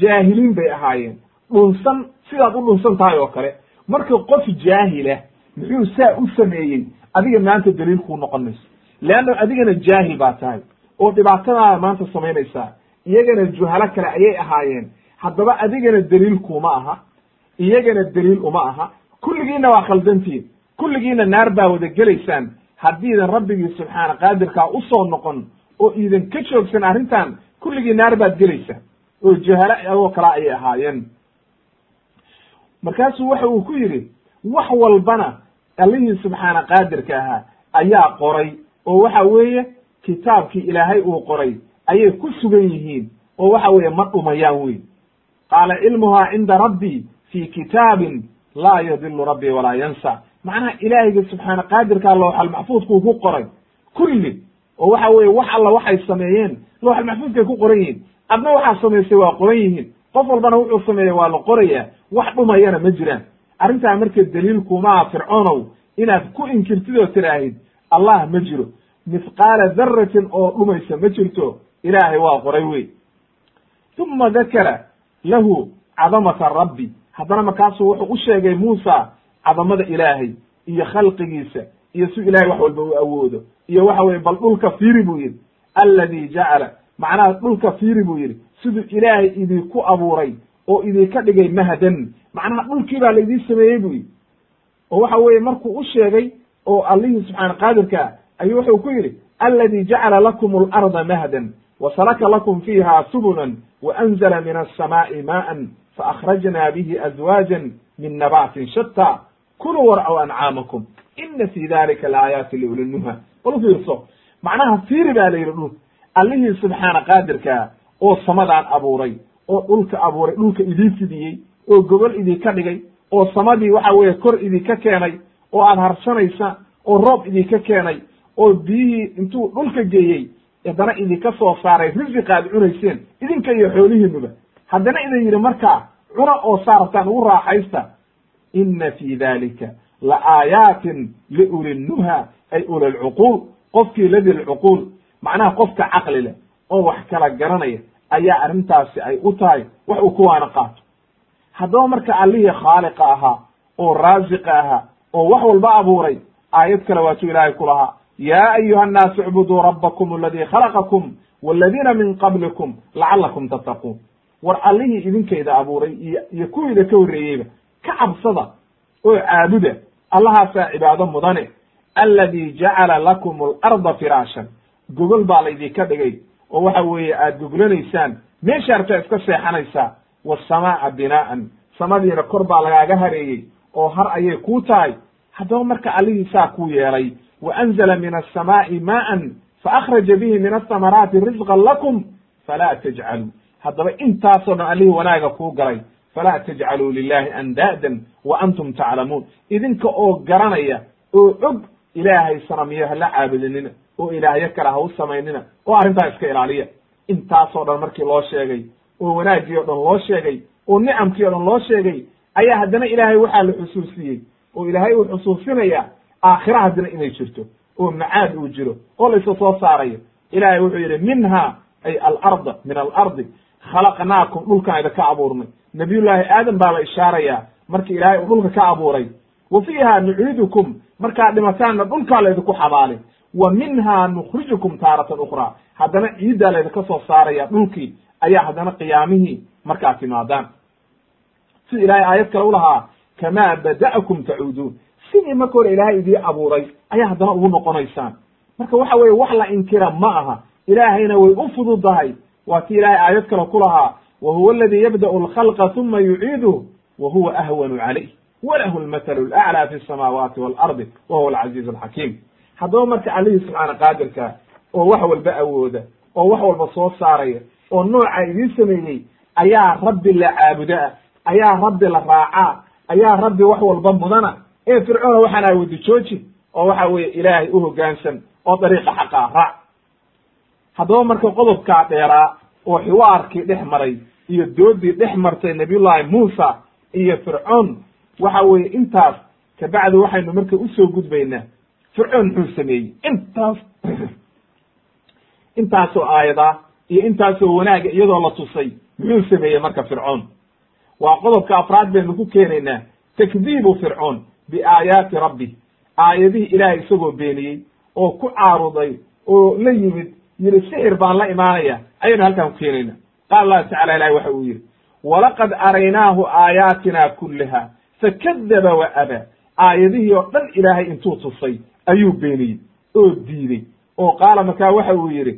[SPEAKER 1] jaahiliin bay ahaayeen dhunsan sidaad u dhunsan tahay oo kale marka qof jaahilah muxuu saa u sameeyey adiga maanta daliil kuu noqon mayso leanna adigana jaahil baa tahay oo dhibaatadaada maanta samaynaysaa iyagana juhalo kale ayay ahaayeen. Haddaba adigana daliil kuma aha iyagana daliil uma aha. Kulligiina waa khaldantiin kulligiina naar baa wada gelaysaan. Haddiidan rabbigii subxaana qaadirkaa u soo noqon oo iidan ka joogsan arrintan kulligii naar baad gelaysaa. Oo jahalo oo kale ayay ahaayeen. Markaasuu waxa uu ku yidhi wax walbana allihii subxaana qaadirka ahaa ayaa qoray. Oo waxa weeye kitaabkii ilaahay uu qoray ayay ku sugan yihiin oo waxa weeye ma dhumayaan wey qaala cilmuhaa cinda rabbii fii kitaabin laa yadilu rabbii walaa yansa. Macnaha ilaahayga subxaana qaadirkaa looxal maxfuudkuu ku qoray kulli oo waxa weeye wax alla waxay sameeyeen looxal maxfuudkay ku qoran yihiin. Adna waxaa samaysay waa qoran yihiin. Qof walbana wuxuu sameeya waa la qorayaa wax dhumayana ma jiraan. Arrintaa marka daliilkumaa fircoonow inaad ku inkirtid oo tiraahid allah ma jiro mithqaala daratin oo dhumaysa ma jirto? Ilaahay waa qoray wey uma dakara lahu cadamata rabbi. Haddana markaasuu wuxuu u sheegay muusa cadamada ilaahay iyo khalqigiisa iyo si ilahay wax walba u awoodo. Iyo waxa weye bal dhulka fiiri buu yidhi alladii jacala macnaha dhulka fiiri buu yidhi siduu ilaahay idinku abuuray oo idinka dhigay mahdan macnaha dhulkii baa laydin sameeyey buu yidhi. Oo waxa weeye markuu u sheegay oo allihii subxaana qaadirkaa ayuu wuxuu ku yidhi alladii jacala lakum alarda mahdan wa salaka lakum fiiha subulan wa anzala min alsamaa'i maa'an faakhrajna bihi azwaajan min nabaatin shatta. Kuluu warcaw ancaamakum ina fi dalika laaayaati liulinuha bal u fiirso macnaha fiiri baa la yidhi dhul. Allihii subxaana qaadirkaa oo samadaan abuuray oo dhulka abuuray dhulka idin fidiyey oo gobol idinka dhigay oo samadii waxa weeye kor idinka keenay oo aad harsanaysa oo roob idinka keenay oo biyihii intuu dhulka geeyey haddana idinka soo saaray risiqa aad cunayseen idinka iyo xoolihiinuba. Haddana idin yidhi markaa cuna oo saartaan ugu raaxaysta ina fi dalika la aayaatin liuli nnuha ay uli lcuquul qofkii ladi lcuquul macnaha qofka caqli leh oo wax kala garanaya ayaa arrintaasi ay u tahay wax uu kuwaana qaato. Haddaba marka allihii khaaliqa ahaa oo raasiqa ahaa oo wax walba abuuray aayad kale waatuu ilaahay ku lahaa yaa ayuha annaasu icbuduu rabbakum aladii khalaqakum waladiina min qablikum lacalakum tattaquun war allihii idinkayda abuuray iyo kuwiida ka horreeyeyba ka cabsada oo caabuda allahaasaa cibaado mudane alladii jacala lakum alarda firaashan gogol baa laydinka dhigay oo waxa weeye aad goglanaysaan meesha artaa iska seexanaysaa wasamaa'a binaa'an samadiina kor baa lagaaga hareeyey oo har ayay kuu tahay. Haddaba marka allihii saa kuu yeelay anzala min alsamaa'i maa'an faakhraja bihi min athamaraati risqan lakum falaa tajcaluu haddaba intaasoo dhan allihii wanaaga kuu galay falaa tajcaluu lilahi andaadan wa antum taclamuun idinka oo garanaya oo og ilaahay sanamiyo hala caabudinina oo ilaahyo kale ha u samaynina oo arrintaa iska ilaaliya intaasoo dhan markii loo sheegay oo wanaaggii o dhan loo sheegay oo nicamkii o dhan loo sheegay ayaa haddana ilaahay waxaa la xusuusiyey oo ilaahay uu xusuusinaya aakhira haddana inay jirto oo macaad uu jiro oo laysa soo saarayo. Ilaahay wuxuu yidhi minha ay alarda min alardi khalaqnaakum dhulkaan idinka abuurnay. Nabiyullaahi aadam baaba ishaaraya markii ilaahay uu dhulka ka abuuray. Wa fiiha nuciidukum markaad dhimataanna dhulkaa laydinku xabaalin wa minha nukhrijukum taaratan ukhraa. Haddana ciiddaa laydinka soo saaraya dhulkii ayaa haddana qiyaamihii markaad timaadaan. Sida ilaahay aayad kale u lahaa kamaa bada'akum tacuuduun sidii marka hore ilaahay idii abuuray ayaa haddana ugu noqonaysaan. Marka waxa weeye wax la inkira ma aha. Ilaahayna way u fududahay. Waa tii ilaahay aayad kale ku lahaa wa huwa aladii yabda'u alkhalqa uma yuciiduh wa huwa ahwanu calayh. Walahu lmathalu laclaa fi samaawaati waalardi wa huwa alcaziiz alxakiim haddaba marka allihii subxaana qaadirka oo wax walba awooda oo wax walba soo saaraya oo nooca idiin sameeyey ayaa rabbi la caabudaa ayaa rabbi la raacaa ayaa rabbi wax walba mudana ee fircoona waxaan aawodi jooji oo waxa weeye ilaahay u hoggaansan oo dariiqa xaqaa raac haddaba marka qodobkaa dheeraa oo xiwaarkii dhex maray iyo doodii dhex martay nabiyullaahi muusa iyo fircoon waxa weeye intaas kabacdi waxaynu marka u soo gudbaynaa fircoon muxuu sameeyey? Intaas intaasoo aayada iyo intaasoo wanaaga iyadoo la tusay muxuu sameeyey marka fircoon. Waa qodobka afraad baynu ku keenaynaa takdiibu fircoon biaayaati rabbi. Aayadihii ilaahay isagoo beeniyey oo ku caaruday oo la yimid yidhi sixir baan la imaanaya ayaynu halkaan ku keenayna. Qaala allahu tacala ilahi waxa uu yidhi walaqad araynaahu aayaatina kullaha fakadaba wa abaa aayadihii oo dhan ilaahay intuu tusay ayuu beeniyey oo diidey. Oo qaala markaa waxa uu yidhi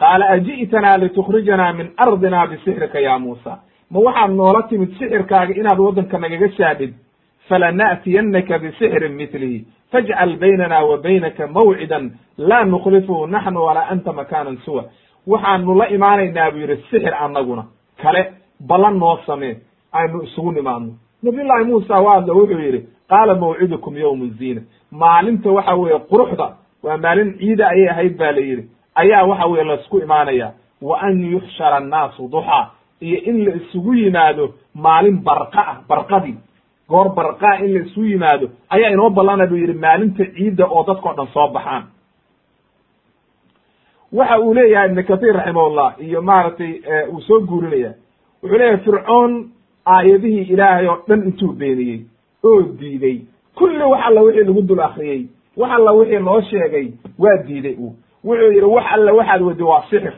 [SPEAKER 1] qaala aji'tanaa litukhrijanaa min ardina bisixrika ya muusa. Ma waxaad noola timid sixirkaaga inaad waddanka nagaga saadhid falana'tiyannaka bisixrin mitlihi fajcal baynana wa baynaka mawcidan laa nukhlifuhu naxnu walaa anta makaanan suwa waxaanu la imaanaynaa buu yidhi sixir annaguna kale ballan noo samee aynu isugu nimaadno nabiyullaahi muusa waa hadla wuxuu yidhi qaala mawcidukum yowmu ziina maalinta waxa weeye quruxda waa maalin ciida ayay ahayd ba la yidhi ayaa waxa weye la isku imaanaya wa an yuxshara annaasu duxaa iyo in la isugu yimaado maalin barqa ah barqadii goor barqaa in la isugu yimaado ayaa inoo ballana buu yidhi maalinta ciidda oo dadkao dhan soo baxaan. Waxa uu leeyahay ibn kathir raximahullah iyo maaragtay uu soo guurinaya wuxuu leeyahay fircoon aayadihii ilaahay oo dhan intuu beeniyey oo diiday kulli wax alla wixii lagu dul akriyey wax alla wixii loo sheegay waa diiday uu. Wuxuu yidhi wax alla waxaad wadi waa sixir.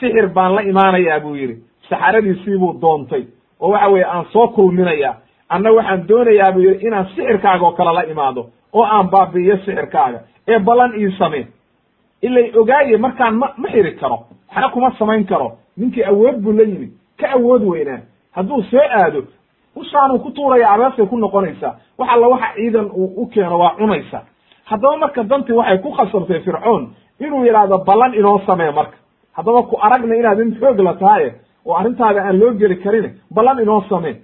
[SPEAKER 1] Sixir baan la imaanayaa buu yidhi. Saxaradiisii buu doontay. Oo waxa weeye aan soo kulminaya anna waxaan doonayaa yidhi inaan sixirkaaga oo kale la imaado oo aan baabi'iyo sixirkaaga ee ballan ii samee. Ilay ogaaye markaan ma ma xiri karo waxna kuma samayn karo. Ninkii awood buu la yimid. Ka awood weynaa. Hadduu soo aado ushaanuu ku tuuraya abeesay ku noqonaysaa. Wax alla waxa ciidan uu u keeno waa cunaysa. Haddaba marka dantii waxay ku khasabtay fircoon inuu yidhaahdo ballan inoo samee marka. Haddaba ku aragna inaad in xoog la tahaye oo arrintaada aan loo geli karin ballan inoo samee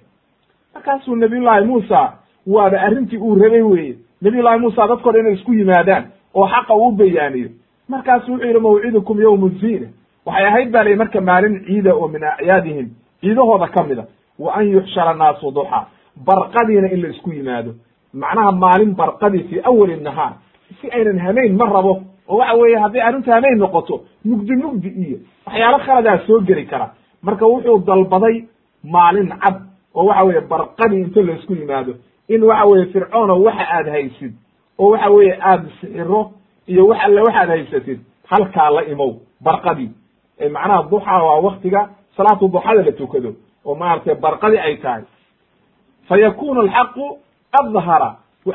[SPEAKER 1] markaasuu nabiyullaahi muusa waaba arrintii uu rabay weeye. Nabiyullahi muusa dadko dhan inay isku yimaadaan oo xaqa uu bayaaniyo markaasu wuxuu yidhi mawcidukum yowmu ziina waxay ahayd ba layi marka maalin ciida oo min acyaadihim ciidahooda ka mida wa an yuxshara naasu duxa barqadiina in la isku yimaado. Macnaha maalin barqadii fii awali nahaar. Si aynan hamayn ma rabo oo waxa weeye hadday arrintu hamayn noqoto mugdi mugdi iyo waxyaalo khaladaa soo geli kara. Marka wuxuu dalbaday maalin cad oo waxa weeye barqadii inta la isku yimaado in waxa weeye fircoono waxa aad haysid oo waxa weeye aada sixiro iyo wax alle waxaad haysatid halkaa la imow barqadii. Macnaha duxa waa waktiga salaatu duxada la tukado oo maaragtay barqadi ay tahay. Fa yakunu alxaqu adhara wa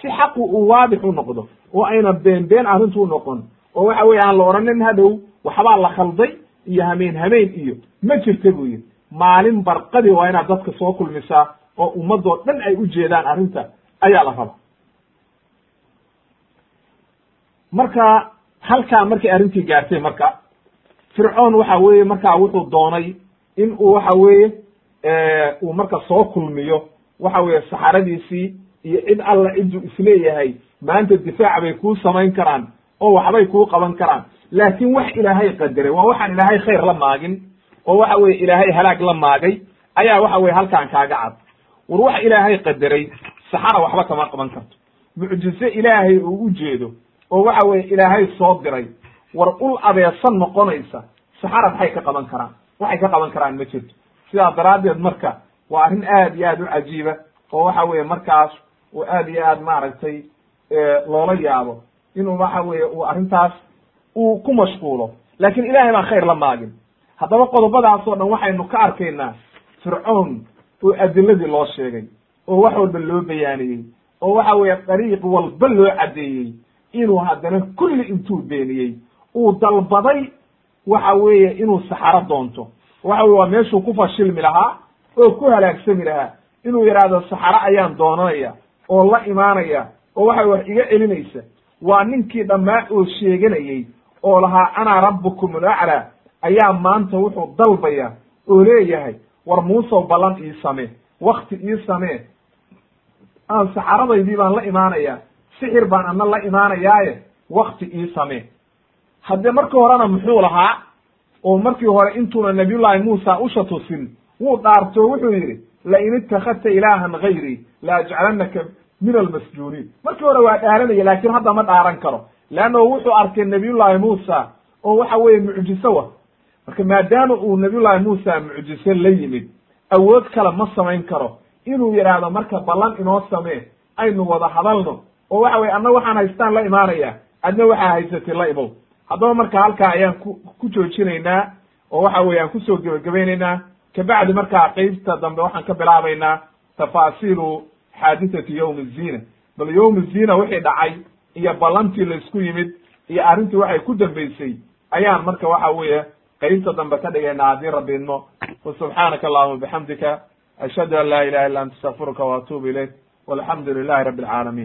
[SPEAKER 1] si xaqu uu u noqdo oo ayna been been arrintu u noqon oo waxa weye aan la odhanin hadhow waxbaa la khalday iyo hameen hameen iyo ma jirta buu yidhi maalin barqadi waa inaad dadka soo kulmisaa oo ummadoo dhan ay u jeedaan arrinta ayaa la raba. Marka halkaa markay arrintii gaartay marka fircoon waxa weeye markaa wuxuu doonay in uu waxa weeye uu marka soo kulmiyo waxa weeye saxaradiisii iyo cid alla cidduu is leeyahay maanta difaac bay kuu samayn karaan oo waxbay kuu qaban karaan. Laakiin wax ilaahay qadaray waa waxaan ilaahay khayr la maagin oo waxa weye ilaahay halaag la maagay ayaa waxa weye halkaan kaaga cad. War wax ilaahay qadaray saxara waxba kama qaban karto. Mucjize ilaahay uu u jeedo oo waxa weye ilaahay soo diray. War ul abeesan noqonaysa saxara maxay ka qaban karaan? Waxay ka qaban karaan ma jirto. Sidaa daraaddeed marka waa arrin aad iyo aad u cajiiba oo waxa weeye markaas uu aad iyo aad maaragtay loola yaabo inuu waxa weeye uu arrintaas uu ku mashquulo. Laakiin ilaahay baan khayr la maagin haddaba qodobadaasoo dhan waxaynu ka arkaynaa fircoon oo adiladii loo sheegay oo wax walba loo bayaaniyey oo waxa weeye dariiq walba loo caddeeyey inuu haddana kulli intuu beeniyey uu dalbaday waxa weeye inuu saxaro doonto. Waxa weye waa meeshuu ku fashilmi lahaa oo ku halaagsami lahaa inuu yidhaahdo saxaro ayaan doonanaya oo la imaanaya oo waxa wax iga celinaysa. Waa ninkii dhammaa oo sheeganayey oo lahaa ana rabbukum alaclaa ayaa maanta wuxuu dalbaya oo leeyahay war muusow ballan ii samee? Wakti ii samee? Aan saxaradaydii baan la imaanaya sixir baan ana la imaanayaaye wakti ii samee. Haddee markii horena muxuu lahaa oo markii hore intuuna nabiyullaahi muusa usha tusin wuu dhaarto wuxuu yidhi lain itakadta ilaahan gayrii la ajcalanaka min almasjuuniin markii hore waa dhaaranaya laakiin hadda ma dhaaran karo. Leanno wuxuu arkay nabiyullaahi muusa oo waxa weeye mucjiso wa marka maadaama uu nabiyullaahi muusa mucjiso la yimid awood kale ma samayn karo. Inuu yidhaahdo marka ballan inoo samee aynu wada hadalno. Oo waxa weye adna waxaan haystaan la imaanaya adna waxaa haysatay la imow haddaba marka halkaa ayaan ku ku joojinaynaa oo waxa weye aan ku soo gebagabaynaynaa kabacdi markaa qeybta dambe waxaan ka bilaabaynaa tafaasiilu xaadithati yowmi zina bal yowmi zina wixii dhacay iyo ballantii la isku yimid iyo arrintii waxay ku dambeysay ayaan marka waxa weeye qeybta dambe ka dhigaynaa haddii rabbi idmo wasubxaanaka allahuma bixamdika ashhadu an laa ilaha illa anta astaqfiruka wa atubu ilayk walxamdu lilahi rabbi alcaalamiin